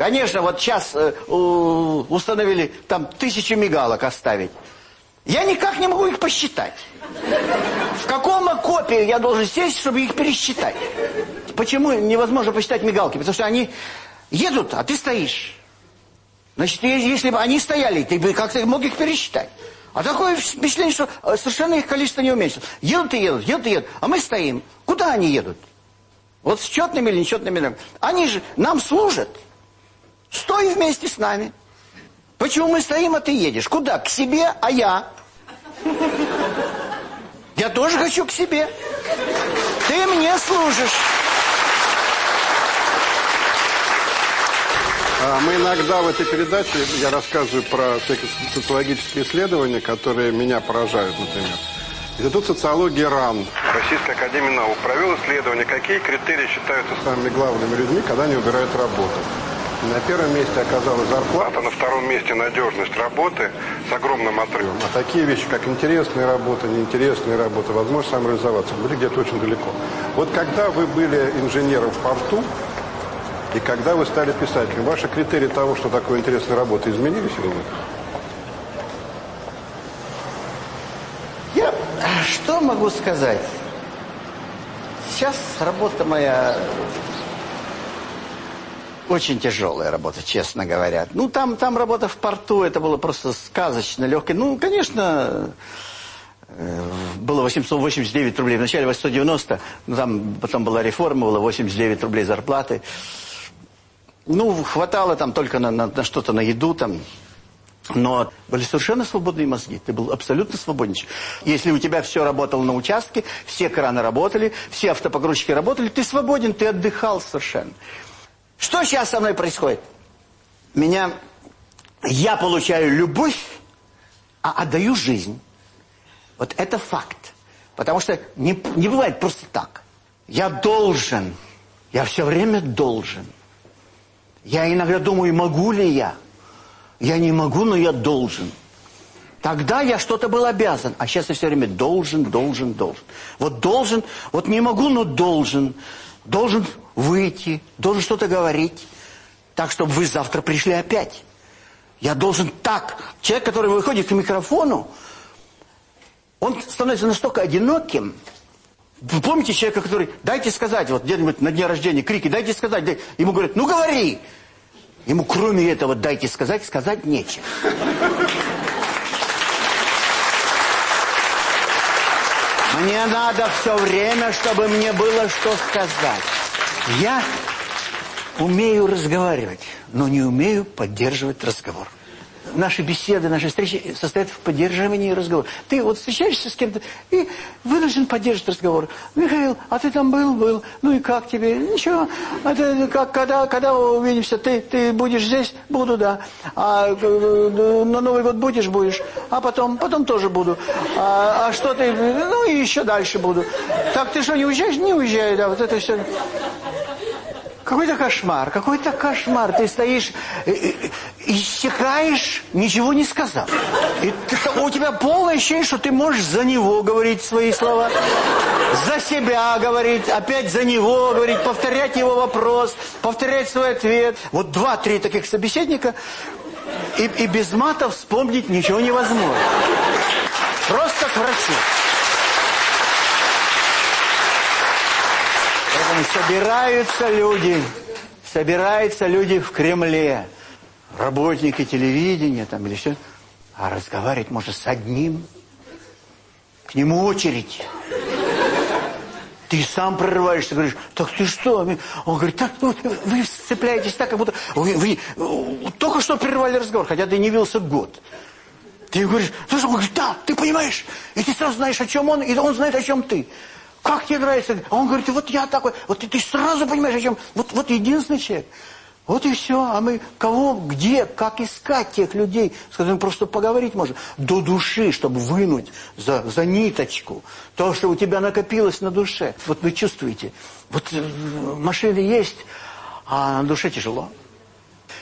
Конечно, вот сейчас э, установили там тысячи мигалок оставить. Я никак не могу их посчитать. В каком окопе я должен сесть, чтобы их пересчитать? Почему невозможно посчитать мигалки? Потому что они едут, а ты стоишь. Значит, если бы они стояли, ты бы как-то мог их пересчитать. А такое впечатление, что э, совершенно их количество не уменьшилось. Едут и едут, едут и едут. А мы стоим. Куда они едут? Вот с четными или нечетными. Они же нам служат. Стой вместе с нами. Почему мы стоим, а ты едешь? Куда? К себе, а я? Я тоже хочу к себе. Ты мне служишь. А мы иногда в этой передаче, я рассказываю про всякие социологические исследования, которые меня поражают, например. Институт социологии РАН, Российская Академия Наук, провел исследование, какие критерии считаются самыми главными людьми, когда они убирают работу. На первом месте оказалась зарплата, на втором месте надежность работы с огромным отрывом. А такие вещи, как интересная работа, неинтересная работа, возможность самореализоваться, были где-то очень далеко. Вот когда вы были инженером в порту, и когда вы стали писателем, ваши критерии того, что такое интересная работа, изменились или нет? Я что могу сказать? Сейчас работа моя очень тяжелая работа, честно говоря. Ну, там, там работа в порту, это было просто сказочно легкое. Ну, конечно, э, было 889 рублей. Вначале 890, ну, там потом была реформа, было 89 рублей зарплаты. Ну, хватало там только на, на, на что-то, на еду там. Но были совершенно свободные мозги. Ты был абсолютно свободен. Если у тебя все работало на участке, все краны работали, все автопогрузчики работали, ты свободен, ты отдыхал совершенно. Что сейчас со мной происходит? Меня... Я получаю любовь, а отдаю жизнь. Вот это факт. Потому что не, не бывает просто так. Я должен. Я все время должен. Я иногда думаю, могу ли я? Я не могу, но я должен. Тогда я что-то был обязан, а сейчас я все время должен, должен, должен. Вот должен, вот не могу, но должен. Должен выйти, должен что-то говорить, так, чтобы вы завтра пришли опять. Я должен так. Человек, который выходит к микрофону, он становится настолько одиноким. Вы помните человека, который, дайте сказать, вот где-нибудь на дне рождения, крики, дайте сказать. дай». Ему говорят, ну говори. Ему кроме этого, дайте сказать, сказать нечего. Мне надо все время, чтобы мне было что сказать. Я умею разговаривать, но не умею поддерживать разговор наши беседы, наши встречи состоят в поддерживании разговора. Ты вот встречаешься с кем-то и вынужден поддерживать разговор. Михаил, а ты там был? Был. Ну и как тебе? Ничего. А ты, как, когда, когда увидимся? Ты, ты будешь здесь? Буду, да. А э, на Новый год будешь? Будешь. А потом? Потом тоже буду. А, а что ты? Ну и еще дальше буду. Так ты что, не уезжаешь? Не уезжаю, да. Вот это все. Какой-то кошмар, какой-то кошмар. Ты стоишь, э, э, иссякаешь, ничего не сказав. И ты, у тебя полное ощущение, что ты можешь за него говорить свои слова, за себя говорить, опять за него говорить, повторять его вопрос, повторять свой ответ. Вот два-три таких собеседника, и, и без матов вспомнить ничего невозможно. Просто к врачу. собираются люди, собираются люди в Кремле, работники телевидения там или все, а разговаривать можно с одним, к нему очередь. Ты сам прорываешься, говоришь, так ты что? Он говорит, так, ну, вы сцепляетесь так, как будто вы, вы только что прервали разговор, хотя ты не явился год. Ты говоришь, слушай, он говорит, да, ты понимаешь, и ты сразу знаешь, о чем он, и он знает, о чем ты. Как тебе нравится? А он говорит, вот я такой. Вот ты, ты сразу понимаешь, о чем. Вот, вот единственный человек. Вот и все. А мы кого, где, как искать тех людей, с которыми просто поговорить можно. До души, чтобы вынуть за, за ниточку то, что у тебя накопилось на душе. Вот вы чувствуете. Вот э, машины есть, а на душе тяжело.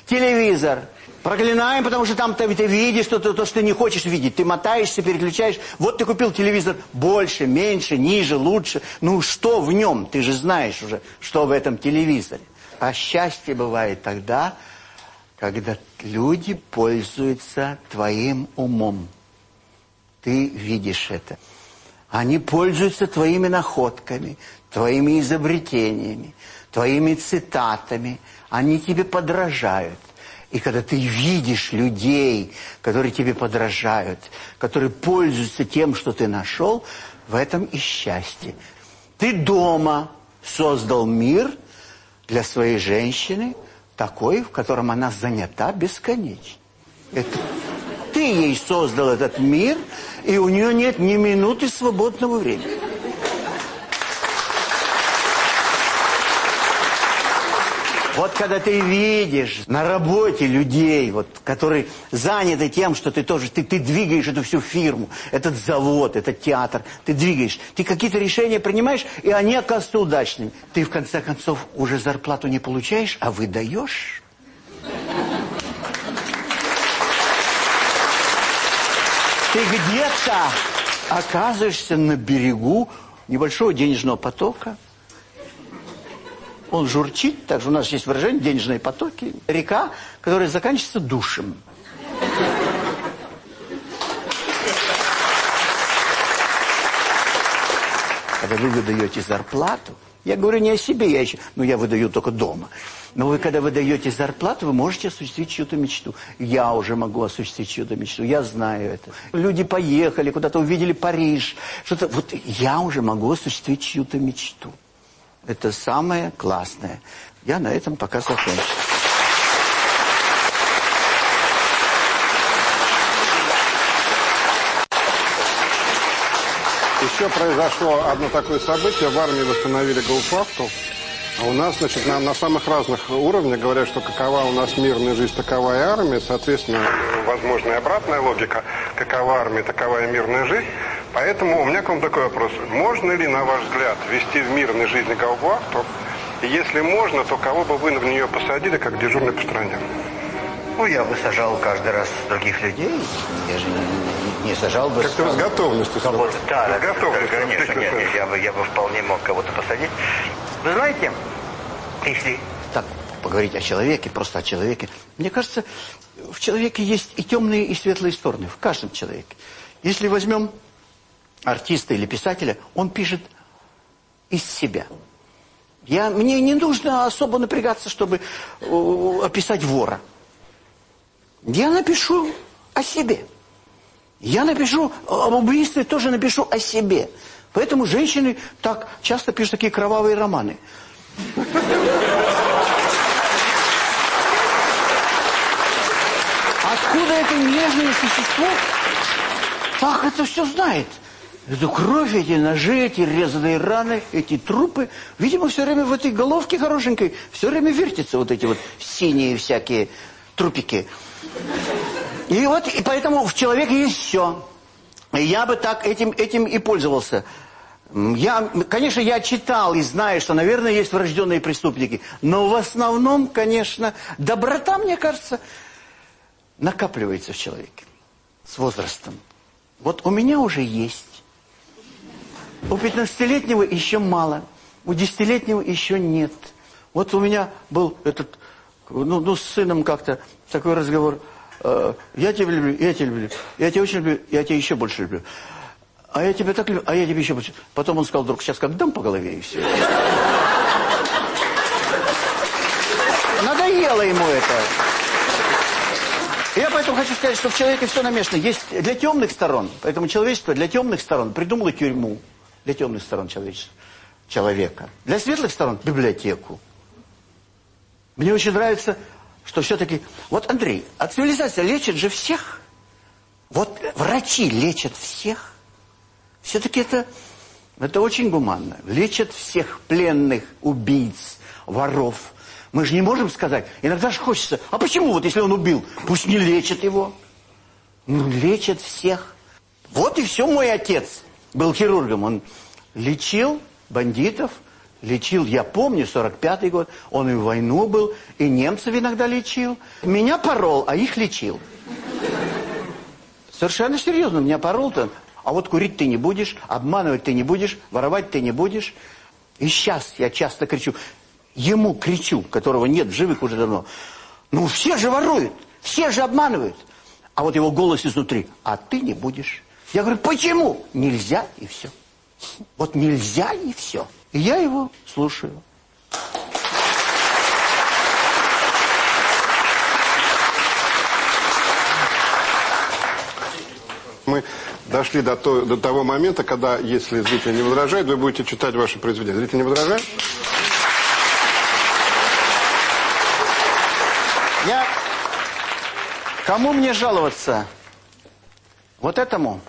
Телевизор. Проклинаем, потому что там ты, ты видишь то, то, то, что ты не хочешь видеть. Ты мотаешься, переключаешь. Вот ты купил телевизор больше, меньше, ниже, лучше. Ну что в нем? Ты же знаешь уже, что в этом телевизоре. А счастье бывает тогда, когда люди пользуются твоим умом. Ты видишь это. Они пользуются твоими находками, твоими изобретениями, твоими цитатами. Они тебе подражают. И когда ты видишь людей, которые тебе подражают, которые пользуются тем, что ты нашел, в этом и счастье. Ты дома создал мир для своей женщины, такой, в котором она занята бесконечно. Это ты ей создал этот мир, и у нее нет ни минуты свободного времени. Вот когда ты видишь на работе людей, вот, которые заняты тем, что ты тоже, ты, ты двигаешь эту всю фирму, этот завод, этот театр, ты двигаешь, ты какие-то решения принимаешь, и они оказываются удачными. Ты в конце концов уже зарплату не получаешь, а выдаешь. Ты где-то оказываешься на берегу небольшого денежного потока, он журчит, также у нас есть выражение денежные потоки. Река, которая заканчивается душем. Когда вы выдаете зарплату, я говорю не о себе, я еще, ну я выдаю только дома. Но вы когда выдаете зарплату, вы можете осуществить чью-то мечту. Я уже могу осуществить чью-то мечту, я знаю это. Люди поехали, куда-то увидели Париж, что-то. Вот я уже могу осуществить чью-то мечту. Это самое классное. Я на этом пока закончу. Еще произошло одно такое событие. В армии восстановили гауптвахту. А у нас, значит, на, на самых разных уровнях говорят, что какова у нас мирная жизнь, такова и армия. Соответственно, возможна и обратная логика. Какова армия, такова и мирная жизнь. Поэтому у меня к вам такой вопрос. Можно ли, на ваш взгляд, вести в мирной жизни гауптвахту? И если можно, то кого бы вы в нее посадили, как дежурный по стране? Ну, я бы сажал каждый раз других людей. Я же не, не сажал бы... Как-то с готовностью. Кого-то, да, с готовностью. Конечно, нет, нет, я бы, я бы вполне мог кого-то посадить. Вы знаете, если так поговорить о человеке, просто о человеке. Мне кажется, в человеке есть и темные, и светлые стороны. В каждом человеке. Если возьмем артиста или писателя, он пишет из себя. Я, мне не нужно особо напрягаться, чтобы э, описать вора. Я напишу о себе. Я напишу об убийстве, тоже напишу о себе. Поэтому женщины так часто пишут такие кровавые романы. Откуда это нежное существо так это все знает? Эту кровь, эти ножи, эти резаные раны, эти трупы. Видимо, все время в этой головке хорошенькой все время вертятся вот эти вот синие всякие трупики. И вот, и поэтому в человеке есть все. Я бы так этим, этим и пользовался. Я, конечно, я читал и знаю, что, наверное, есть врожденные преступники. Но в основном, конечно, доброта, мне кажется, накапливается в человеке с возрастом. Вот у меня уже есть. У 15-летнего еще мало. У 10-летнего еще нет. Вот у меня был этот, ну, ну с сыном как-то такой разговор. Э, я тебя люблю, я тебя люблю, я тебя очень люблю, я тебя еще больше люблю. А я тебя так люблю, а я тебя еще больше. Потом он сказал вдруг, сейчас как дам по голове и все. Надоело ему это. Я поэтому хочу сказать, что в человеке все намешано. Есть для темных сторон, поэтому человечество для темных сторон придумало тюрьму. Для темных сторон человечества. Человека. Для светлых сторон библиотеку. Мне очень нравится, что все-таки... Вот, Андрей, а цивилизация лечит же всех. Вот врачи лечат всех. Все-таки это, это очень гуманно. Лечат всех пленных, убийц, воров. Мы же не можем сказать. Иногда же хочется. А почему вот, если он убил, пусть не лечат его? Ну, лечат всех. Вот и все мой отец был хирургом. Он лечил бандитов, лечил, я помню, 45-й год. Он и в войну был, и немцев иногда лечил. Меня порол, а их лечил. Совершенно серьезно, меня порол-то. А вот курить ты не будешь, обманывать ты не будешь, воровать ты не будешь. И сейчас я часто кричу, ему кричу, которого нет в живых уже давно, ну все же воруют, все же обманывают. А вот его голос изнутри, а ты не будешь. Я говорю, почему? Нельзя и все. Вот нельзя и все. И я его слушаю. Мы дошли до, то, до того момента, когда, если зритель не возражает, вы будете читать ваши произведения. Зритель не возражает? Я... Кому мне жаловаться? Вот этому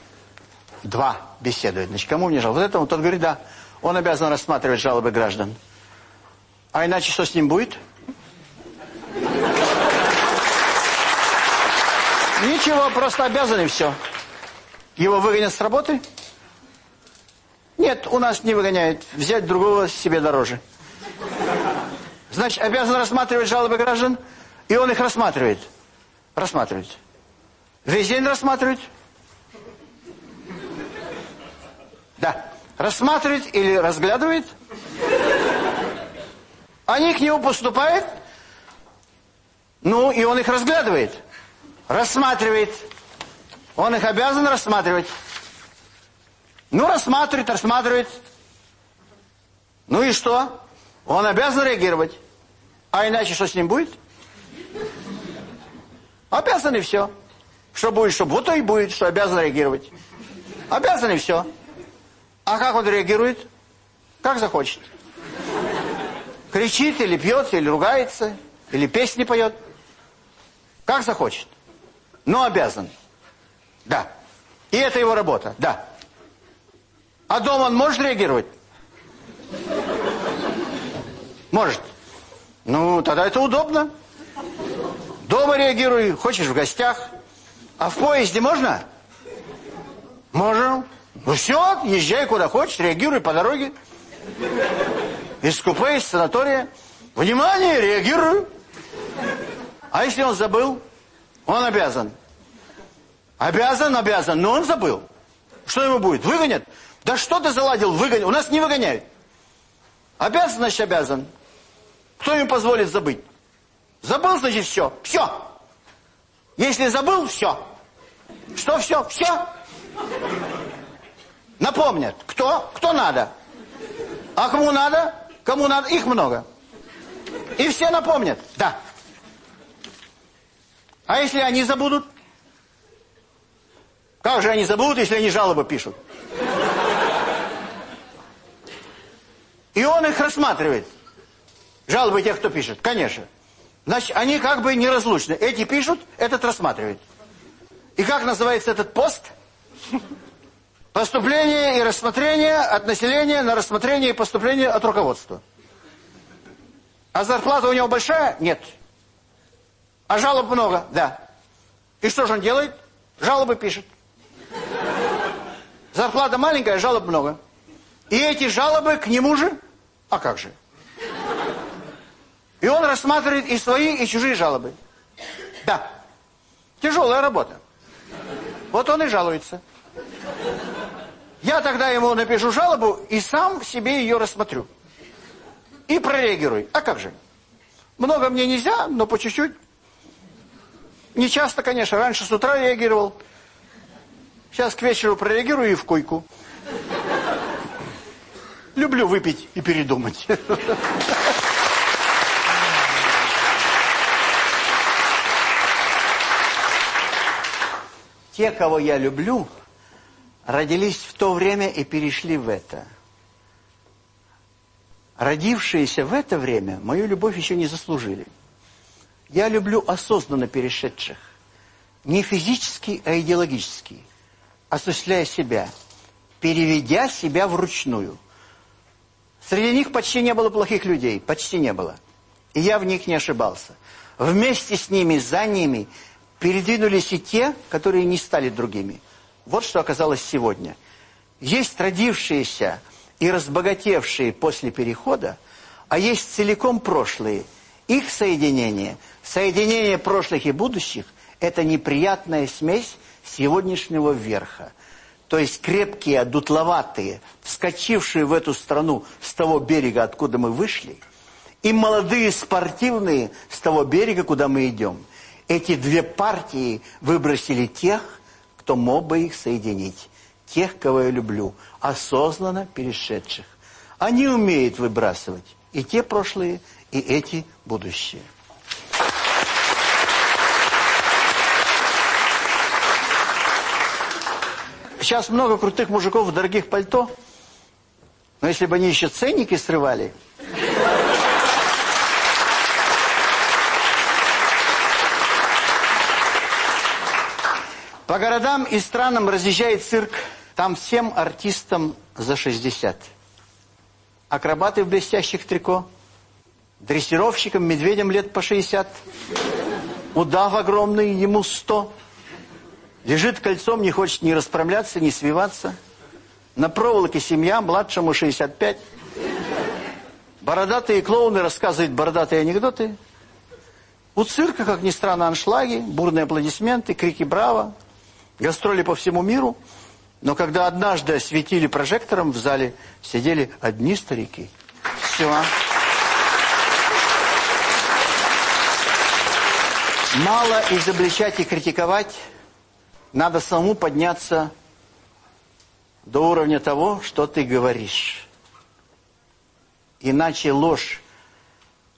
два беседуют. Значит, кому мне жаловаться? Вот этому тот говорит, да, он обязан рассматривать жалобы граждан. А иначе что с ним будет? Ничего, просто обязан и все. Его выгонят с работы? Нет, у нас не выгоняют. Взять другого себе дороже. Значит, обязан рассматривать жалобы граждан? И он их рассматривает. Рассматривает. Весь день рассматривает. Да. Рассматривает или разглядывает. Они к нему поступают. Ну, и он их разглядывает. Рассматривает. Он их обязан рассматривать. Ну, рассматривает, рассматривает. Ну и что? Он обязан реагировать. А иначе что с ним будет? Обязан и все. Что будет, что вот то и будет, что обязан реагировать. Обязан и все. А как он реагирует? Как захочет. Кричит или пьет, или ругается, или песни поет. Как захочет. Но обязан. Да. И это его работа. Да. А дома он может реагировать? Может. Ну, тогда это удобно. Дома реагируй, хочешь в гостях. А в поезде можно? Можно. Ну все, езжай куда хочешь, реагируй по дороге. Из купе, из санатория. Внимание, реагирую. А если он забыл? Он обязан. Обязан, обязан, но он забыл. Что ему будет? Выгонят? Да что ты заладил? Выгонят. У нас не выгоняют. Обязан, значит обязан. Кто ему позволит забыть? Забыл, значит, все. Все. Если забыл, все. Что все? Все. Напомнят. Кто? Кто надо? А кому надо? Кому надо? Их много. И все напомнят. Да. А если они забудут? Как же они забудут, если они жалобы пишут? И он их рассматривает. Жалобы тех, кто пишет, конечно. Значит, они как бы неразлучны. Эти пишут, этот рассматривает. И как называется этот пост? Поступление и рассмотрение от населения на рассмотрение и поступление от руководства. А зарплата у него большая? Нет. А жалоб много? Да. И что же он делает? Жалобы пишет. Зарплата маленькая, жалоб много. И эти жалобы к нему же? А как же? И он рассматривает и свои, и чужие жалобы. Да. Тяжелая работа. Вот он и жалуется. Я тогда ему напишу жалобу и сам себе ее рассмотрю. И прореагирую. А как же? Много мне нельзя, но по чуть-чуть. Не часто, конечно. Раньше с утра реагировал. Сейчас к вечеру прореагирую и в койку. Люблю выпить и передумать. Те, кого я люблю, родились в то время и перешли в это. Родившиеся в это время мою любовь еще не заслужили. Я люблю осознанно перешедших. Не физически, а идеологически. Осуществляя себя. Переведя себя вручную. Среди них почти не было плохих людей. Почти не было. И я в них не ошибался. Вместе с ними, за ними передвинулись и те, которые не стали другими. Вот что оказалось сегодня. Есть родившиеся и разбогатевшие после перехода, а есть целиком прошлые. Их соединение, соединение прошлых и будущих – это неприятная смесь сегодняшнего верха. То есть крепкие, дутловатые, вскочившие в эту страну с того берега, откуда мы вышли, и молодые спортивные с того берега, куда мы идем. Эти две партии выбросили тех, кто мог бы их соединить. Тех, кого я люблю, осознанно перешедших. Они умеют выбрасывать и те прошлые, и эти будущие. Сейчас много крутых мужиков в дорогих пальто. Но если бы они еще ценники срывали... По городам и странам разъезжает цирк. Там всем артистам за 60. Акробаты в блестящих трико. Дрессировщикам, медведям лет по 60. Удав огромный, ему 100. Лежит кольцом, не хочет ни расправляться, ни свиваться. На проволоке семья, младшему 65. Бородатые клоуны рассказывают бородатые анекдоты. У цирка, как ни странно, аншлаги, бурные аплодисменты, крики «Браво!» Гастроли по всему миру, но когда однажды осветили прожектором в зале, сидели одни старики. Все. Мало изобличать и критиковать, надо самому подняться до уровня того, что ты говоришь. Иначе ложь,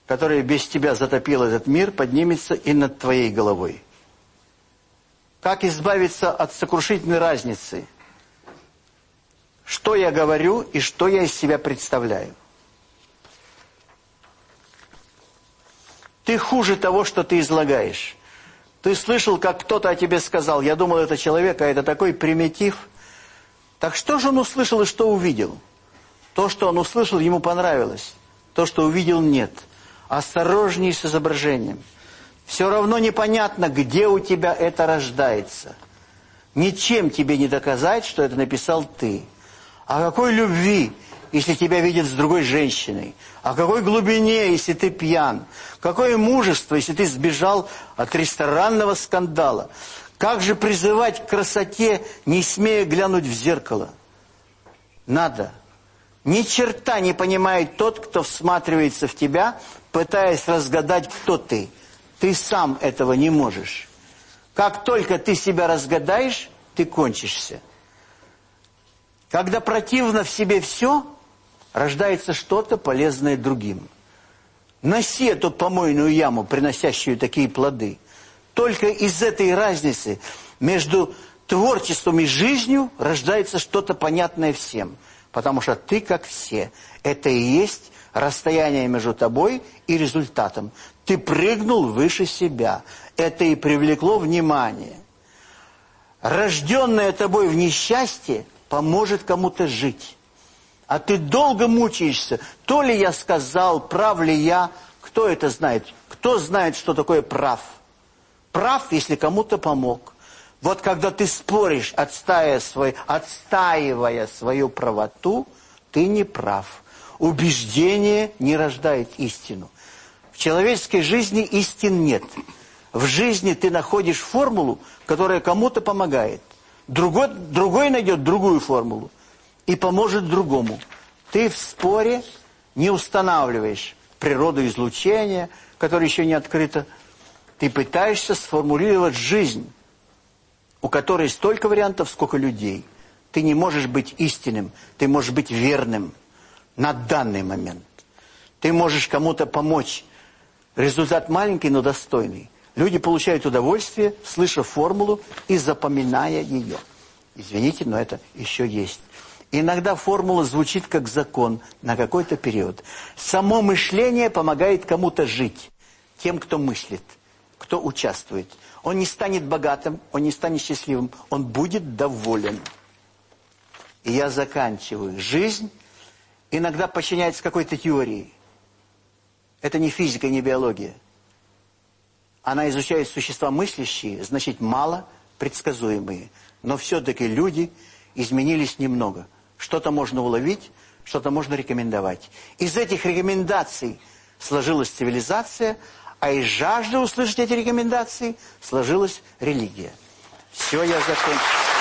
которая без тебя затопила этот мир, поднимется и над твоей головой. Как избавиться от сокрушительной разницы? Что я говорю и что я из себя представляю? Ты хуже того, что ты излагаешь. Ты слышал, как кто-то о тебе сказал, я думал, это человек, а это такой примитив. Так что же он услышал и что увидел? То, что он услышал, ему понравилось. То, что увидел, нет. Осторожней с изображением. Все равно непонятно, где у тебя это рождается. Ничем тебе не доказать, что это написал ты. О какой любви, если тебя видят с другой женщиной? О какой глубине, если ты пьян? Какое мужество, если ты сбежал от ресторанного скандала? Как же призывать к красоте, не смея глянуть в зеркало? Надо. Ни черта не понимает тот, кто всматривается в тебя, пытаясь разгадать, кто ты – Ты сам этого не можешь. Как только ты себя разгадаешь, ты кончишься. Когда противно в себе все, рождается что-то полезное другим. Носи эту помойную яму, приносящую такие плоды. Только из этой разницы между творчеством и жизнью рождается что-то понятное всем. Потому что ты как все. Это и есть расстояние между тобой и результатом. Ты прыгнул выше себя. Это и привлекло внимание. Рожденное тобой в несчастье поможет кому-то жить. А ты долго мучаешься. То ли я сказал, прав ли я. Кто это знает? Кто знает, что такое прав? Прав, если кому-то помог. Вот когда ты споришь, отстаивая, свой, отстаивая свою правоту, ты не прав. Убеждение не рождает истину. Человеческой жизни истин нет. В жизни ты находишь формулу, которая кому-то помогает. Другой, другой найдет другую формулу и поможет другому. Ты в споре не устанавливаешь природу излучения, которое еще не открыто. Ты пытаешься сформулировать жизнь, у которой столько вариантов, сколько людей. Ты не можешь быть истинным, ты можешь быть верным на данный момент. Ты можешь кому-то помочь. Результат маленький, но достойный. Люди получают удовольствие, слыша формулу и запоминая ее. Извините, но это еще есть. Иногда формула звучит как закон на какой-то период. Само мышление помогает кому-то жить. Тем, кто мыслит, кто участвует. Он не станет богатым, он не станет счастливым, он будет доволен. И я заканчиваю. Жизнь иногда подчиняется какой-то теории. Это не физика, не биология. Она изучает существа мыслящие, значит, мало предсказуемые. Но все-таки люди изменились немного. Что-то можно уловить, что-то можно рекомендовать. Из этих рекомендаций сложилась цивилизация, а из жажды услышать эти рекомендации сложилась религия. Все, я закончил.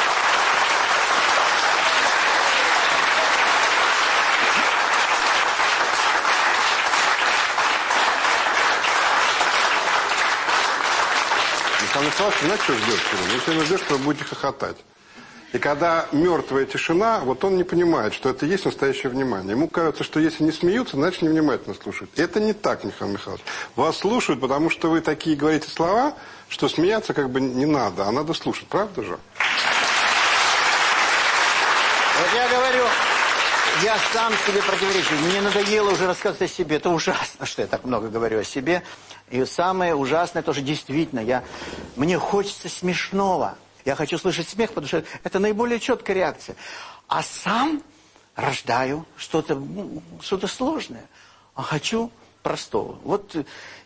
Михайлович, знаете, что ждет все время? Он все время ждет, что вы будете хохотать. И когда мертвая тишина, вот он не понимает, что это есть настоящее внимание. Ему кажется, что если не смеются, значит невнимательно слушают. Это не так, Михаил Михайлович. Вас слушают, потому что вы такие говорите слова, что смеяться как бы не надо, а надо слушать. Правда же? Вот я говорю, я сам себе противоречу. Мне надоело уже рассказывать о себе. Это ужасно, что я так много говорю о себе. И самое ужасное тоже действительно, я, мне хочется смешного. Я хочу слышать смех, потому что это наиболее четкая реакция. А сам рождаю что-то что, -то, сложное. А хочу простого. Вот,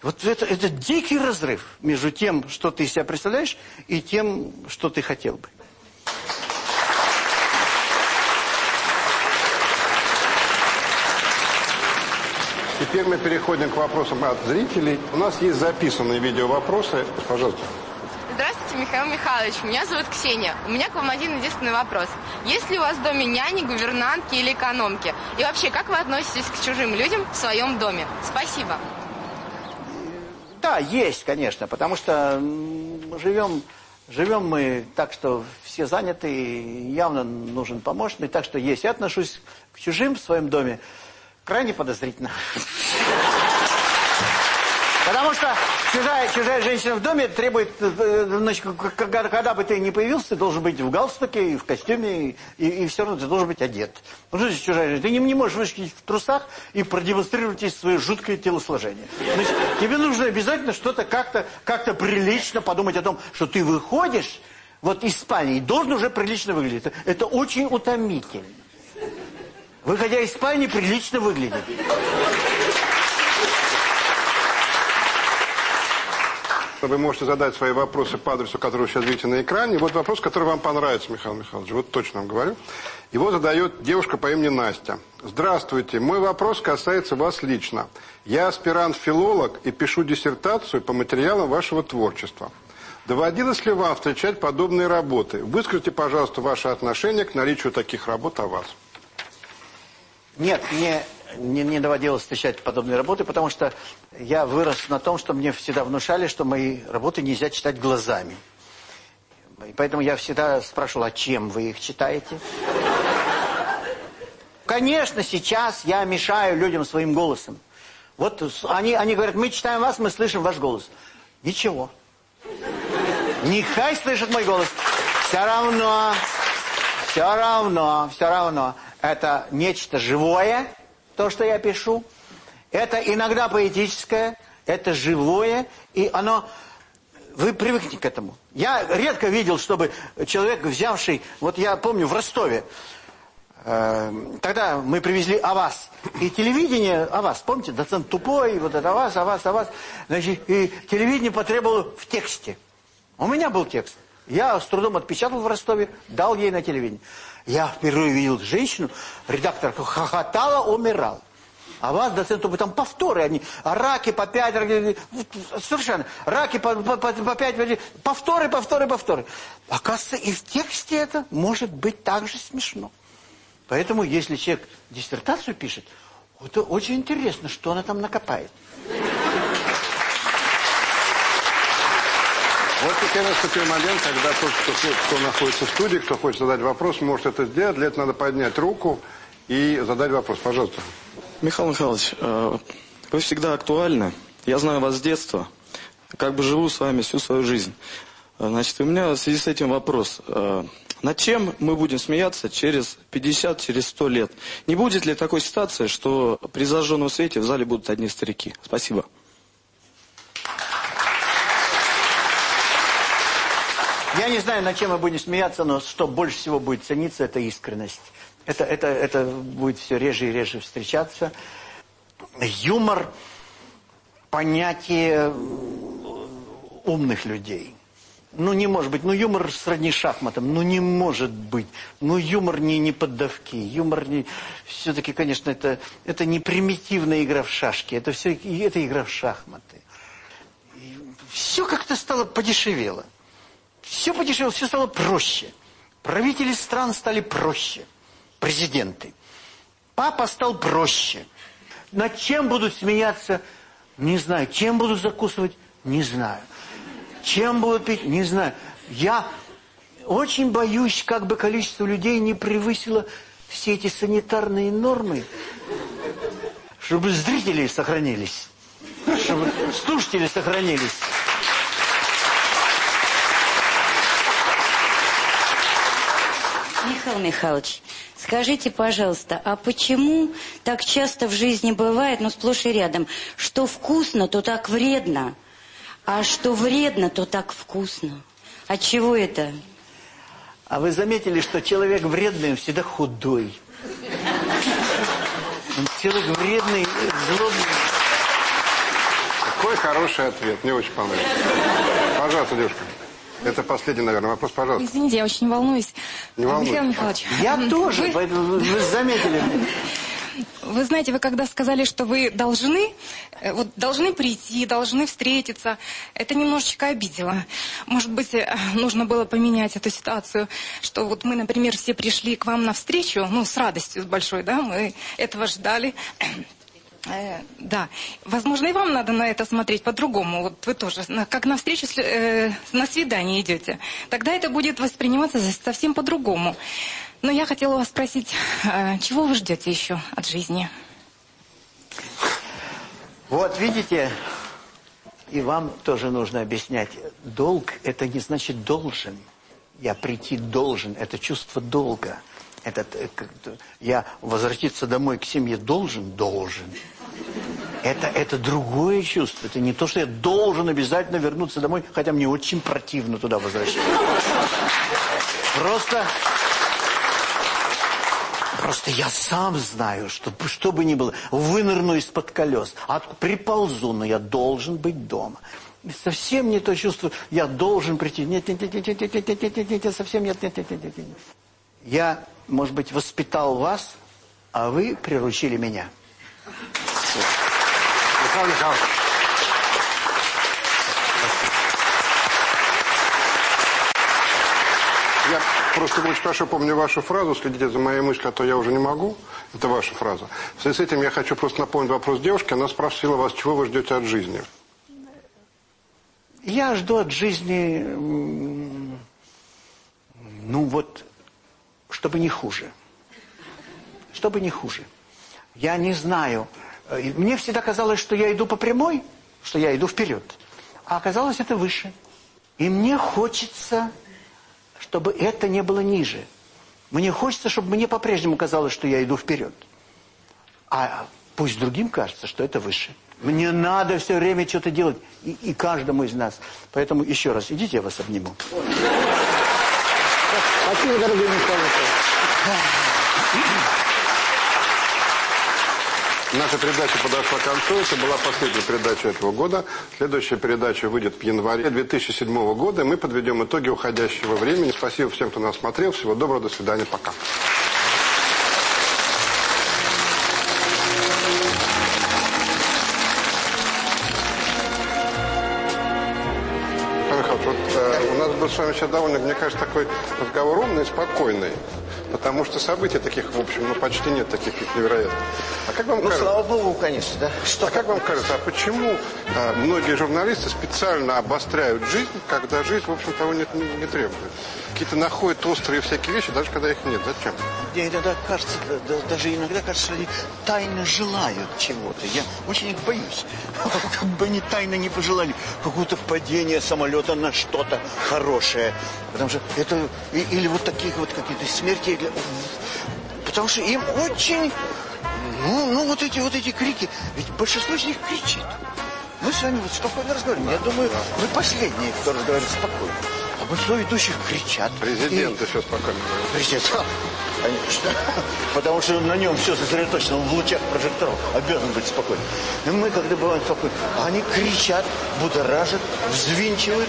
вот это, это дикий разрыв между тем, что ты себя представляешь, и тем, что ты хотел бы. Теперь мы переходим к вопросам от зрителей. У нас есть записанные видео-вопросы. Пожалуйста. Здравствуйте, Михаил Михайлович. Меня зовут Ксения. У меня к вам один единственный вопрос. Есть ли у вас в доме няни, гувернантки или экономки? И вообще, как вы относитесь к чужим людям в своем доме? Спасибо. Да, есть, конечно, потому что живем, живем мы так, что все заняты, и явно нужен помощник, так что есть. Я отношусь к чужим в своем доме крайне подозрительно. Потому что чужая, чужая женщина в доме требует, э, значит, когда, когда бы ты не появился, ты должен быть в галстуке, и в костюме, и, и все равно ты должен быть одет. Ну, что значит чужая женщина? Ты не, не можешь выскочить в трусах и продемонстрировать здесь свое жуткое телосложение. Значит, тебе нужно обязательно что-то как-то как, -то, прилично подумать о том, что ты выходишь вот из спальни и должен уже прилично выглядеть. Это очень утомительно. Выходя из спальни, прилично выглядит. Вы можете задать свои вопросы по адресу, который вы сейчас видите на экране. Вот вопрос, который вам понравится, Михаил Михайлович. Вот точно вам говорю. Его задает девушка по имени Настя. Здравствуйте. Мой вопрос касается вас лично. Я аспирант-филолог и пишу диссертацию по материалам вашего творчества. Доводилось ли вам встречать подобные работы? Выскажите, пожалуйста, ваше отношение к наличию таких работ о вас. Нет, не, не, не доводилось встречать подобные работы, потому что я вырос на том, что мне всегда внушали, что мои работы нельзя читать глазами. И поэтому я всегда спрашивал, а чем вы их читаете? Конечно, сейчас я мешаю людям своим голосом. Вот они, они говорят, мы читаем вас, мы слышим ваш голос. Ничего. Нехай слышит мой голос. Все равно, все равно, все равно. Это нечто живое, то, что я пишу. Это иногда поэтическое, это живое, и оно... Вы привыкните к этому. Я редко видел, чтобы человек, взявший... Вот я помню, в Ростове, э, тогда мы привезли АВАЗ. И телевидение, АВАЗ, помните, доцент тупой, вот это АВАЗ, АВАЗ, АВАЗ. Значит, и телевидение потребовало в тексте. У меня был текст. Я с трудом отпечатал в Ростове, дал ей на телевидении. Я впервые видел женщину, редактор хохотала, умирал. А вас, доценту, там повторы они. Раки по пять, раки, совершенно. Раки по, по, по, по пять, повторы, повторы, повторы. Оказывается, и в тексте это может быть также смешно. Поэтому, если человек диссертацию пишет, это очень интересно, что она там накопает. Вот теперь наступил момент, когда тот, кто, кто находится в студии, кто хочет задать вопрос, может это сделать. Для этого надо поднять руку и задать вопрос. Пожалуйста. Михаил Михайлович, э, вы всегда актуальны. Я знаю вас с детства. Как бы живу с вами всю свою жизнь. Э, значит, у меня в связи с этим вопрос. Э, над чем мы будем смеяться через 50, через 100 лет? Не будет ли такой ситуации, что при зажженном свете в зале будут одни старики? Спасибо. Я не знаю, над чем мы будем смеяться, но что больше всего будет цениться, это искренность. Это, это, это будет все реже и реже встречаться. Юмор – понятие умных людей. Ну, не может быть. Ну, юмор сродни шахматам. Ну, не может быть. Ну, юмор не, не поддавки. Юмор не... Все-таки, конечно, это, это не примитивная игра в шашки. Это все это игра в шахматы. И все как-то стало подешевело. Все подешевело, все стало проще. Правители стран стали проще. Президенты. Папа стал проще. Над чем будут смеяться? Не знаю. Чем будут закусывать? Не знаю. Чем будут пить? Не знаю. Я очень боюсь, как бы количество людей не превысило все эти санитарные нормы, чтобы зрители сохранились, чтобы слушатели сохранились. Михаил Михайлович, скажите, пожалуйста, а почему так часто в жизни бывает, ну сплошь и рядом, что вкусно, то так вредно, а что вредно, то так вкусно? От чего это? А вы заметили, что человек вредный, он всегда худой. Он человек вредный, злобный. Какой хороший ответ, мне очень понравился. Пожалуйста, девушка. Это последний, наверное, вопрос, пожалуйста. Извините, я очень волнуюсь. Не волнуйтесь. Михаил Михайлович. Я тоже, вы... поэтому вы (laughs) заметили. Вы знаете, вы когда сказали, что вы должны, э, вот должны прийти, должны встретиться, это немножечко обидело. Может быть, э, нужно было поменять эту ситуацию, что вот мы, например, все пришли к вам навстречу, ну, с радостью большой, да, мы этого ждали. Э, да, возможно, и вам надо на это смотреть по-другому. Вот вы тоже, на, как на встречу, э, на свидание идете. Тогда это будет восприниматься совсем по-другому. Но я хотела вас спросить, э, чего вы ждете еще от жизни? Вот, видите, и вам тоже нужно объяснять. Долг – это не значит должен. Я прийти должен – это чувство долга. Этот, э, я возвратиться домой к семье должен? Должен. Это, это другое чувство. Это не то, что я должен обязательно вернуться домой, хотя мне очень противно туда возвращаться. Просто... Просто я сам знаю, что, что бы ни было, вынырну из-под колес, от, приползу, но я должен быть дома. Совсем не то чувство, я должен прийти. Нет, нет, нет, нет, нет, нет, нет, нет, нет, нет, совсем нет, нет, нет, нет, нет, нет. Я, может быть, воспитал вас, а вы приручили меня. Михаил Михайлович. Я просто очень хорошо помню вашу фразу «Следите за моей мыслью, а то я уже не могу». Это ваша фраза. В связи с этим я хочу просто напомнить вопрос девушки. Она спросила вас, чего вы ждете от жизни. Я жду от жизни, ну вот, чтобы не хуже. Чтобы не хуже. Я не знаю. Э, мне всегда казалось, что я иду по прямой, что я иду вперед. А оказалось, это выше. И мне хочется, чтобы это не было ниже. Мне хочется, чтобы мне по-прежнему казалось, что я иду вперед. А пусть другим кажется, что это выше. Мне надо все время что-то делать. И, и каждому из нас. Поэтому еще раз, идите, я вас обниму. Спасибо, дорогой Михаил Наша передача подошла к концу. Это была последняя передача этого года. Следующая передача выйдет в январе 2007 года. Мы подведем итоги уходящего времени. Спасибо всем, кто нас смотрел. Всего доброго. До свидания. Пока. Вот э, у нас был с вами сейчас довольно, мне кажется, такой разговор умный спокойный. Потому что событий таких, в общем, ну почти нет таких как невероятных. А как вам ну, кажется? слава богу, конечно, да. Что? А как вам кажется, а почему а, многие журналисты специально обостряют жизнь, когда жизнь, в общем, того не, не, не требует? Какие-то находят острые всякие вещи, даже когда их нет. Зачем? Мне иногда кажется, да, даже иногда кажется, что они тайно желают чего-то. Я очень их боюсь. (laughs) Как бы они тайно не пожелали какого-то падения самолета на что-то хорошее. Потому что это... Или вот таких вот какие-то смерти. Потому что им очень... Ну, ну вот эти вот эти крики. Ведь большинство из них кричит. Мы с вами вот спокойно разговариваем. Я думаю, вы последние, кто разговаривает спокойно. А большинство ведущих кричат. Президент еще спокойно говорит. Президент, конечно. Потому что на нем все сосредоточено, он в лучах прожекторов. Обязан быть спокойным. И мы, когда бываем спокойны, они кричат, будоражат, взвинчивают.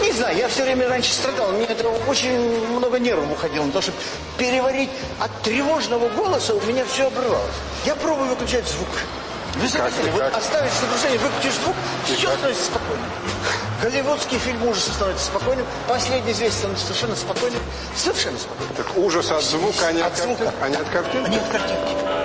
Не знаю, я все время раньше страдал. Мне это очень много нервов уходило. Потому что переварить от тревожного голоса у меня все обрывалось. Я пробую выключать звук. Вы заметили, вот оставить соглашение, выключишь звук, все становится спокойно. Голливудский фильм ужаса становится спокойным. Последний известие становится совершенно спокойным. Совершенно спокойным. Так ужас от звука, а не от, от звука. А не от картинки? А не от картинки.